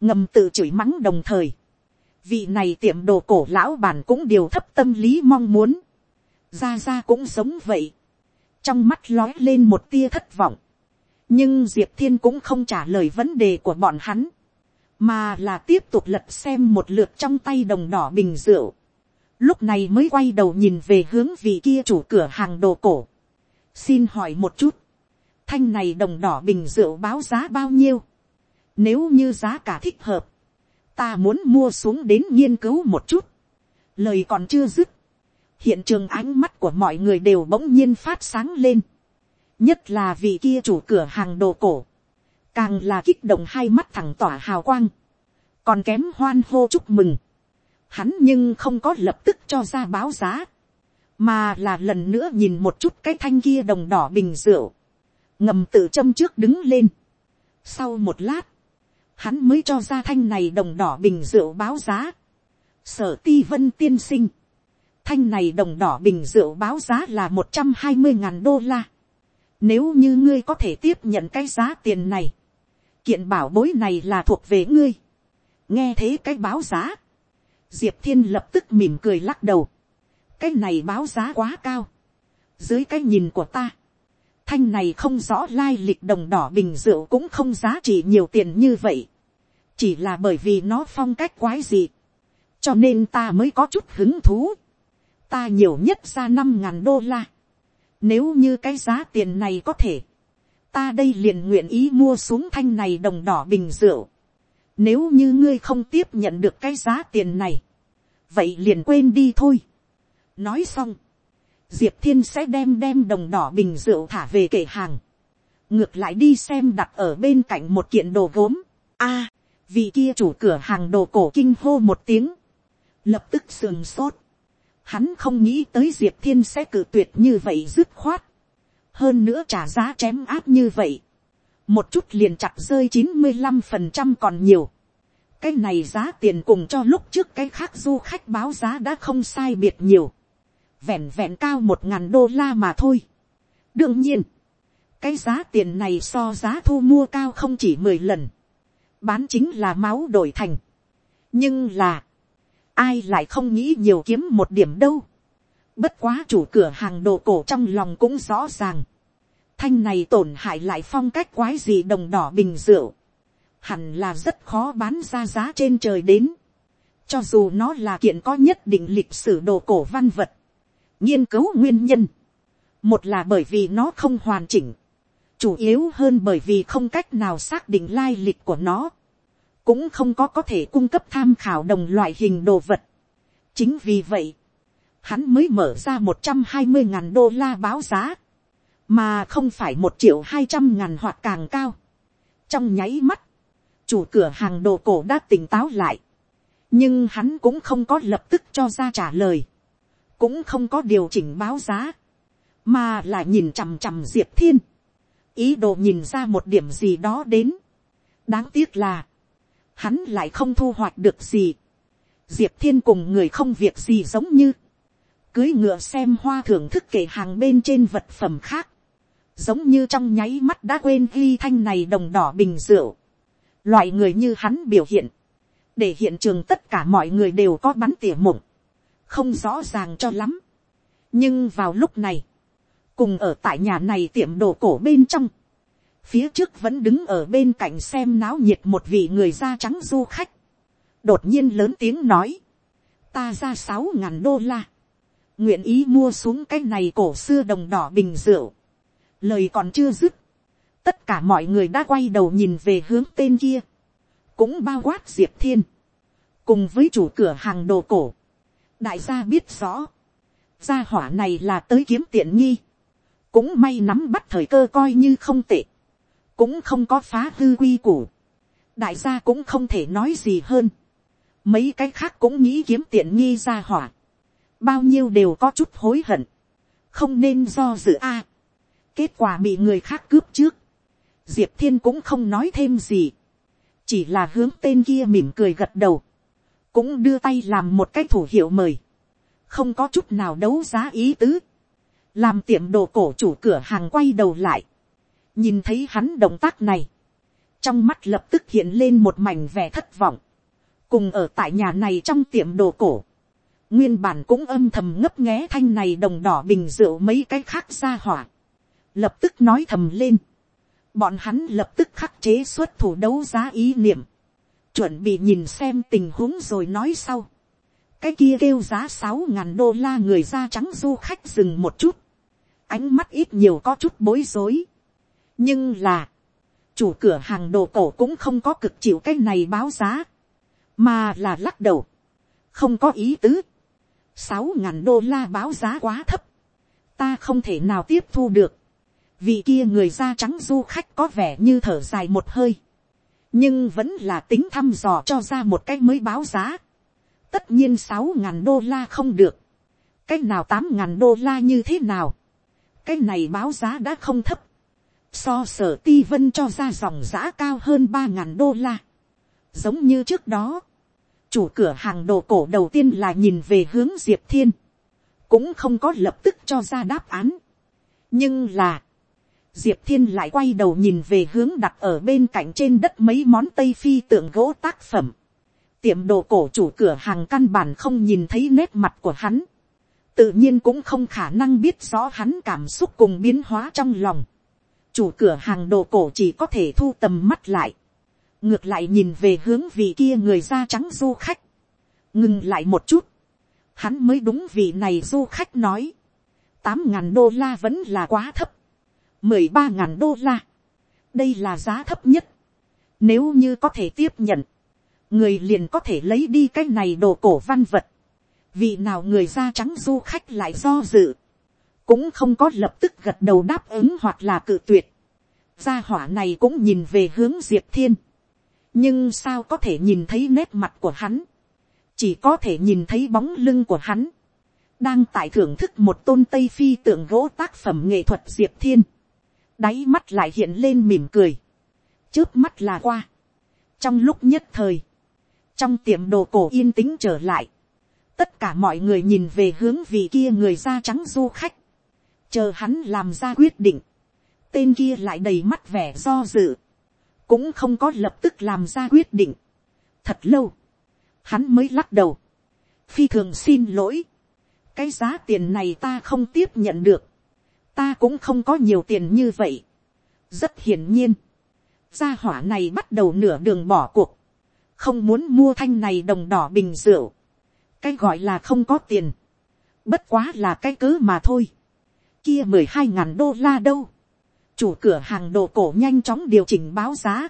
ngầm tự chửi mắng đồng thời, vị này tiệm đồ cổ lão bản cũng điều thấp tâm lý mong muốn, ra ra cũng giống vậy, trong mắt lói lên một tia thất vọng, nhưng diệp thiên cũng không trả lời vấn đề của bọn hắn, mà là tiếp tục lật xem một lượt trong tay đồng đỏ bình rượu, lúc này mới quay đầu nhìn về hướng vị kia chủ cửa hàng đồ cổ, xin hỏi một chút, thanh này đồng đỏ bình rượu báo giá bao nhiêu, nếu như giá cả thích hợp, ta muốn mua xuống đến nghiên cứu một chút, lời còn chưa dứt, hiện trường ánh mắt của mọi người đều bỗng nhiên phát sáng lên, nhất là vị kia chủ cửa hàng đồ cổ, càng là kích động hai mắt thẳng tỏa hào quang, còn kém hoan hô chúc mừng, hắn nhưng không có lập tức cho ra báo giá, mà là lần nữa nhìn một chút cái thanh kia đồng đỏ bình rượu, ngầm tự châm trước đứng lên. Sau một lát, hắn mới cho ra thanh này đồng đỏ bình rượu báo giá. Sở ti vân tiên sinh, thanh này đồng đỏ bình rượu báo giá là một trăm hai mươi ngàn đô la. Nếu như ngươi có thể tiếp nhận cái giá tiền này, kiện bảo bối này là thuộc về ngươi. nghe thế cái báo giá, diệp thiên lập tức mỉm cười lắc đầu cái này báo giá quá cao. dưới cái nhìn của ta, thanh này không rõ lai lịch đồng đỏ bình rượu cũng không giá trị nhiều tiền như vậy. chỉ là bởi vì nó phong cách quái dị. cho nên ta mới có chút hứng thú ta nhiều nhất ra năm ngàn đô la. nếu như cái giá tiền này có thể, ta đây liền nguyện ý mua xuống thanh này đồng đỏ bình rượu. Nếu như ngươi không tiếp nhận được cái giá tiền này, vậy liền quên đi thôi nói xong, diệp thiên sẽ đem đem đồng đỏ bình rượu thả về kệ hàng, ngược lại đi xem đặt ở bên cạnh một kiện đồ gốm. a, vì kia chủ cửa hàng đồ cổ kinh hô một tiếng, lập tức sườn sốt, hắn không nghĩ tới diệp thiên sẽ cử tuyệt như vậy dứt khoát, hơn nữa trả giá chém áp như vậy, một chút liền chặt rơi chín mươi năm phần trăm còn nhiều, cái này giá tiền cùng cho lúc trước cái khác du khách báo giá đã không sai biệt nhiều. Vẹn vẹn cao một ngàn đô la mà thôi. đương nhiên, cái giá tiền này so giá thu mua cao không chỉ mười lần, bán chính là máu đổi thành. nhưng là, ai lại không nghĩ nhiều kiếm một điểm đâu. bất quá chủ cửa hàng đồ cổ trong lòng cũng rõ ràng. thanh này tổn hại lại phong cách quái gì đồng đỏ bình rượu. hẳn là rất khó bán ra giá trên trời đến. cho dù nó là kiện có nhất định lịch sử đồ cổ văn vật, nghiên cứu nguyên nhân, một là bởi vì nó không hoàn chỉnh, chủ yếu hơn bởi vì không cách nào xác định lai lịch của nó, cũng không có có thể cung cấp tham khảo đồng loại hình đồ vật. chính vì vậy, hắn mới mở ra một trăm hai mươi ngàn đô la báo giá, mà không phải một triệu hai trăm ngàn hoặc càng cao. trong nháy mắt, chủ cửa hàng đồ cổ đã tỉnh táo lại, nhưng hắn cũng không có lập tức cho ra trả lời, cũng không có điều chỉnh báo giá, mà là nhìn chằm chằm diệp thiên, ý đồ nhìn ra một điểm gì đó đến. đáng tiếc là, hắn lại không thu hoạch được gì. diệp thiên cùng người không việc gì giống như, cưới ngựa xem hoa thưởng thức kể hàng bên trên vật phẩm khác, giống như trong nháy mắt đã quên ghi thanh này đồng đỏ bình rượu. loại người như hắn biểu hiện, để hiện trường tất cả mọi người đều có bắn tỉa mộng, không rõ ràng cho lắm. nhưng vào lúc này, cùng ở tại nhà này tiệm đồ cổ bên trong, phía trước vẫn đứng ở bên cạnh xem náo nhiệt một vị người da trắng du khách, đột nhiên lớn tiếng nói, ta ra sáu ngàn đô la, nguyện ý mua xuống cái này cổ xưa đồng đỏ bình rượu, lời còn chưa dứt, tất cả mọi người đã quay đầu nhìn về hướng tên kia, cũng bao quát diệp thiên, cùng với chủ cửa hàng đồ cổ, đại gia biết rõ, gia hỏa này là tới kiếm tiện nghi, cũng may nắm bắt thời cơ coi như không tệ, cũng không có phá hư quy củ, đại gia cũng không thể nói gì hơn, mấy cái khác cũng nghĩ kiếm tiện nghi ra hỏa, bao nhiêu đều có chút hối hận, không nên do dự a, kết quả bị người khác cướp trước, diệp thiên cũng không nói thêm gì, chỉ là hướng tên kia mỉm cười gật đầu, cũng đưa tay làm một cái thủ hiệu mời, không có chút nào đấu giá ý tứ, làm tiệm đồ cổ chủ cửa hàng quay đầu lại, nhìn thấy hắn động tác này, trong mắt lập tức hiện lên một mảnh vẻ thất vọng, cùng ở tại nhà này trong tiệm đồ cổ, nguyên bản cũng âm thầm ngấp nghé thanh này đồng đỏ bình rượu mấy cái khác ra hỏa, lập tức nói thầm lên, bọn hắn lập tức khắc chế xuất thủ đấu giá ý niệm, chuẩn bị nhìn xem tình huống rồi nói sau, cái kia kêu giá sáu ngàn đô la người da trắng du khách dừng một chút, ánh mắt ít nhiều có chút bối rối, nhưng là, chủ cửa hàng đồ cổ cũng không có cực chịu cái này báo giá, mà là lắc đầu, không có ý tứ, sáu ngàn đô la báo giá quá thấp, ta không thể nào tiếp thu được, vì kia người da trắng du khách có vẻ như thở dài một hơi, nhưng vẫn là tính thăm dò cho ra một cái mới báo giá, tất nhiên sáu ngàn đô la không được, cái nào tám ngàn đô la như thế nào, cái này báo giá đã không thấp, so sở ti vân cho ra dòng giã cao hơn ba ngàn đô la. giống như trước đó, chủ cửa hàng đồ cổ đầu tiên là nhìn về hướng diệp thiên, cũng không có lập tức cho ra đáp án. nhưng là, diệp thiên lại quay đầu nhìn về hướng đặt ở bên cạnh trên đất mấy món tây phi tượng gỗ tác phẩm. tiệm đồ cổ chủ cửa hàng căn bản không nhìn thấy nét mặt của hắn. tự nhiên cũng không khả năng biết rõ hắn cảm xúc cùng biến hóa trong lòng chủ cửa hàng đồ cổ chỉ có thể thu tầm mắt lại, ngược lại nhìn về hướng vị kia người da trắng du khách, ngừng lại một chút, hắn mới đúng vị này du khách nói, tám ngàn đô la vẫn là quá thấp, mười ba ngàn đô la, đây là giá thấp nhất, nếu như có thể tiếp nhận, người liền có thể lấy đi cái này đồ cổ văn vật, vị nào người da trắng du khách lại do dự, cũng không có lập tức gật đầu đáp ứng hoặc là cự tuyệt. Gia hỏa này cũng nhìn về hướng diệp thiên. nhưng sao có thể nhìn thấy nét mặt của hắn. chỉ có thể nhìn thấy bóng lưng của hắn. đang tại thưởng thức một tôn tây phi tượng gỗ tác phẩm nghệ thuật diệp thiên. đáy mắt lại hiện lên mỉm cười. trước mắt là qua. trong lúc nhất thời, trong tiệm đồ cổ yên tĩnh trở lại, tất cả mọi người nhìn về hướng vị kia người da trắng du khách chờ hắn làm ra quyết định, tên kia lại đầy mắt vẻ do dự, cũng không có lập tức làm ra quyết định. thật lâu, hắn mới lắc đầu, phi thường xin lỗi, cái giá tiền này ta không tiếp nhận được, ta cũng không có nhiều tiền như vậy. rất hiển nhiên, gia hỏa này bắt đầu nửa đường bỏ cuộc, không muốn mua thanh này đồng đỏ bình rượu, cái gọi là không có tiền, bất quá là cái cớ mà thôi, kia mười hai ngàn đô la đâu, chủ cửa hàng đồ cổ nhanh chóng điều chỉnh báo giá,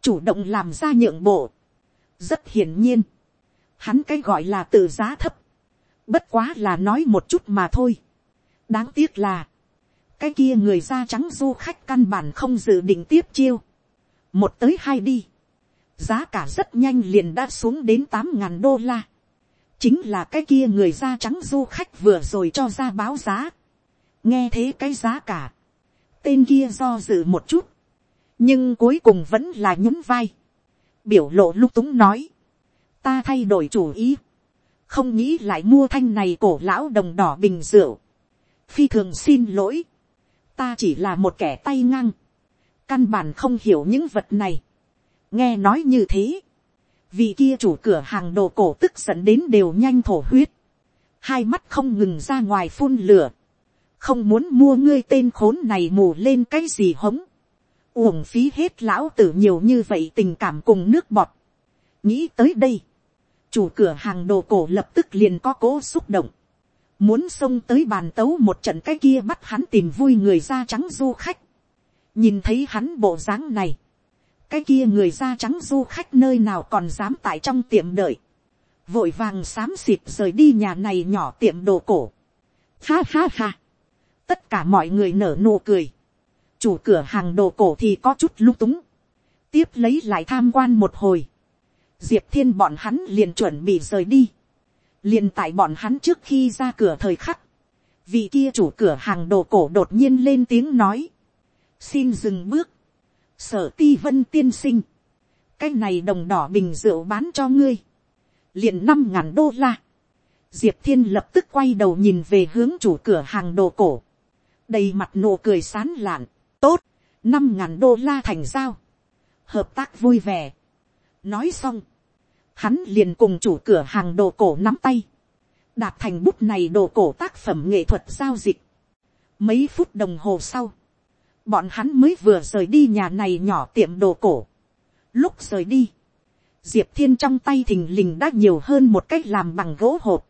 chủ động làm ra nhượng bộ, rất hiển nhiên, hắn cái gọi là tự giá thấp, bất quá là nói một chút mà thôi, đáng tiếc là, cái kia người da trắng du khách căn bản không dự định tiếp chiêu, một tới hai đi, giá cả rất nhanh liền đã xuống đến tám ngàn đô la, chính là cái kia người da trắng du khách vừa rồi cho ra báo giá, nghe thế cái giá cả, tên kia do dự một chút, nhưng cuối cùng vẫn là nhún vai, biểu lộ lung túng nói, ta thay đổi chủ ý, không nghĩ lại mua thanh này cổ lão đồng đỏ bình rượu, phi thường xin lỗi, ta chỉ là một kẻ tay ngang, căn bản không hiểu những vật này, nghe nói như thế, vì kia chủ cửa hàng đồ cổ tức giận đến đều nhanh thổ huyết, hai mắt không ngừng ra ngoài phun lửa, không muốn mua ngươi tên khốn này mù lên cái gì hống, uổng phí hết lão tử nhiều như vậy tình cảm cùng nước bọt. nghĩ tới đây, chủ cửa hàng đồ cổ lập tức liền có cố xúc động, muốn xông tới bàn tấu một trận cái kia bắt hắn tìm vui người da trắng du khách, nhìn thấy hắn bộ dáng này, cái kia người da trắng du khách nơi nào còn dám tại trong tiệm đợi, vội vàng xám xịt rời đi nhà này nhỏ tiệm đồ cổ. Ha ha ha, tất cả mọi người nở nụ cười, chủ cửa hàng đồ cổ thì có chút lung túng, tiếp lấy lại tham quan một hồi, diệp thiên bọn hắn liền chuẩn bị rời đi, liền tại bọn hắn trước khi ra cửa thời khắc, vị kia chủ cửa hàng đồ cổ đột nhiên lên tiếng nói, xin dừng bước, sở ti vân tiên sinh, cái này đồng đỏ bình rượu bán cho ngươi, liền năm ngàn đô la, diệp thiên lập tức quay đầu nhìn về hướng chủ cửa hàng đồ cổ, đầy mặt nụ cười sán lạn, tốt, năm ngàn đô la thành giao, hợp tác vui vẻ. nói xong, hắn liền cùng chủ cửa hàng đồ cổ nắm tay, đạt thành bút này đồ cổ tác phẩm nghệ thuật giao dịch. mấy phút đồng hồ sau, bọn hắn mới vừa rời đi nhà này nhỏ tiệm đồ cổ. lúc rời đi, diệp thiên trong tay thình lình đã nhiều hơn một cách làm bằng gỗ hộp.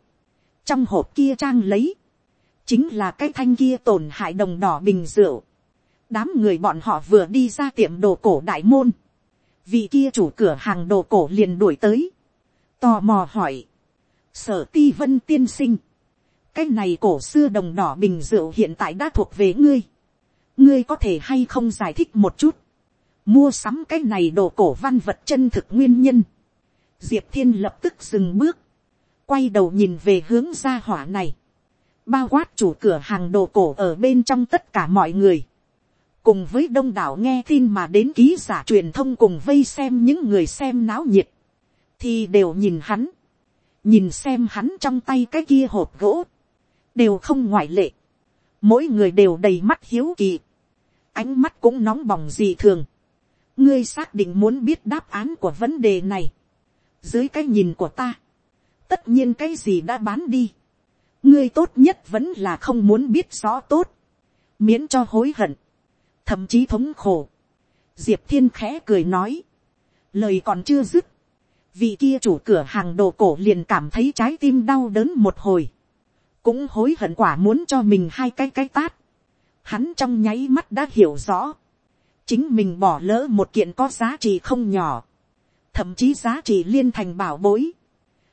trong hộp kia trang lấy, chính là cái thanh kia tổn hại đồng đỏ bình rượu. đám người bọn họ vừa đi ra tiệm đồ cổ đại môn. vị kia chủ cửa hàng đồ cổ liền đuổi tới. tò mò hỏi. sở ti vân tiên sinh. cái này cổ xưa đồng đỏ bình rượu hiện tại đã thuộc về ngươi. ngươi có thể hay không giải thích một chút. mua sắm cái này đồ cổ văn vật chân thực nguyên nhân. diệp thiên lập tức dừng bước. quay đầu nhìn về hướng ra hỏa này bao quát chủ cửa hàng đồ cổ ở bên trong tất cả mọi người, cùng với đông đảo nghe tin mà đến ký giả truyền thông cùng vây xem những người xem náo nhiệt, thì đều nhìn hắn, nhìn xem hắn trong tay cái kia hộp gỗ, đều không ngoại lệ, mỗi người đều đầy mắt hiếu kỳ, ánh mắt cũng nóng bỏng gì thường, ngươi xác định muốn biết đáp án của vấn đề này, dưới cái nhìn của ta, tất nhiên cái gì đã bán đi, ngươi tốt nhất vẫn là không muốn biết rõ tốt, miễn cho hối hận, thậm chí thống khổ. diệp thiên khẽ cười nói, lời còn chưa dứt, vị kia chủ cửa hàng đồ cổ liền cảm thấy trái tim đau đớn một hồi, cũng hối hận quả muốn cho mình hai cái cái tát. Hắn trong nháy mắt đã hiểu rõ, chính mình bỏ lỡ một kiện có giá trị không nhỏ, thậm chí giá trị liên thành bảo bối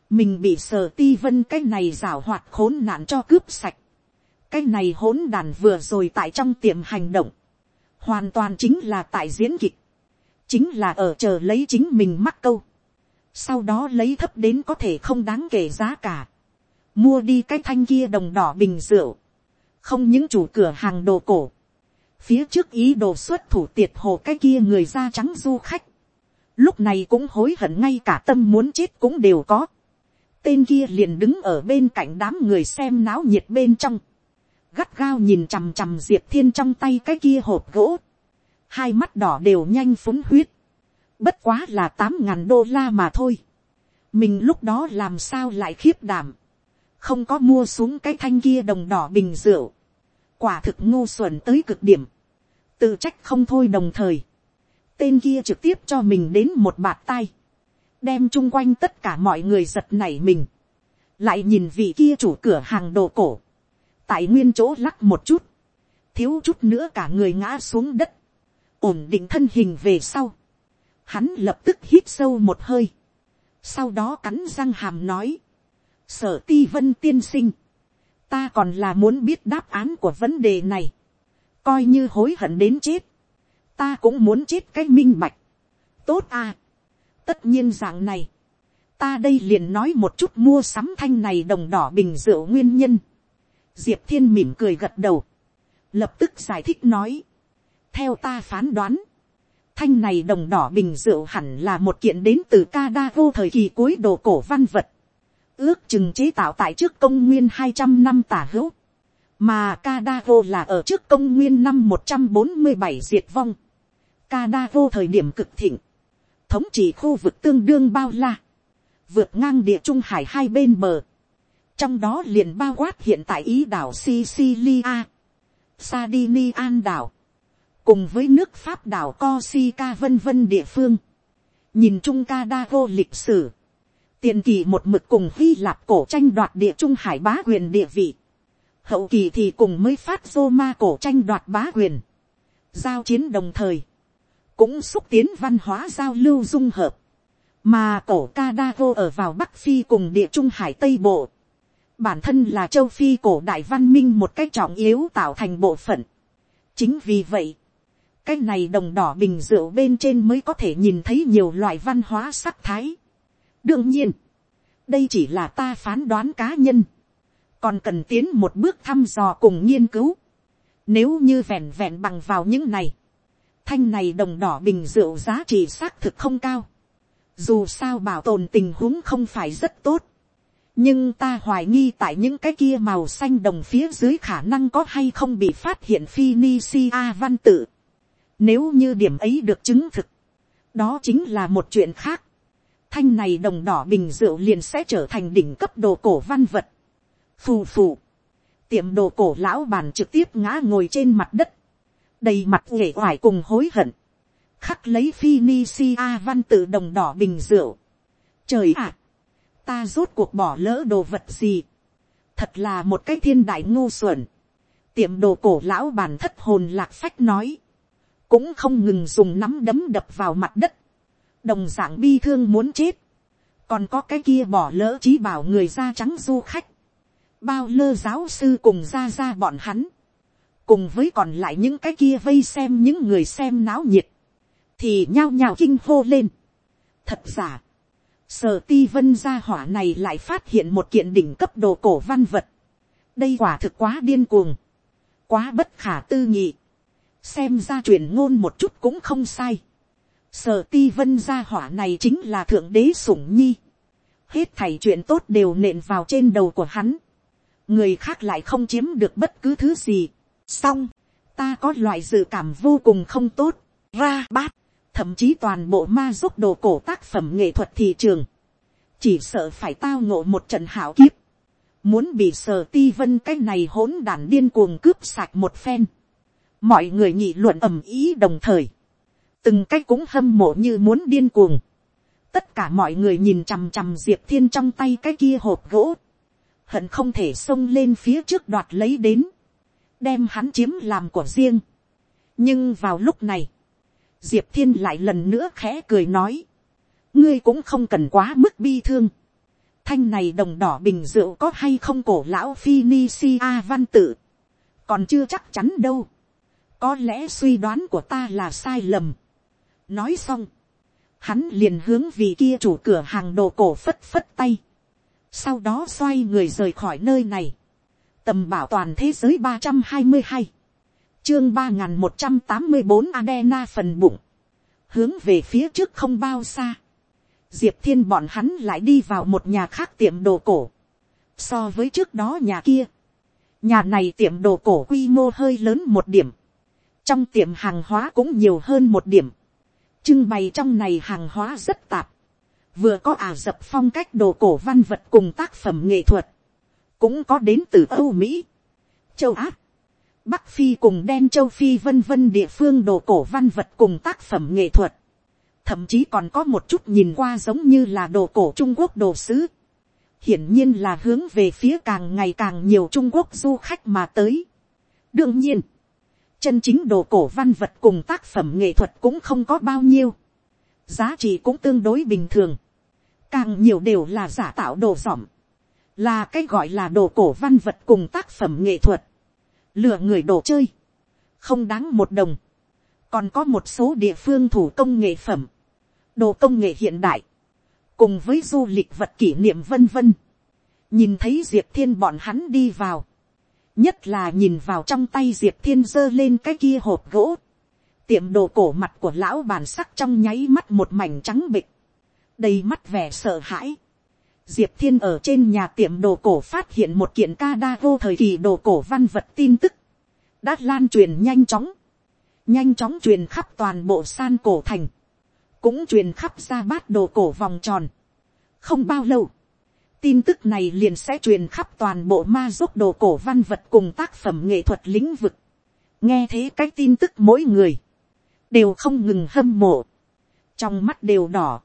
mình bị sở ti vân cái này rảo hoạt khốn nạn cho cướp sạch. cái này hỗn đàn vừa rồi tại trong tiệm hành động, hoàn toàn chính là tại diễn kịch, chính là ở chờ lấy chính mình mắc câu, sau đó lấy thấp đến có thể không đáng kể giá cả, mua đi cái thanh kia đồng đỏ bình rượu, không những chủ cửa hàng đồ cổ, phía trước ý đồ xuất thủ tiệt hồ cái kia người da trắng du khách, lúc này cũng hối hận ngay cả tâm muốn chết cũng đều có tên kia liền đứng ở bên cạnh đám người xem náo nhiệt bên trong, gắt gao nhìn chằm chằm diệp thiên trong tay cái kia hộp gỗ, hai mắt đỏ đều nhanh phúng huyết, bất quá là tám ngàn đô la mà thôi, mình lúc đó làm sao lại khiếp đảm, không có mua xuống cái thanh kia đồng đỏ bình rượu, quả thực ngu xuẩn tới cực điểm, tự trách không thôi đồng thời, tên kia trực tiếp cho mình đến một bạt tay, đem chung quanh tất cả mọi người giật nảy mình, lại nhìn vị kia chủ cửa hàng đồ cổ, tại nguyên chỗ lắc một chút, thiếu chút nữa cả người ngã xuống đất, ổn định thân hình về sau, hắn lập tức hít sâu một hơi, sau đó cắn răng hàm nói, sở ti vân tiên sinh, ta còn là muốn biết đáp án của vấn đề này, coi như hối hận đến chết, ta cũng muốn chết cái minh bạch, tốt à, tất nhiên dạng này, ta đây liền nói một chút mua sắm thanh này đồng đỏ bình rượu nguyên nhân, diệp thiên mỉm cười gật đầu, lập tức giải thích nói, theo ta phán đoán, thanh này đồng đỏ bình rượu hẳn là một kiện đến từ ca vô thời kỳ cuối đồ cổ văn vật, ước chừng chế tạo tại trước công nguyên hai trăm năm tả hữu, mà Kadago là ở trước công nguyên năm một trăm bốn mươi bảy diệt vong. Kadago thời điểm cực thịnh, thống trị khu vực tương đương bao la, vượt ngang địa trung hải hai bên bờ, trong đó liền bao quát hiện tại ý đảo Sicilia, Sardinian đảo, cùng với nước pháp đảo Corsica vân vân địa phương. nhìn chung vô lịch sử, tiền kỳ một mực cùng hy lạp cổ tranh đoạt địa trung hải bá quyền địa vị, hậu kỳ thì cùng mới phát Roma cổ tranh đoạt bá quyền, giao chiến đồng thời, cũng xúc tiến văn hóa giao lưu dung hợp, mà cổ vô ở vào bắc phi cùng địa trung hải tây bộ, bản thân là châu phi cổ đại văn minh một cách trọng yếu tạo thành bộ phận. chính vì vậy, cái này đồng đỏ bình rượu bên trên mới có thể nhìn thấy nhiều loại văn hóa sắc thái. đương nhiên, đây chỉ là ta phán đoán cá nhân, còn cần tiến một bước thăm dò cùng nghiên cứu. nếu như vẹn vẹn bằng vào những này, thanh này đồng đỏ bình rượu giá trị xác thực không cao. dù sao bảo tồn tình huống không phải rất tốt. nhưng ta hoài nghi tại những cái kia màu xanh đồng phía dưới khả năng có hay không bị phát hiện Phoenicia văn tự. nếu như điểm ấy được chứng thực, đó chính là một chuyện khác. thanh này đồng đỏ bình rượu liền sẽ trở thành đỉnh cấp đồ cổ văn vật. phù phù. tiệm đồ cổ lão bàn trực tiếp ngã ngồi trên mặt đất đầy mặt nghệ oải cùng hối hận, khắc lấy Phí Ni Si A văn tự đồng đỏ bình rượu. Trời ạ, ta rốt cuộc bỏ lỡ đồ vật gì, thật là một cái thiên đại ngu xuẩn, tiệm đồ cổ lão bàn thất hồn lạc phách nói, cũng không ngừng dùng nắm đấm đập vào mặt đất, đồng d ạ n g bi thương muốn chết, còn có cái kia bỏ lỡ trí bảo người da trắng du khách, bao lơ giáo sư cùng ra ra bọn hắn, cùng với còn lại những cái kia vây xem những người xem náo nhiệt, thì nhao nhao kinh hô lên. thật giả, sở ti vân gia hỏa này lại phát hiện một kiện đỉnh cấp đồ cổ văn vật. đây quả thực quá điên cuồng, quá bất khả tư nghị, xem ra truyền ngôn một chút cũng không sai. sở ti vân gia hỏa này chính là thượng đế sủng nhi. hết thảy chuyện tốt đều nện vào trên đầu của hắn. người khác lại không chiếm được bất cứ thứ gì xong, ta có loại dự cảm vô cùng không tốt, ra bát, thậm chí toàn bộ ma giúp đồ cổ tác phẩm nghệ thuật thị trường, chỉ sợ phải tao ngộ một trận hảo kiếp, muốn bị sờ ti vân cái này hỗn đản điên cuồng cướp sạch một phen, mọi người nhị luận ầm ý đồng thời, từng cái cũng hâm mộ như muốn điên cuồng, tất cả mọi người nhìn chằm chằm diệp thiên trong tay cái kia hộp gỗ, hận không thể xông lên phía trước đoạt lấy đến, đem hắn chiếm làm của riêng. nhưng vào lúc này, diệp thiên lại lần nữa khẽ cười nói, ngươi cũng không cần quá mức bi thương. thanh này đồng đỏ bình rượu có hay không cổ lão phi Nicia văn tự, còn chưa chắc chắn đâu. có lẽ suy đoán của ta là sai lầm. nói xong, hắn liền hướng vị kia chủ cửa hàng đồ cổ phất phất tay. sau đó xoay người rời khỏi nơi này tầm bảo toàn thế giới ba trăm hai mươi hai, chương ba n g h n một trăm tám mươi bốn adena phần bụng, hướng về phía trước không bao xa, diệp thiên bọn hắn lại đi vào một nhà khác tiệm đồ cổ, so với trước đó nhà kia, nhà này tiệm đồ cổ quy mô hơi lớn một điểm, trong tiệm hàng hóa cũng nhiều hơn một điểm, trưng bày trong này hàng hóa rất tạp, vừa có ả dập phong cách đồ cổ văn vật cùng tác phẩm nghệ thuật, cũng có đến từ âu mỹ, châu á, bắc phi cùng đen châu phi vân vân địa phương đồ cổ văn vật cùng tác phẩm nghệ thuật, thậm chí còn có một chút nhìn qua giống như là đồ cổ trung quốc đồ sứ, hiển nhiên là hướng về phía càng ngày càng nhiều trung quốc du khách mà tới. đương nhiên, chân chính đồ cổ văn vật cùng tác phẩm nghệ thuật cũng không có bao nhiêu, giá trị cũng tương đối bình thường, càng nhiều đều là giả tạo đồ dỏm, là cái gọi là đồ cổ văn vật cùng tác phẩm nghệ thuật, lừa người đồ chơi, không đáng một đồng, còn có một số địa phương thủ công nghệ phẩm, đồ công nghệ hiện đại, cùng với du lịch vật kỷ niệm vân vân. nhìn thấy diệp thiên bọn hắn đi vào, nhất là nhìn vào trong tay diệp thiên giơ lên cái kia hộp gỗ, tiệm đồ cổ mặt của lão bàn sắc trong nháy mắt một mảnh trắng bịch, đầy mắt vẻ sợ hãi. Diệp thiên ở trên nhà tiệm đồ cổ phát hiện một kiện ca đa vô thời kỳ đồ cổ văn vật tin tức, đã lan truyền nhanh chóng, nhanh chóng truyền khắp toàn bộ san cổ thành, cũng truyền khắp ra bát đồ cổ vòng tròn. không bao lâu, tin tức này liền sẽ truyền khắp toàn bộ ma giúp đồ cổ văn vật cùng tác phẩm nghệ thuật lĩnh vực. nghe thế cái tin tức mỗi người, đều không ngừng hâm mộ, trong mắt đều đỏ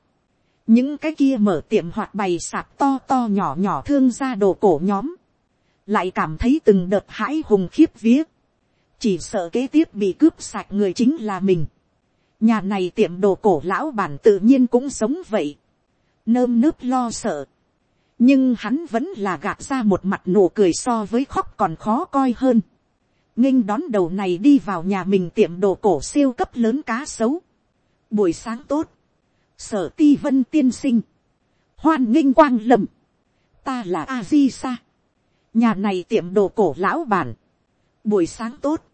những cái kia mở tiệm hoạt bày sạp to to nhỏ nhỏ thương ra đồ cổ nhóm, lại cảm thấy từng đợt hãi hùng khiếp vía, chỉ sợ kế tiếp bị cướp sạch người chính là mình. Nhà này tiệm đồ cổ lão bản tự nhiên cũng sống vậy, nơm nớp lo sợ, nhưng hắn vẫn là gạt ra một mặt nụ cười so với khóc còn khó coi hơn, nghinh đón đầu này đi vào nhà mình tiệm đồ cổ siêu cấp lớn cá sấu, buổi sáng tốt, sở ti vân tiên sinh, hoan nghênh quang lầm, ta là a di sa, nhà này tiệm đồ cổ lão bản, buổi sáng tốt,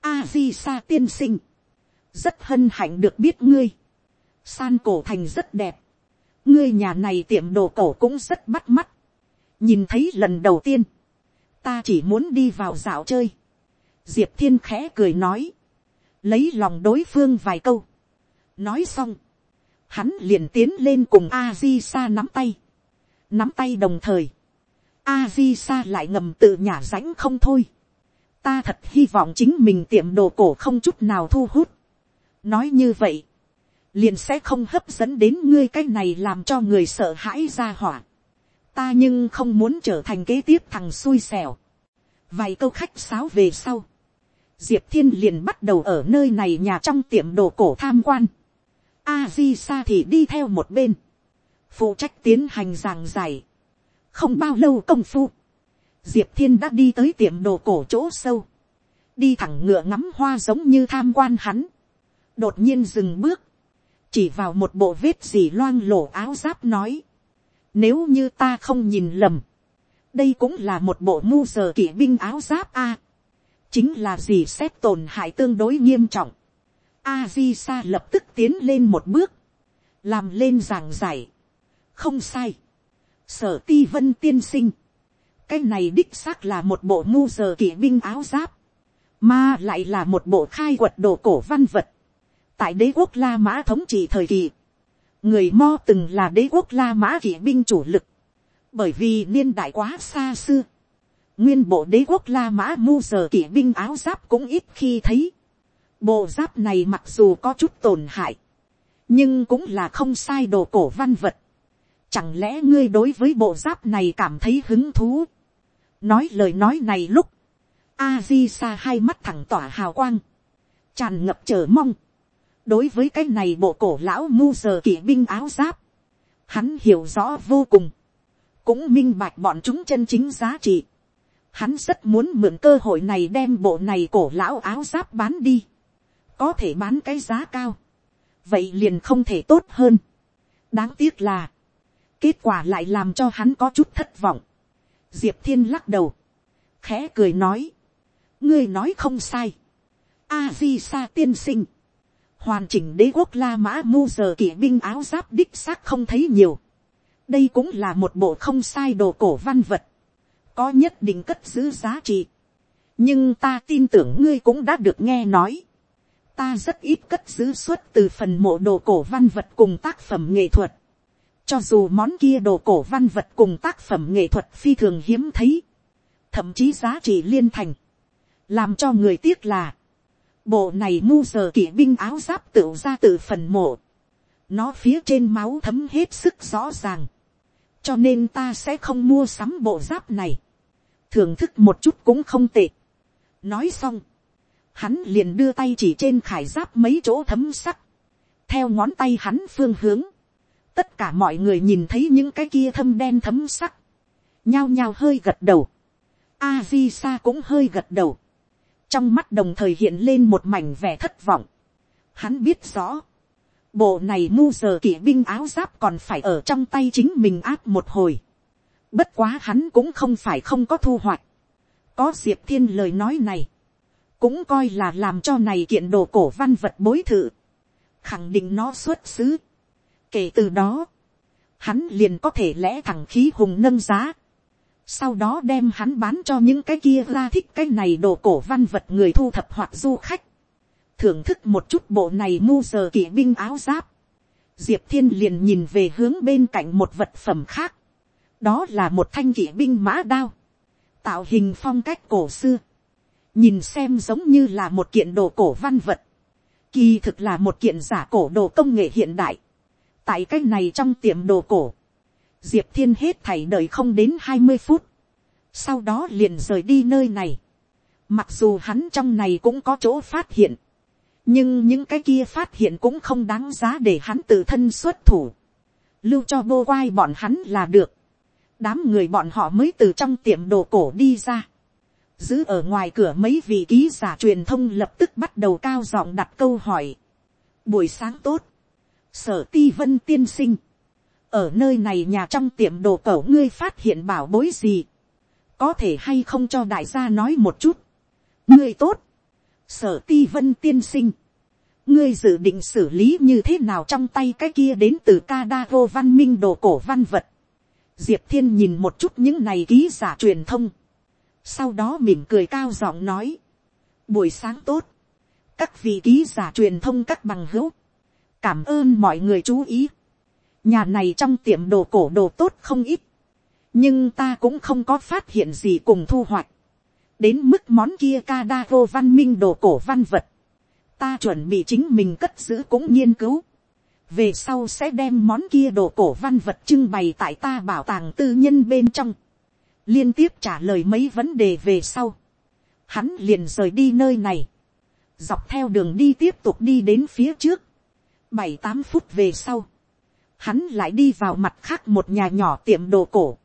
a di sa tiên sinh, rất hân hạnh được biết ngươi. San cổ thành rất đẹp. ngươi nhà này tiệm đồ cổ cũng rất bắt mắt. nhìn thấy lần đầu tiên, ta chỉ muốn đi vào dạo chơi. diệp thiên khẽ cười nói, lấy lòng đối phương vài câu. nói xong, hắn liền tiến lên cùng a di sa nắm tay. nắm tay đồng thời, a di sa lại ngầm tự nhả rãnh không thôi. ta thật hy vọng chính mình tiệm đồ cổ không chút nào thu hút nói như vậy, liền sẽ không hấp dẫn đến ngươi cái này làm cho người sợ hãi ra hỏa. ta nhưng không muốn trở thành kế tiếp thằng xui xẻo. vài câu khách sáo về sau, diệp thiên liền bắt đầu ở nơi này nhà trong tiệm đồ cổ tham quan a di sa thì đi theo một bên, phụ trách tiến hành giảng giải. không bao lâu công phu, diệp thiên đã đi tới tiệm đồ cổ chỗ sâu, đi thẳng ngựa ngắm hoa giống như tham quan hắn. Đột nhiên dừng bước, chỉ vào một bộ vết gì loang lổ áo giáp nói, nếu như ta không nhìn lầm, đây cũng là một bộ mu giờ kỵ binh áo giáp a, chính là gì xét tổn hại tương đối nghiêm trọng, a di sa lập tức tiến lên một bước, làm lên giảng giải, không sai, sở ti vân tiên sinh, cái này đích xác là một bộ mu giờ kỵ binh áo giáp, mà lại là một bộ khai quật đồ cổ văn vật, tại đế quốc la mã thống trị thời kỳ, người mo từng là đế quốc la mã kỵ binh chủ lực, bởi vì niên đại quá xa xưa, nguyên bộ đế quốc la mã mu giờ kỵ binh áo giáp cũng ít khi thấy, bộ giáp này mặc dù có chút tổn hại, nhưng cũng là không sai đồ cổ văn vật, chẳng lẽ ngươi đối với bộ giáp này cảm thấy hứng thú, nói lời nói này lúc, a di sa hai mắt thẳng tỏa hào quang, tràn ngập chờ mong, đối với cái này bộ cổ lão mu giờ kỵ binh áo giáp, hắn hiểu rõ vô cùng, cũng minh bạch bọn chúng chân chính giá trị. Hắn rất muốn mượn cơ hội này đem bộ này cổ lão áo giáp bán đi, có thể bán cái giá cao, vậy liền không thể tốt hơn. đáng tiếc là, kết quả lại làm cho hắn có chút thất vọng. diệp thiên lắc đầu, khẽ cười nói, ngươi nói không sai, a di sa tiên sinh, hoàn chỉnh đế quốc la mã mu giờ kỵ binh áo giáp đích xác không thấy nhiều. đây cũng là một bộ không sai đồ cổ văn vật, có nhất định cất giữ giá trị. nhưng ta tin tưởng ngươi cũng đã được nghe nói ta rất ít cất giữ suốt từ phần mộ đồ cổ văn vật cùng tác phẩm nghệ thuật. cho dù món kia đồ cổ văn vật cùng tác phẩm nghệ thuật phi thường hiếm thấy, thậm chí giá trị liên thành, làm cho người tiếc là, bộ này mu giờ kỵ binh áo giáp tự ra từ phần mộ. nó phía trên máu thấm hết sức rõ ràng, cho nên ta sẽ không mua sắm bộ giáp này, thưởng thức một chút cũng không tệ. nói xong, hắn liền đưa tay chỉ trên khải giáp mấy chỗ thấm sắc, theo ngón tay hắn phương hướng, tất cả mọi người nhìn thấy những cái kia thâm đen thấm sắc, nhao nhao hơi gật đầu, a di sa cũng hơi gật đầu, trong mắt đồng thời hiện lên một mảnh vẻ thất vọng, hắn biết rõ, bộ này mu giờ kỵ binh áo giáp còn phải ở trong tay chính mình áp một hồi, bất quá hắn cũng không phải không có thu hoạch, có diệp thiên lời nói này, cũng coi là làm cho này kiện đồ cổ văn vật bối thự, khẳng định nó xuất xứ. Kể từ đó, hắn liền có thể lẽ thẳng khí hùng nâng giá. Sau đó đem hắn bán cho những cái kia ra thích cái này đồ cổ văn vật người thu thập hoặc du khách. Thưởng thức một chút bộ này mu giờ kỵ binh áo giáp. Diệp thiên liền nhìn về hướng bên cạnh một vật phẩm khác. Đó là một thanh kỵ binh mã đao. Tạo hình phong cách cổ xưa. Nhìn xem giống như là một kiện đồ cổ văn vật Kỳ thực là một kiện giả cổ đồ công nghệ hiện đại. Tại cái này trong tiệm đồ cổ. Diệp Thiên hết thảy đợi không đến hai mươi phút. Sau đó liền rời đi nơi này. Mặc dù hắn trong này cũng có chỗ phát hiện. Nhưng những cái kia phát hiện cũng không đáng giá để hắn tự thân xuất thủ. Lưu cho bô quai bọn hắn là được. Đám người bọn họ mới từ trong tiệm đồ cổ đi ra giữ ở ngoài cửa mấy vị ký giả truyền thông lập tức bắt đầu cao giọng đặt câu hỏi. buổi sáng tốt, sở ti vân tiên sinh, ở nơi này nhà trong tiệm đồ cẩu ngươi phát hiện bảo bối gì, có thể hay không cho đại gia nói một chút. ngươi tốt, sở ti vân tiên sinh, ngươi dự định xử lý như thế nào trong tay cái kia đến từ Kadago văn minh đồ cổ văn vật. Diệp thiên nhìn một chút những này ký giả truyền thông sau đó mỉm cười cao giọng nói, buổi sáng tốt, các vị ký giả truyền thông các bằng hữu, cảm ơn mọi người chú ý, nhà này trong tiệm đồ cổ đồ tốt không ít, nhưng ta cũng không có phát hiện gì cùng thu hoạch, đến mức món kia ca vô văn minh đồ cổ văn vật, ta chuẩn bị chính mình cất giữ cũng nghiên cứu, về sau sẽ đem món kia đồ cổ văn vật trưng bày tại ta bảo tàng tư nhân bên trong, liên tiếp trả lời mấy vấn đề về sau, hắn liền rời đi nơi này, dọc theo đường đi tiếp tục đi đến phía trước, bảy tám phút về sau, hắn lại đi vào mặt khác một nhà nhỏ tiệm đồ cổ,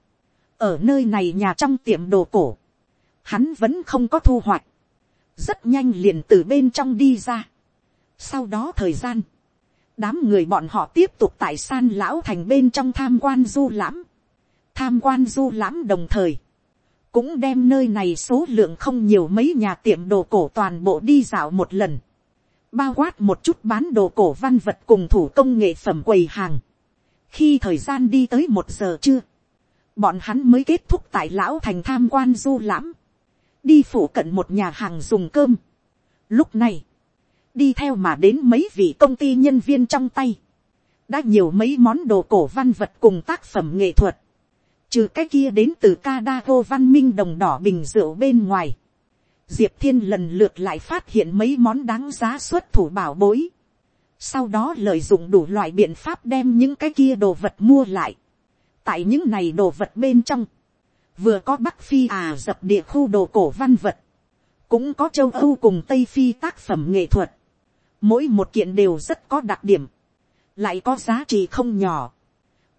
ở nơi này nhà trong tiệm đồ cổ, hắn vẫn không có thu hoạch, rất nhanh liền từ bên trong đi ra. sau đó thời gian, đám người bọn họ tiếp tục tại san lão thành bên trong tham quan du lãm, tham quan du lãm đồng thời, cũng đem nơi này số lượng không nhiều mấy nhà tiệm đồ cổ toàn bộ đi dạo một lần, bao quát một chút bán đồ cổ văn vật cùng thủ công nghệ phẩm quầy hàng. khi thời gian đi tới một giờ trưa, bọn hắn mới kết thúc tại lão thành tham quan du lãm, đi phủ cận một nhà hàng dùng cơm. lúc này, đi theo mà đến mấy vị công ty nhân viên trong tay, đã nhiều mấy món đồ cổ văn vật cùng tác phẩm nghệ thuật, Trừ cái kia đến từ Kadago văn minh đồng đỏ bình rượu bên ngoài. Diệp Thiên lần lượt lại phát hiện mấy món đáng giá xuất thủ bảo bối. Sau đó lợi dụng đủ loại biện pháp đem những cái kia đồ vật mua lại. Tại những này đồ vật bên trong. Vừa có Bắc Phi à dập địa khu đồ cổ văn vật. Cũng có châu Âu cùng Tây Phi tác phẩm nghệ thuật. Mỗi một kiện đều rất có đặc điểm. Lại có giá trị không nhỏ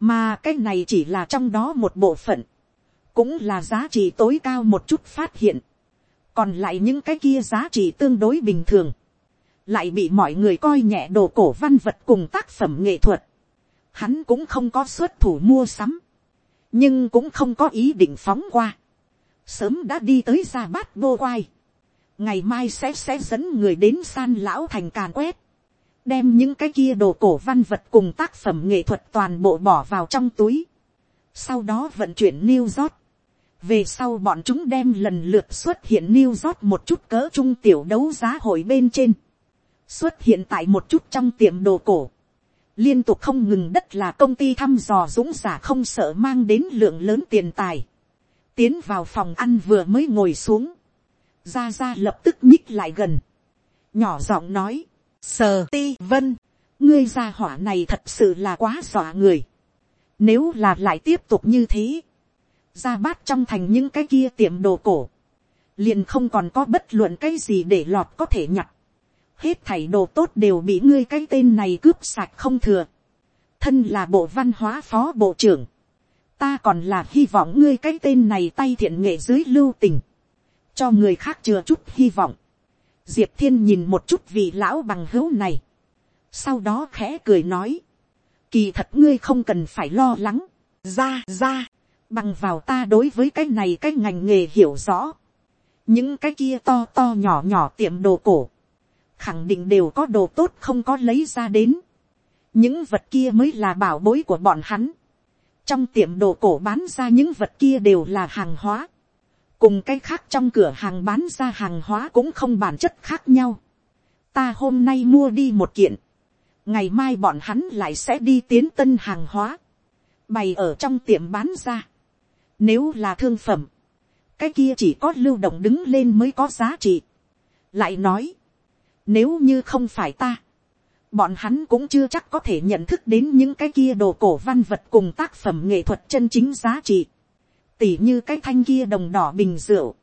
mà cái này chỉ là trong đó một bộ phận, cũng là giá trị tối cao một chút phát hiện, còn lại những cái kia giá trị tương đối bình thường, lại bị mọi người coi nhẹ đồ cổ văn vật cùng tác phẩm nghệ thuật, hắn cũng không có xuất thủ mua sắm, nhưng cũng không có ý định phóng qua, sớm đã đi tới ra bát vô quai, ngày mai sẽ sẽ dẫn người đến san lão thành càn quét, đem những cái kia đồ cổ văn vật cùng tác phẩm nghệ thuật toàn bộ bỏ vào trong túi, sau đó vận chuyển New York. Về sau bọn chúng đem lần lượt xuất hiện New York một chút cỡ trung tiểu đấu giá hội bên trên. Xuất hiện tại một chút trong tiệm đồ cổ. Liên tục không ngừng đất là công ty thăm dò dũng giả không sợ mang đến lượng lớn tiền tài. Tiến vào phòng ăn vừa mới ngồi xuống. Ra ra lập tức nhích lại gần. Nhỏ giọng nói Sờ ti vân. ngươi gia hỏa này thật sự là quá dọa người. Nếu là lại tiếp tục như thế, ra bát trong thành những cái kia tiệm đồ cổ, liền không còn có bất luận cái gì để lọt có thể nhặt. Hết thảy đồ tốt đều bị ngươi cái tên này cướp sạch không thừa. Thân là bộ văn hóa phó bộ trưởng. Ta còn là hy vọng ngươi cái tên này tay thiện nghệ dưới lưu tình. Cho người khác chừa chút hy vọng. Diệp thiên nhìn một chút vị lão bằng hữu này. Sau đó khẽ cười nói. Kỳ thật ngươi không cần phải lo lắng. Ra ra. Bằng vào ta đối với cái này cái ngành nghề hiểu rõ những cái kia to to nhỏ nhỏ tiệm đồ cổ, khẳng định đều có đồ tốt không có lấy ra đến. những vật kia mới là bảo bối của bọn hắn. trong tiệm đồ cổ bán ra những vật kia đều là hàng hóa cùng cái khác trong cửa hàng bán ra hàng hóa cũng không bản chất khác nhau. ta hôm nay mua đi một kiện. ngày mai bọn hắn lại sẽ đi tiến tân hàng hóa. bày ở trong tiệm bán ra. nếu là thương phẩm, cái kia chỉ có lưu động đứng lên mới có giá trị. lại nói, nếu như không phải ta, bọn hắn cũng chưa chắc có thể nhận thức đến những cái kia đồ cổ văn vật cùng tác phẩm nghệ thuật chân chính giá trị tỉ như cái thanh kia đồng đỏ bình rượu.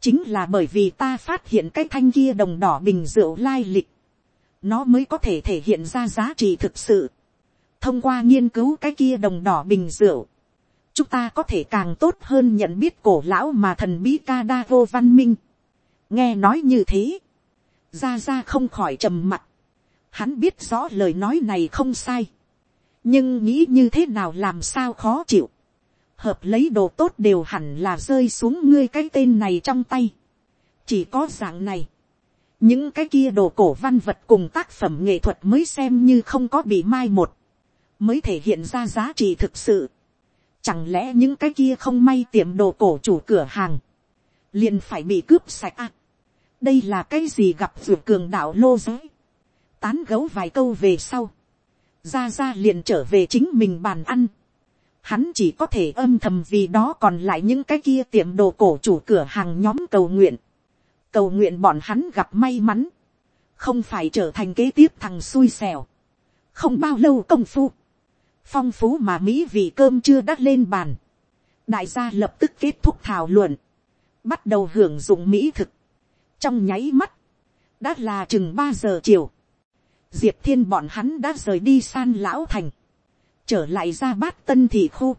chính là bởi vì ta phát hiện cái thanh kia đồng đỏ bình rượu lai lịch. nó mới có thể thể hiện ra giá trị thực sự. thông qua nghiên cứu cái kia đồng đỏ bình rượu, chúng ta có thể càng tốt hơn nhận biết cổ lão mà thần bí ca đa vô văn minh. nghe nói như thế, ra ra không khỏi trầm mặt. hắn biết rõ lời nói này không sai. nhưng nghĩ như thế nào làm sao khó chịu hợp lấy đồ tốt đều hẳn là rơi xuống ngươi cái tên này trong tay. chỉ có dạng này. những cái kia đồ cổ văn vật cùng tác phẩm nghệ thuật mới xem như không có bị mai một. mới thể hiện ra giá trị thực sự Chẳng lẽ những cái kia không may tiệm đồ cổ chủ cửa hàng. Liền phải bị cướp sạch à. Đây là cái gì gặp vượt cường đạo lô giới. Tán gấu vài câu về sau. Ra ra liền trở về chính mình bàn ăn. Hắn chỉ có thể âm thầm vì đó còn lại những cái kia tiệm đồ cổ chủ cửa hàng nhóm cầu nguyện. Cầu nguyện bọn hắn gặp may mắn. Không phải trở thành kế tiếp thằng xui xẻo. Không bao lâu công phu phong phú mà mỹ vị cơm chưa đắt lên bàn. đại gia lập tức kết thúc thảo luận, bắt đầu hưởng dụng mỹ thực. trong nháy mắt, đã là chừng ba giờ chiều, diệp thiên bọn hắn đã rời đi san lão thành, trở lại ra bát tân thị khu.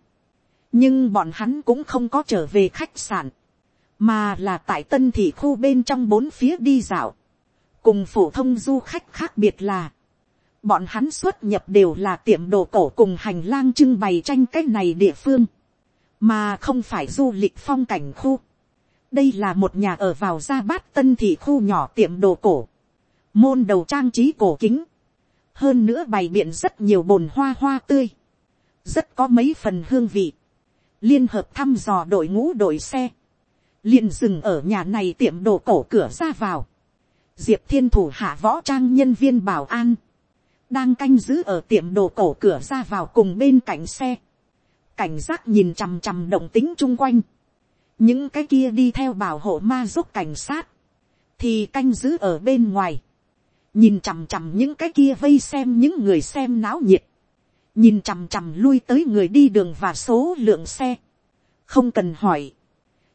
nhưng bọn hắn cũng không có trở về khách sạn, mà là tại tân thị khu bên trong bốn phía đi dạo, cùng phổ thông du khách khác biệt là, bọn hắn xuất nhập đều là tiệm đồ cổ cùng hành lang trưng bày tranh cái này địa phương, mà không phải du lịch phong cảnh khu. đây là một nhà ở vào gia bát tân thị khu nhỏ tiệm đồ cổ, môn đầu trang trí cổ kính, hơn nữa bày biện rất nhiều bồn hoa hoa tươi, rất có mấy phần hương vị, liên hợp thăm dò đội ngũ đội xe, liền dừng ở nhà này tiệm đồ cổ cửa ra vào, diệp thiên thủ hạ võ trang nhân viên bảo an, đang canh giữ ở tiệm đồ cổ cửa ra vào cùng bên cạnh xe, cảnh giác nhìn chằm chằm động tính chung quanh, những cái kia đi theo bảo hộ ma giúp cảnh sát, thì canh giữ ở bên ngoài, nhìn chằm chằm những cái kia vây xem những người xem náo nhiệt, nhìn chằm chằm lui tới người đi đường và số lượng xe, không cần hỏi,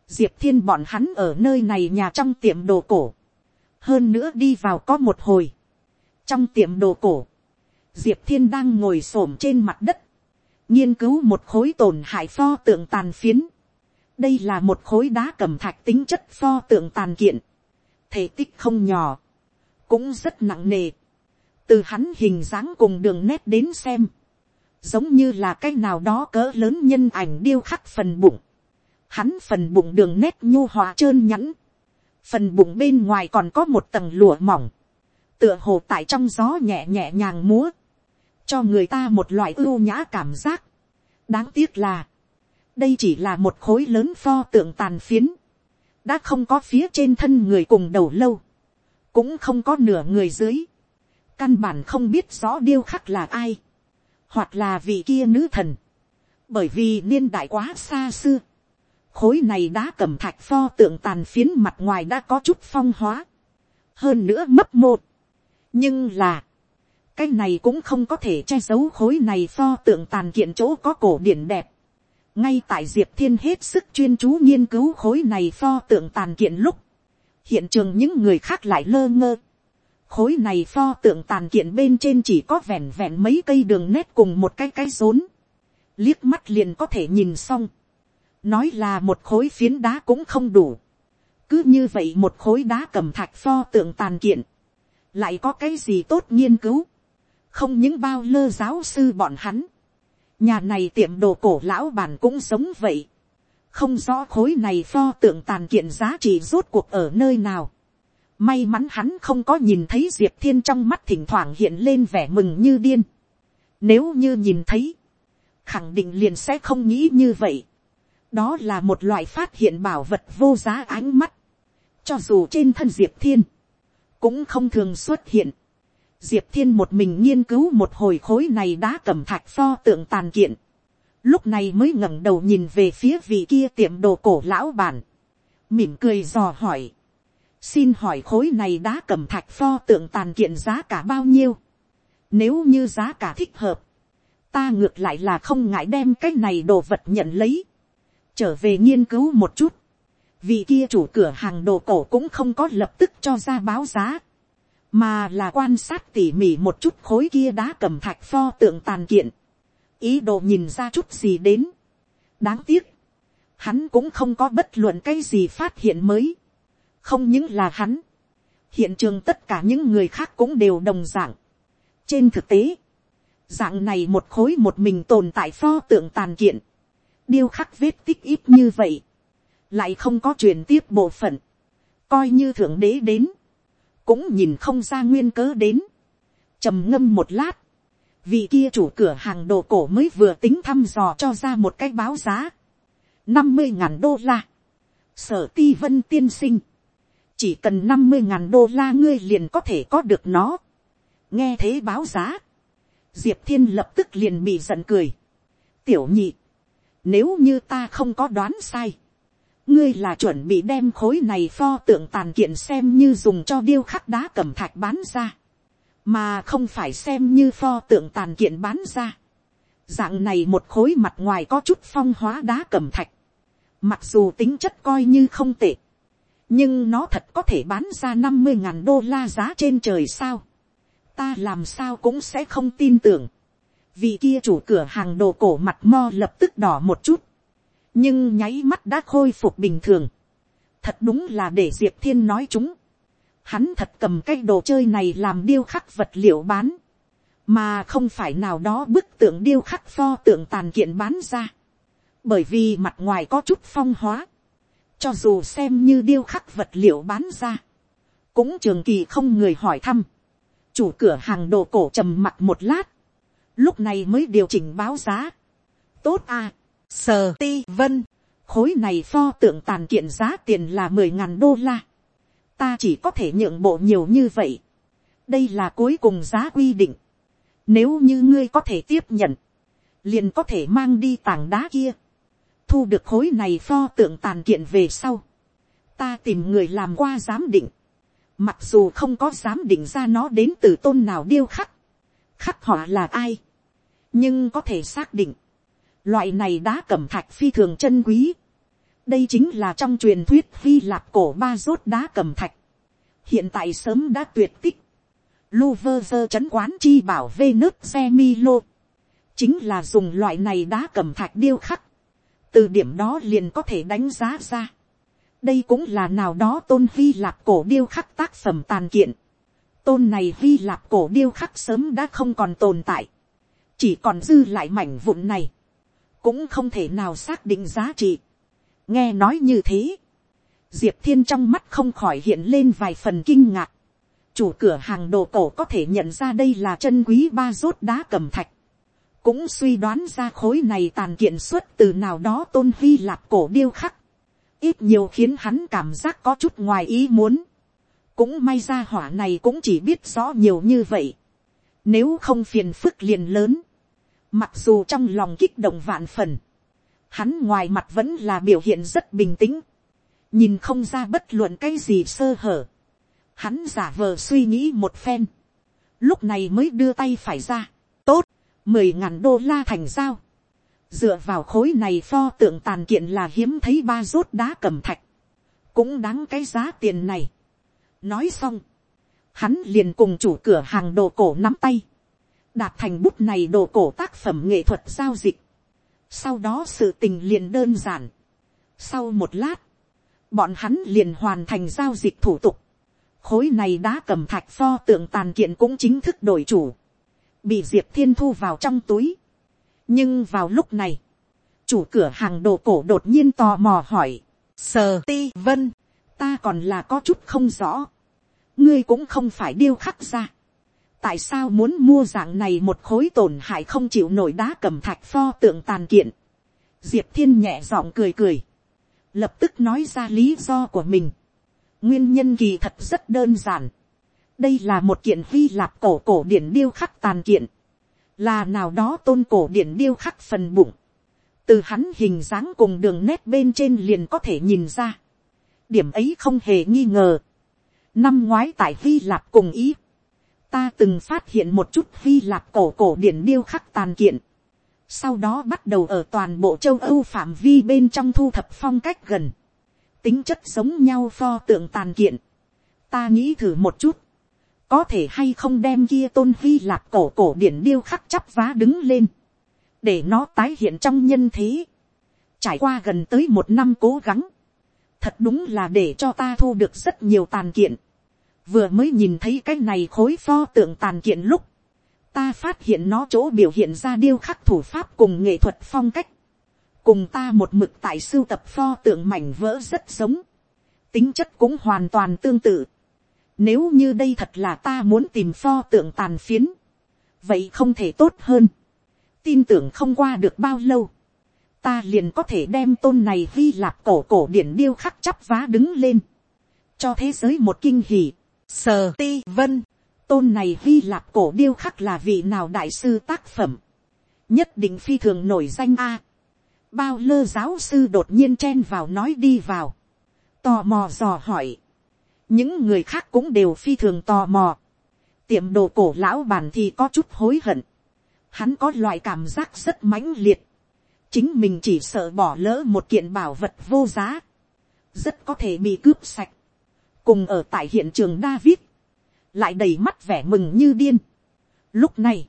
diệp thiên bọn hắn ở nơi này nhà trong tiệm đồ cổ, hơn nữa đi vào có một hồi, trong tiệm đồ cổ, diệp thiên đang ngồi s ổ m trên mặt đất, nghiên cứu một khối tổn hại pho tượng tàn phiến. đây là một khối đá cầm thạch tính chất pho tượng tàn kiện, thể tích không nhỏ, cũng rất nặng nề, từ hắn hình dáng cùng đường nét đến xem, giống như là cái nào đó cỡ lớn nhân ảnh điêu khắc phần bụng, hắn phần bụng đường nét nhu hòa trơn nhẵn, phần bụng bên ngoài còn có một tầng lụa mỏng, tựa hồ tại trong gió nhẹ nhẹ nhàng múa, cho người ta một loại ưu nhã cảm giác. đáng tiếc là, đây chỉ là một khối lớn pho tượng tàn phiến, đã không có phía trên thân người cùng đầu lâu, cũng không có nửa người dưới, căn bản không biết rõ điêu khắc là ai, hoặc là vị kia nữ thần, bởi vì niên đại quá xa xưa, khối này đã cầm thạch pho tượng tàn phiến mặt ngoài đã có chút phong hóa, hơn nữa mấp một, nhưng là, cái này cũng không có thể che giấu khối này pho tượng tàn kiện chỗ có cổ điển đẹp. ngay tại diệp thiên hết sức chuyên chú nghiên cứu khối này pho tượng tàn kiện lúc, hiện trường những người khác lại lơ ngơ khối này pho tượng tàn kiện bên trên chỉ có vẹn vẹn mấy cây đường nét cùng một cái cái rốn. liếc mắt liền có thể nhìn xong. nói là một khối phiến đá cũng không đủ. cứ như vậy một khối đá cầm thạch pho tượng tàn kiện. lại có cái gì tốt nghiên cứu không những bao lơ giáo sư bọn hắn, nhà này tiệm đồ cổ lão bản cũng giống vậy, không rõ khối này pho tượng tàn kiện giá trị rốt cuộc ở nơi nào. May mắn hắn không có nhìn thấy diệp thiên trong mắt thỉnh thoảng hiện lên vẻ mừng như điên. Nếu như nhìn thấy, khẳng định liền sẽ không nghĩ như vậy. đó là một loại phát hiện bảo vật vô giá ánh mắt. cho dù trên thân diệp thiên, cũng không thường xuất hiện diệp thiên một mình nghiên cứu một hồi khối này đã cầm thạch pho tượng tàn kiện, lúc này mới ngẩng đầu nhìn về phía vị kia tiệm đồ cổ lão bản, mỉm cười dò hỏi, xin hỏi khối này đã cầm thạch pho tượng tàn kiện giá cả bao nhiêu, nếu như giá cả thích hợp, ta ngược lại là không ngại đem cái này đồ vật nhận lấy, trở về nghiên cứu một chút, vì kia chủ cửa hàng đồ cổ cũng không có lập tức cho ra báo giá, mà là quan sát tỉ mỉ một chút khối kia đá cầm thạch pho tượng tàn kiện, ý đồ nhìn ra chút gì đến. đáng tiếc, hắn cũng không có bất luận cái gì phát hiện mới, không những là hắn, hiện trường tất cả những người khác cũng đều đồng dạng. trên thực tế, dạng này một khối một mình tồn tại pho tượng tàn kiện, điêu khắc vết tích ít như vậy, lại không có truyền tiếp bộ phận, coi như thượng đế đến, cũng nhìn không ra nguyên cớ đến, trầm ngâm một lát, vị kia chủ cửa hàng đồ cổ mới vừa tính thăm dò cho ra một cái báo giá, năm mươi ngàn đô la, sở ti vân tiên sinh, chỉ cần năm mươi ngàn đô la ngươi liền có thể có được nó, nghe thế báo giá, diệp thiên lập tức liền bị giận cười, tiểu nhị, nếu như ta không có đoán sai, ngươi là chuẩn bị đem khối này pho tượng tàn kiện xem như dùng cho điêu khắc đá cẩm thạch bán ra, mà không phải xem như pho tượng tàn kiện bán ra. Dạng này một khối mặt ngoài có chút phong hóa đá cẩm thạch, mặc dù tính chất coi như không tệ, nhưng nó thật có thể bán ra năm mươi ngàn đô la giá trên trời sao. ta làm sao cũng sẽ không tin tưởng. vì kia chủ cửa hàng đồ cổ mặt mo lập tức đỏ một chút nhưng nháy mắt đã khôi phục bình thường. thật đúng là để diệp thiên nói chúng. hắn thật cầm cái đồ chơi này làm điêu khắc vật liệu bán, mà không phải nào đó bức tượng điêu khắc pho tượng tàn kiện bán ra. bởi vì mặt ngoài có chút phong hóa, cho dù xem như điêu khắc vật liệu bán ra, cũng trường kỳ không người hỏi thăm. chủ cửa hàng đồ cổ trầm mặt một lát, lúc này mới điều chỉnh báo giá. tốt à Sờ ti vân, khối này pho tượng tàn kiện giá tiền là mười ngàn đô la. Ta chỉ có thể nhượng bộ nhiều như vậy. Đây là cuối cùng giá quy định. Nếu như ngươi có thể tiếp nhận, liền có thể mang đi tảng đá kia. Thu được khối này pho tượng tàn kiện về sau. Ta tìm người làm qua giám định. Mặc dù không có giám định ra nó đến từ tôn nào điêu khắc. Khắc họ là ai. Nhưng có thể xác định Loại này đá cẩm thạch phi thường chân quý. Đây chính là trong truyền thuyết Hy Lạp cổ ba rốt đá cẩm thạch. Hiện tại sớm đã tuyệt tích. Louvre chấn quán chi bảo vê nước xe Chính là dùng loại này đá cẩm thạch điêu khắc. Từ điểm đó liền có thể đánh giá ra. Đây cũng là nào đó tôn Hy Lạp cổ điêu khắc tác phẩm tàn kiện. Tôn này Hy Lạp cổ điêu khắc sớm đã không còn tồn tại. Chỉ còn dư lại mảnh vụn này cũng không thể nào xác định giá trị. nghe nói như thế, diệp thiên trong mắt không khỏi hiện lên vài phần kinh ngạc. chủ cửa hàng đồ cổ có thể nhận ra đây là chân quý ba rốt đá cầm thạch cũng suy đoán ra khối này tàn kiện xuất từ nào đó tôn hy lạp cổ điêu khắc. ít nhiều khiến hắn cảm giác có chút ngoài ý muốn. cũng may ra hỏa này cũng chỉ biết rõ nhiều như vậy. nếu không phiền phức liền lớn Mặc dù trong lòng kích động vạn phần. Hắn ngoài mặt vẫn là biểu hiện rất bình tĩnh. Nhìn không ra bất luận cái gì sơ hở. Hắn giả vờ suy nghĩ một phen. lúc này mới đưa tay phải ra, mười ngàn đô la thành giao, dựa vào khối này pho tượng tàn kiện là hiếm thấy ba rốt đá cầm thạch, cũng đáng cái giá tiền này. nói xong, hắn liền cùng chủ cửa hàng đồ cổ nắm tay, đạt thành bút này đồ cổ tác phẩm nghệ thuật giao dịch. sau đó sự tình liền đơn giản. sau một lát, bọn hắn liền hoàn thành giao dịch thủ tục. khối này đã cầm thạch pho tượng tàn kiện cũng chính thức đổi chủ, bị diệp thiên thu vào trong túi. nhưng vào lúc này, chủ cửa hàng đồ cổ đột nhiên tò mò hỏi, sờ ti vân, ta còn là có chút không rõ, ngươi cũng không phải điêu khắc ra, tại sao muốn mua dạng này một khối tổn hại không chịu nổi đá cầm thạch pho tượng tàn kiện, diệp thiên nhẹ giọng cười cười, lập tức nói ra lý do của mình, nguyên nhân kỳ thật rất đơn giản, đây là một kiện hy lạp cổ cổ điển điêu khắc tàn kiện, là nào đó tôn cổ điển điêu khắc phần bụng, từ hắn hình dáng cùng đường nét bên trên liền có thể nhìn ra, điểm ấy không hề nghi ngờ, năm ngoái tại hy lạp cùng ý, ta từng phát hiện một chút hy lạp cổ cổ điển điêu khắc tàn kiện, sau đó bắt đầu ở toàn bộ châu âu phạm vi bên trong thu thập phong cách gần, tính chất giống nhau pho tượng tàn kiện, ta nghĩ thử một chút, có thể hay không đem kia tôn hy lạp cổ cổ điển điêu khắc chắp vá đứng lên, để nó tái hiện trong nhân thế, trải qua gần tới một năm cố gắng, thật đúng là để cho ta thu được rất nhiều tàn kiện, vừa mới nhìn thấy cái này khối pho tượng tàn kiện lúc, ta phát hiện nó chỗ biểu hiện ra điêu khắc thủ pháp cùng nghệ thuật phong cách, cùng ta một mực tại sưu tập pho tượng mảnh vỡ rất giống, tính chất cũng hoàn toàn tương tự. Nếu như đây thật là ta muốn tìm pho tượng tàn phiến, vậy không thể tốt hơn. tin tưởng không qua được bao lâu, ta liền có thể đem tôn này vi lạc cổ cổ điển điêu khắc chắp vá đứng lên, cho thế giới một kinh hỉ. Sờ ti vân, tôn này vi lạc cổ điêu khắc là vị nào đại sư tác phẩm, nhất định phi thường nổi danh a. bao lơ giáo sư đột nhiên chen vào nói đi vào, tò mò dò hỏi, những người khác cũng đều phi thường tò mò, tiệm đồ cổ lão bản thì có chút hối hận, hắn có loại cảm giác rất mãnh liệt, chính mình chỉ sợ bỏ lỡ một kiện bảo vật vô giá, rất có thể bị cướp sạch, cùng ở tại hiện trường David, lại đầy mắt vẻ mừng như điên. Lúc này,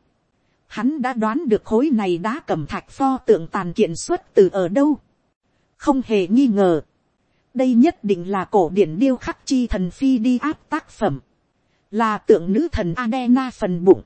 hắn đã đoán được khối này đã cầm thạch pho tượng tàn kiện xuất từ ở đâu. Không hề nghi ngờ. Đây nhất định là cổ điển điêu khắc chi thần phi đi áp tác phẩm. Là tượng nữ thần Adena phần bụng.